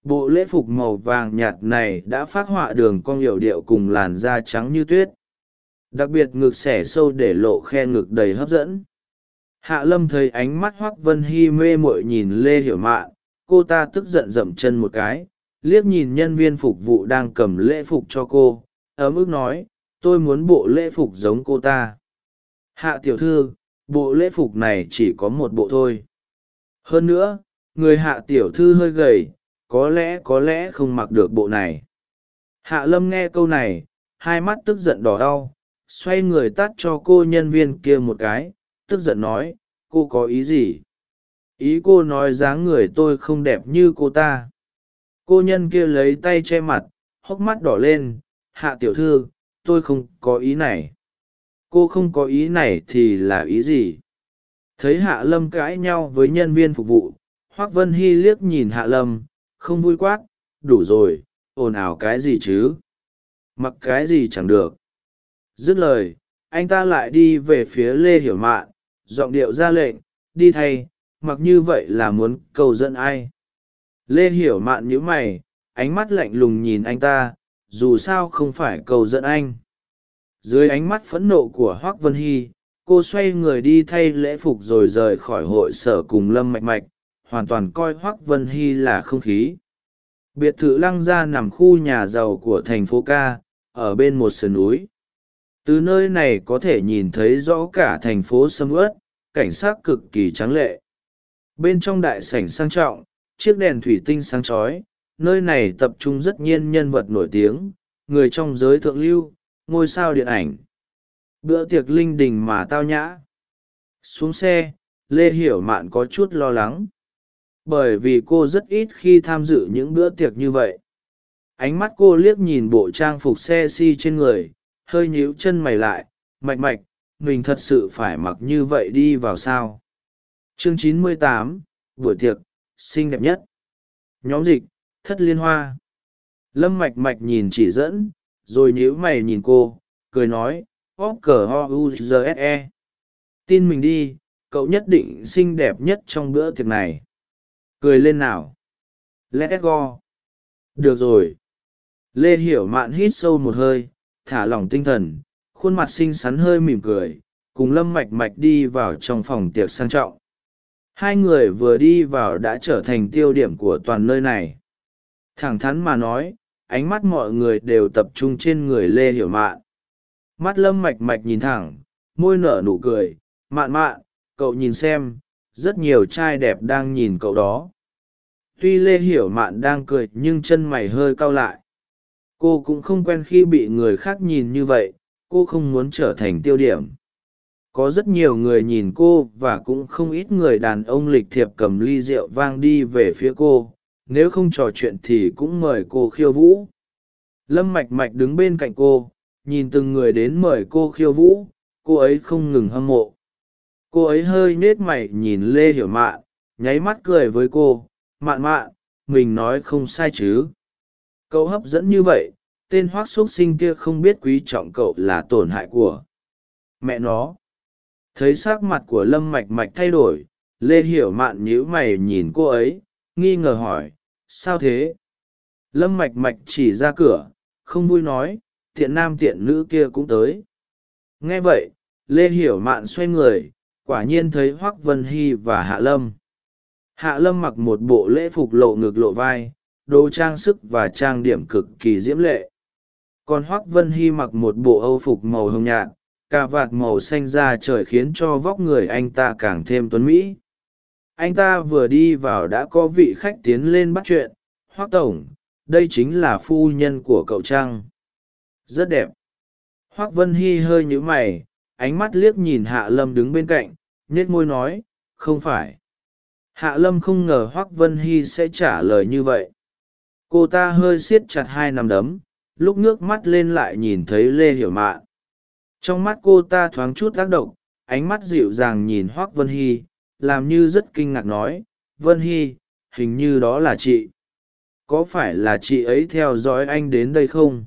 Bộ lễ phục màu vàng nhạt này đã phát họa đường cong hiệu điệu cùng làn da trắng như tuyết. Đặc biệt ngực xẻ sâu để lộ khe ngực đầy hấp dẫn. Hạ lâm thấy ánh mắt hoác vân hy mê mội nhìn lê hiểu mạn, cô ta tức giận dậm chân một cái, liếc nhìn nhân viên phục vụ đang cầm lễ phục cho cô, ấm ức nói, tôi muốn bộ lễ phục giống cô ta. Hạ tiểu thư bộ lễ phục này chỉ có một bộ thôi. Hơn nữa, người hạ tiểu thư hơi gầy, có lẽ có lẽ không mặc được bộ này. Hạ lâm nghe câu này, hai mắt tức giận đỏ đau, xoay người tắt cho cô nhân viên kia một cái, tức giận nói, cô có ý gì? Ý cô nói dáng người tôi không đẹp như cô ta. Cô nhân kia lấy tay che mặt, hốc mắt đỏ lên, hạ tiểu thư, tôi không có ý này cô không có ý này thì là ý gì? Thấy hạ lâm cãi nhau với nhân viên phục vụ, hoác vân hy liếc nhìn hạ lâm, không vui quát, đủ rồi, ồn ào cái gì chứ? Mặc cái gì chẳng được. Dứt lời, anh ta lại đi về phía lê hiểu mạn, giọng điệu ra lệnh, đi thay, mặc như vậy là muốn cầu dẫn ai? Lê hiểu mạn nhíu mày, ánh mắt lạnh lùng nhìn anh ta, dù sao không phải cầu dẫn anh dưới ánh mắt phẫn nộ của hoác vân hy, cô xoay người đi thay lễ phục rồi rời khỏi hội sở cùng lâm mạch mạch, hoàn toàn coi hoác vân hy là không khí. Biệt thự lăng gia nằm khu nhà giàu của thành phố ca, ở bên một sườn núi. Từ nơi này có thể nhìn thấy rõ cả thành phố sâm ướt cảnh sát cực kỳ tráng lệ. Bên trong đại sảnh sang trọng, chiếc đèn thủy tinh sáng chói, nơi này tập trung rất nhiên nhân vật nổi tiếng, người trong giới thượng lưu ngôi sao điện ảnh. Bữa tiệc linh đình mà tao nhã. Xuống xe, lê hiểu mạn có chút lo lắng. Bởi vì cô rất ít khi tham dự những bữa tiệc như vậy. Ánh mắt cô liếc nhìn bộ trang phục xe si trên người, hơi nhíu chân mày lại, mạch mạch, mình thật sự phải mặc như vậy đi vào sao? Chương chín mươi tám, buổi tiệc, xinh đẹp nhất. Nhóm dịch, thất liên hoa. Lâm mạch mạch nhìn chỉ dẫn rồi nhíu mày nhìn cô, cười nói o cờ ho u g s e. Tin mình đi, cậu nhất định xinh đẹp nhất trong bữa tiệc này. Cười lên nào. Let go. Được rồi. Lê hiểu mạn hít sâu một hơi, thả lỏng tinh thần, khuôn mặt xinh xắn hơi mỉm cười, cùng lâm mạch mạch đi vào trong phòng tiệc sang trọng. Hai người vừa đi vào đã trở thành tiêu điểm của toàn nơi này. Thẳng thắn mà nói ánh mắt mọi người đều tập trung trên người lê hiểu mạn. Mắt lâm mạch mạch nhìn thẳng, môi nở nụ cười, mạn mạn, cậu nhìn xem, rất nhiều trai đẹp đang nhìn cậu đó. Tuy lê hiểu mạn đang cười nhưng chân mày hơi cau lại. Cô cũng không quen khi bị người khác nhìn như vậy, cô không muốn trở thành tiêu điểm. Có rất nhiều người nhìn cô và cũng không ít người đàn ông lịch thiệp cầm ly rượu vang đi về phía cô nếu không trò chuyện thì cũng mời cô khiêu vũ. Lâm mạch mạch đứng bên cạnh cô, nhìn từng người đến mời cô khiêu vũ, cô ấy không ngừng hâm mộ. Cô ấy hơi nết mày nhìn lê hiểu mạn, nháy mắt cười với cô, mạn mạn, mình nói không sai chứ. Cậu hấp dẫn như vậy, tên hoác x u ấ t sinh kia không biết quý trọng cậu là tổn hại của mẹ nó. Thấy s ắ c mặt của lâm mạch mạch thay đổi, lê hiểu mạn nhíu mày nhìn cô ấy, nghi ngờ hỏi sao thế? Lâm mạch mạch chỉ ra cửa, không vui nói tiện nam tiện nữ kia cũng tới. Nghe vậy, lê hiểu mạn xoay người, quả nhiên thấy hoác vân hy và hạ lâm. Hạ lâm mặc một bộ lễ phục lộ ngực lộ vai, đồ trang sức và trang điểm cực kỳ diễm lệ. Còn hoác vân hy mặc một bộ âu phục màu hồng nhạt, cà vạt màu xanh da trời khiến cho vóc người anh ta càng thêm tuấn mỹ anh ta vừa đi vào đã có vị khách tiến lên bắt chuyện. Hoác tổng, đây chính là phu nhân của cậu trăng. Rất đẹp. Hoác vân hy hơi nhữ mày, ánh mắt liếc nhìn hạ lâm đứng bên cạnh nhét môi nói, không phải. Hạ lâm không ngờ hoác vân hy sẽ trả lời như vậy. Cô ta hơi siết chặt hai nắm đấm, lúc ngước mắt lên lại nhìn thấy lê hiểu mạn. Trong mắt cô ta thoáng chút tác động, ánh mắt dịu dàng nhìn hoác vân hy làm như rất kinh ngạc nói, vân hy, hình như đó là chị. Có phải là chị ấy theo dõi anh đến đây không?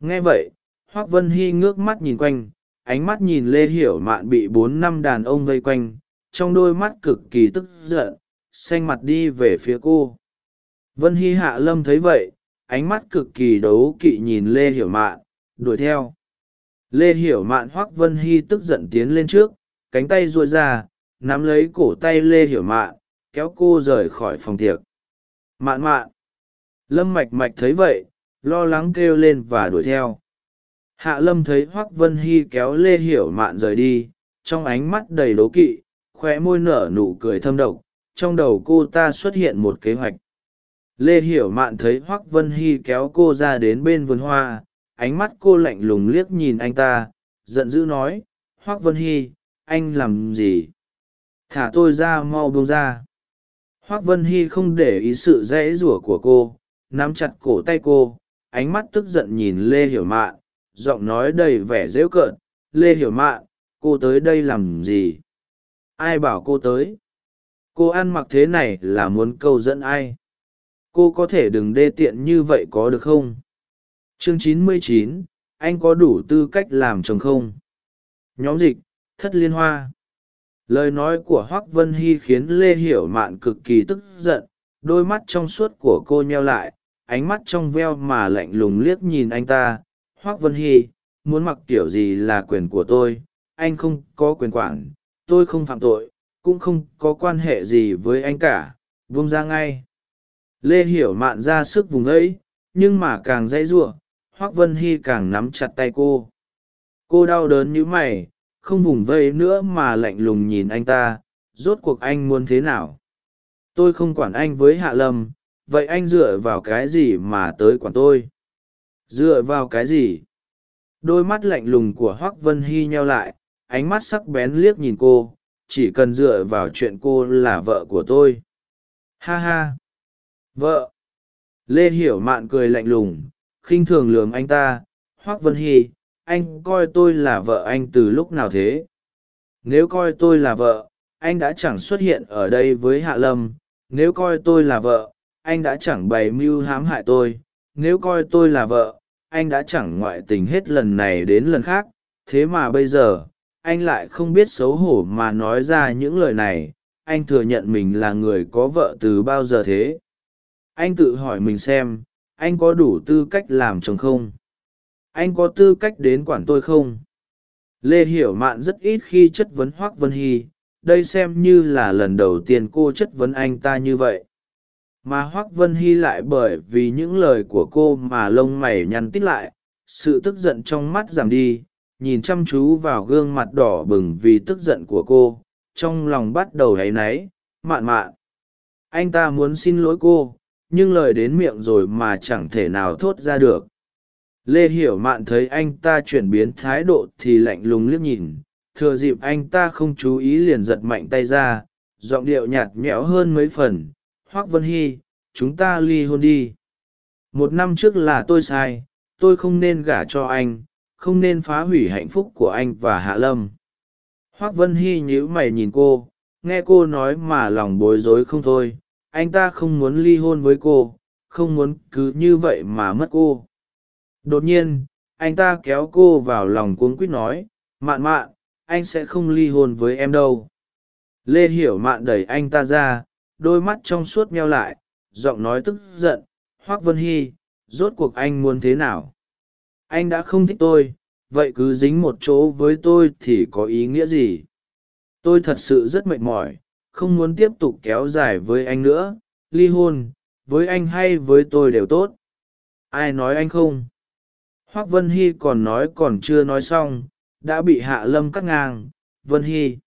Nghe vậy, hoác vân hy ngước mắt nhìn quanh, ánh mắt nhìn lê hiểu mạn bị bốn năm đàn ông vây quanh, trong đôi mắt cực kỳ tức giận, xanh mặt đi về phía cô. Vân hy hạ lâm thấy vậy, ánh mắt cực kỳ đấu kỵ nhìn lê hiểu mạn, đuổi theo. Lê hiểu mạn hoác vân hy tức giận tiến lên trước, cánh tay duỗi ra nắm lấy cổ tay lê hiểu mạn, kéo cô rời khỏi phòng tiệc. Mạn mạn. Lâm mạch mạch thấy vậy, lo lắng kêu lên và đuổi theo. Hạ lâm thấy hoác vân hy kéo lê hiểu mạn rời đi, trong ánh mắt đầy đố kỵ khoe môi nở nụ cười thâm độc, trong đầu cô ta xuất hiện một kế hoạch. Lê hiểu mạn thấy hoác vân hy kéo cô ra đến bên vườn hoa, ánh mắt cô lạnh lùng liếc nhìn anh ta, giận dữ nói hoác vân hy, anh làm gì? Thả tôi ra mau buông ra. Hoác vân hy không để ý sự dễ rủa của cô, nắm chặt cổ tay cô, ánh mắt tức giận nhìn lê hiểu mạn, giọng nói đầy vẻ dễu cợt, lê hiểu mạn, cô tới đây làm gì? Ai bảo cô tới? Cô ăn mặc thế này là muốn câu dẫn ai? Cô có thể đừng đê tiện như vậy có được không? Chương chín mươi chín, anh có đủ tư cách làm chồng không? Nhóm dịch, thất liên hoa lời nói của hoác vân hy khiến lê hiểu mạn cực kỳ tức giận, đôi mắt trong suốt của cô nheo lại, ánh mắt trong veo mà lạnh lùng liếc nhìn anh ta. Hoác vân hy, muốn mặc kiểu gì là quyền của tôi? Anh không có quyền quản, tôi không phạm tội, cũng không có quan hệ gì với anh cả. Vung ra ngay. Lê hiểu mạn ra sức vùng ấy, nhưng mà càng dãy giụa hoác vân hy càng nắm chặt tay cô. Cô đau đớn như mày không vùng vây nữa mà lạnh lùng nhìn anh ta, rốt cuộc anh muốn thế nào? Tôi không quản anh với hạ lâm, vậy anh dựa vào cái gì mà tới quản tôi? Dựa vào cái gì? Đôi mắt lạnh lùng của hoác vân hy nheo lại, ánh mắt sắc bén liếc nhìn cô, chỉ cần dựa vào chuyện cô là vợ của tôi. Ha ha! Vợ! Lê hiểu mạn cười lạnh lùng, khinh thường lườm anh ta hoác vân hy anh coi tôi là vợ anh từ lúc nào thế? Nếu coi tôi là vợ, anh đã chẳng xuất hiện ở đây với hạ lâm. Nếu coi tôi là vợ, anh đã chẳng bày mưu hãm hại tôi. Nếu coi tôi là vợ, anh đã chẳng ngoại tình hết lần này đến lần khác. Thế mà bây giờ, anh lại không biết xấu hổ mà nói ra những lời này. Anh thừa nhận mình là người có vợ từ bao giờ thế? Anh tự hỏi mình xem, anh có đủ tư cách làm chồng không? Anh có tư cách đến quản tôi không? Lê hiểu mạn rất ít khi chất vấn hoác vân hy, đây xem như là lần đầu tiên cô chất vấn anh ta như vậy. Mà hoác vân hy lại bởi vì những lời của cô mà lông mày nhăn tít lại, sự tức giận trong mắt giảm đi, nhìn chăm chú vào gương mặt đỏ bừng vì tức giận của cô, trong lòng bắt đầu áy náy, mạn mạn. Anh ta muốn xin lỗi cô, nhưng lời đến miệng rồi mà chẳng thể nào thốt ra được lê hiểu mạn thấy anh ta chuyển biến thái độ thì lạnh lùng liếc nhìn. Thừa dịp anh ta không chú ý liền giật mạnh tay ra, giọng điệu nhạt nhẽo hơn mấy phần. Hoác vân hy, chúng ta ly hôn đi. Một năm trước là tôi sai, tôi không nên gả cho anh, không nên phá hủy hạnh phúc của anh và hạ lâm. Hoác vân hy nhíu mày nhìn cô, nghe cô nói mà lòng bối rối không thôi. Anh ta không muốn ly hôn với cô, không muốn cứ như vậy mà mất cô đột nhiên, anh ta kéo cô vào lòng cuống quýt nói, mạn mạn, anh sẽ không ly hôn với em đâu. Lê hiểu mạn đẩy anh ta ra, đôi mắt trong suốt meo lại, giọng nói tức giận, hoác vân hy, rốt cuộc anh muốn thế nào? Anh đã không thích tôi, vậy cứ dính một chỗ với tôi thì có ý nghĩa gì? Tôi thật sự rất mệt mỏi, không muốn tiếp tục kéo dài với anh nữa, ly hôn, với anh hay với tôi đều tốt. Ai nói anh không? Hoác vân hy còn nói còn chưa nói xong, đã bị hạ lâm cắt ngang. Vân hy.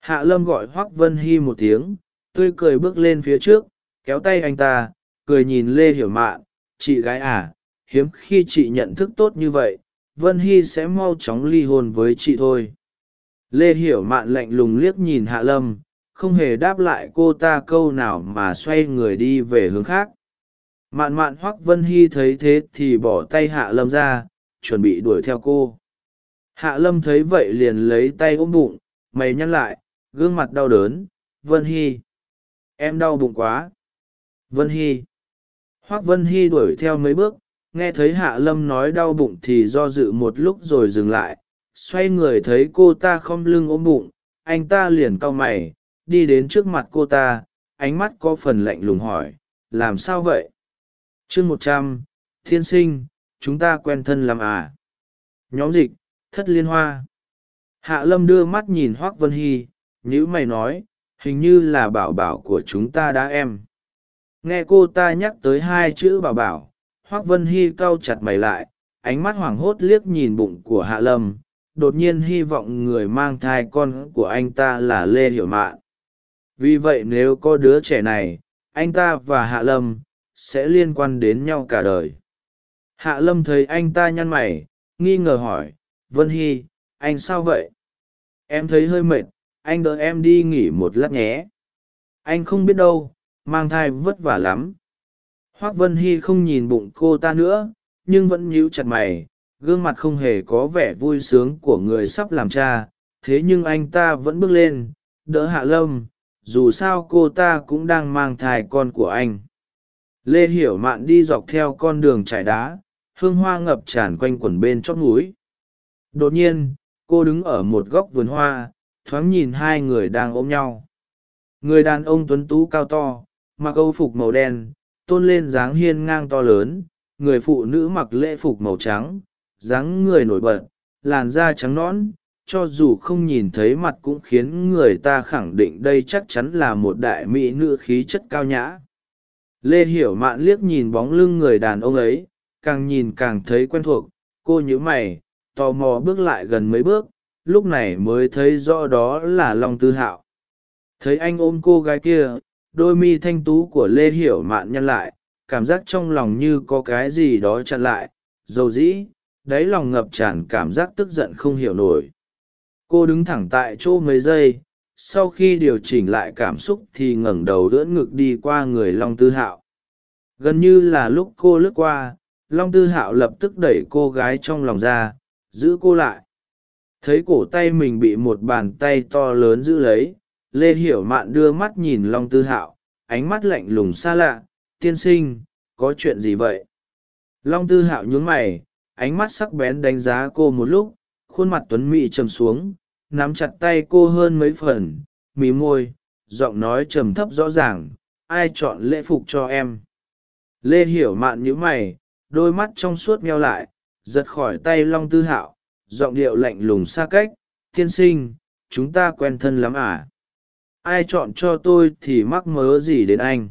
Hạ lâm gọi hoác vân hy một tiếng, tươi cười bước lên phía trước, kéo tay anh ta, cười nhìn lê hiểu mạn. Chị gái à hiếm khi chị nhận thức tốt như vậy, vân hy sẽ mau chóng ly hôn với chị thôi. Lê hiểu mạn lạnh lùng liếc nhìn hạ lâm, không hề đáp lại cô ta câu nào mà xoay người đi về hướng khác mạn mạn hoắc vân hy thấy thế thì bỏ tay hạ lâm ra, chuẩn bị đuổi theo cô. Hạ lâm thấy vậy liền lấy tay ôm bụng, mày nhăn lại, gương mặt đau đớn. Vân hy, em đau bụng quá. Vân hy hoác vân hy đuổi theo mấy bước, nghe thấy hạ lâm nói đau bụng thì do dự một lúc rồi dừng lại. Xoay người thấy cô ta khom lưng ôm bụng, anh ta liền cau mày, đi đến trước mặt cô ta, ánh mắt có phần lạnh lùng hỏi, làm sao vậy? Chương một trăm, thiên sinh, chúng ta quen thân làm à? Nhóm dịch, thất liên hoa. Hạ lâm đưa mắt nhìn hoác vân hy nhữ mày nói, hình như là bảo bảo của chúng ta đã em. Nghe cô ta nhắc tới hai chữ bảo bảo, hoác vân hy cau chặt mày lại, ánh mắt hoảng hốt liếc nhìn bụng của hạ lâm, đột nhiên hy vọng người mang thai con của anh ta là lê hiểu mạn. Vì vậy nếu có đứa trẻ này, anh ta và hạ lâm sẽ liên quan đến nhau cả đời. Hạ lâm thấy anh ta nhăn mày, nghi ngờ hỏi, vân hy, anh sao vậy? Em thấy hơi mệt, anh đợi em đi nghỉ một lát nhé. Anh không biết đâu, mang thai vất vả lắm. Hoác vân hy không nhìn bụng cô ta nữa, nhưng vẫn nhíu chặt mày, gương mặt không hề có vẻ vui sướng của người sắp làm cha. Thế nhưng anh ta vẫn bước lên, đỡ hạ lâm, dù sao cô ta cũng đang mang thai con của anh lê hiểu mạn đi dọc theo con đường trải đá, hương hoa ngập tràn quanh quẩn bên chót núi. Đột nhiên, cô đứng ở một góc vườn hoa, thoáng nhìn hai người đang ôm nhau. Người đàn ông tuấn tú cao to, mặc âu phục màu đen, tôn lên dáng hiên ngang to lớn, người phụ nữ mặc lễ phục màu trắng, dáng người nổi bật, làn da trắng nõn, cho dù không nhìn thấy mặt cũng khiến người ta khẳng định đây chắc chắn là một đại mỹ nữ khí chất cao nhã lê hiểu mạn liếc nhìn bóng lưng người đàn ông ấy, càng nhìn càng thấy quen thuộc, cô nhíu mày, tò mò bước lại gần mấy bước, lúc này mới thấy rõ đó là long tư hạo. Thấy anh ôm cô gái kia, đôi mi thanh tú của lê hiểu mạn nhăn lại, cảm giác trong lòng như có cái gì đó chặn lại, dầu dĩ, đáy lòng ngập tràn cảm giác tức giận không hiểu nổi. Cô đứng thẳng tại chỗ mấy giây sau khi điều chỉnh lại cảm xúc thì ngẩng đầu đỡ ngực đi qua người long tư hạo. Gần như là lúc cô lướt qua, long tư hạo lập tức đẩy cô gái trong lòng ra, giữ cô lại. Thấy cổ tay mình bị một bàn tay to lớn giữ lấy, lê hiểu mạn đưa mắt nhìn long tư hạo, ánh mắt lạnh lùng xa lạ, tiên sinh, có chuyện gì vậy? Long tư hạo nhún mày, ánh mắt sắc bén đánh giá cô một lúc, khuôn mặt tuấn mị trầm xuống nắm chặt tay cô hơn mấy phần, mí môi, giọng nói trầm thấp rõ ràng, ai chọn lễ phục cho em? Lê hiểu mạn nhíu mày, đôi mắt trong suốt meo lại, giật khỏi tay long tư hạo, giọng điệu lạnh lùng xa cách, tiên sinh, chúng ta quen thân lắm à? Ai chọn cho tôi thì mắc mớ gì đến anh?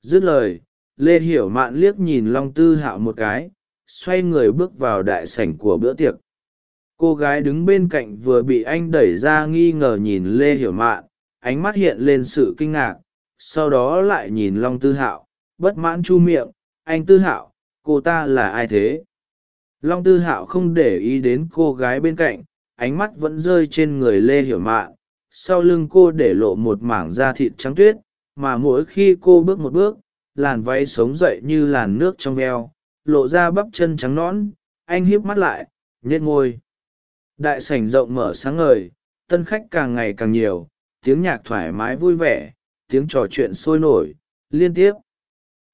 Dứt lời, lê hiểu mạn liếc nhìn long tư hạo một cái, xoay người bước vào đại sảnh của bữa tiệc cô gái đứng bên cạnh vừa bị anh đẩy ra nghi ngờ nhìn lê hiểu mạn, ánh mắt hiện lên sự kinh ngạc, sau đó lại nhìn long tư hạo, bất mãn chu miệng, anh tư hạo, cô ta là ai thế? Long tư hạo không để ý đến cô gái bên cạnh, ánh mắt vẫn rơi trên người lê hiểu mạn, sau lưng cô để lộ một mảng da thịt trắng tuyết, mà mỗi khi cô bước một bước, làn váy sống dậy như làn nước trong veo, lộ ra bắp chân trắng nõn, anh hiếp mắt lại nhét ngôi đại sảnh rộng mở sáng ngời, tân khách càng ngày càng nhiều, tiếng nhạc thoải mái vui vẻ, tiếng trò chuyện sôi nổi, liên tiếp.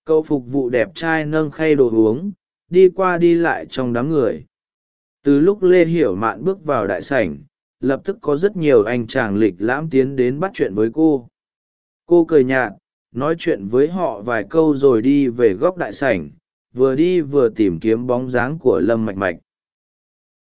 Cậu phục vụ đẹp trai nâng khay đồ uống, đi qua đi lại trong đám người. Từ lúc lê hiểu mạn bước vào đại sảnh, lập tức có rất nhiều anh chàng lịch lãm tiến đến bắt chuyện với cô. Cô cười nhạt, nói chuyện với họ vài câu rồi đi về góc đại sảnh, vừa đi vừa tìm kiếm bóng dáng của lâm mạch mạch.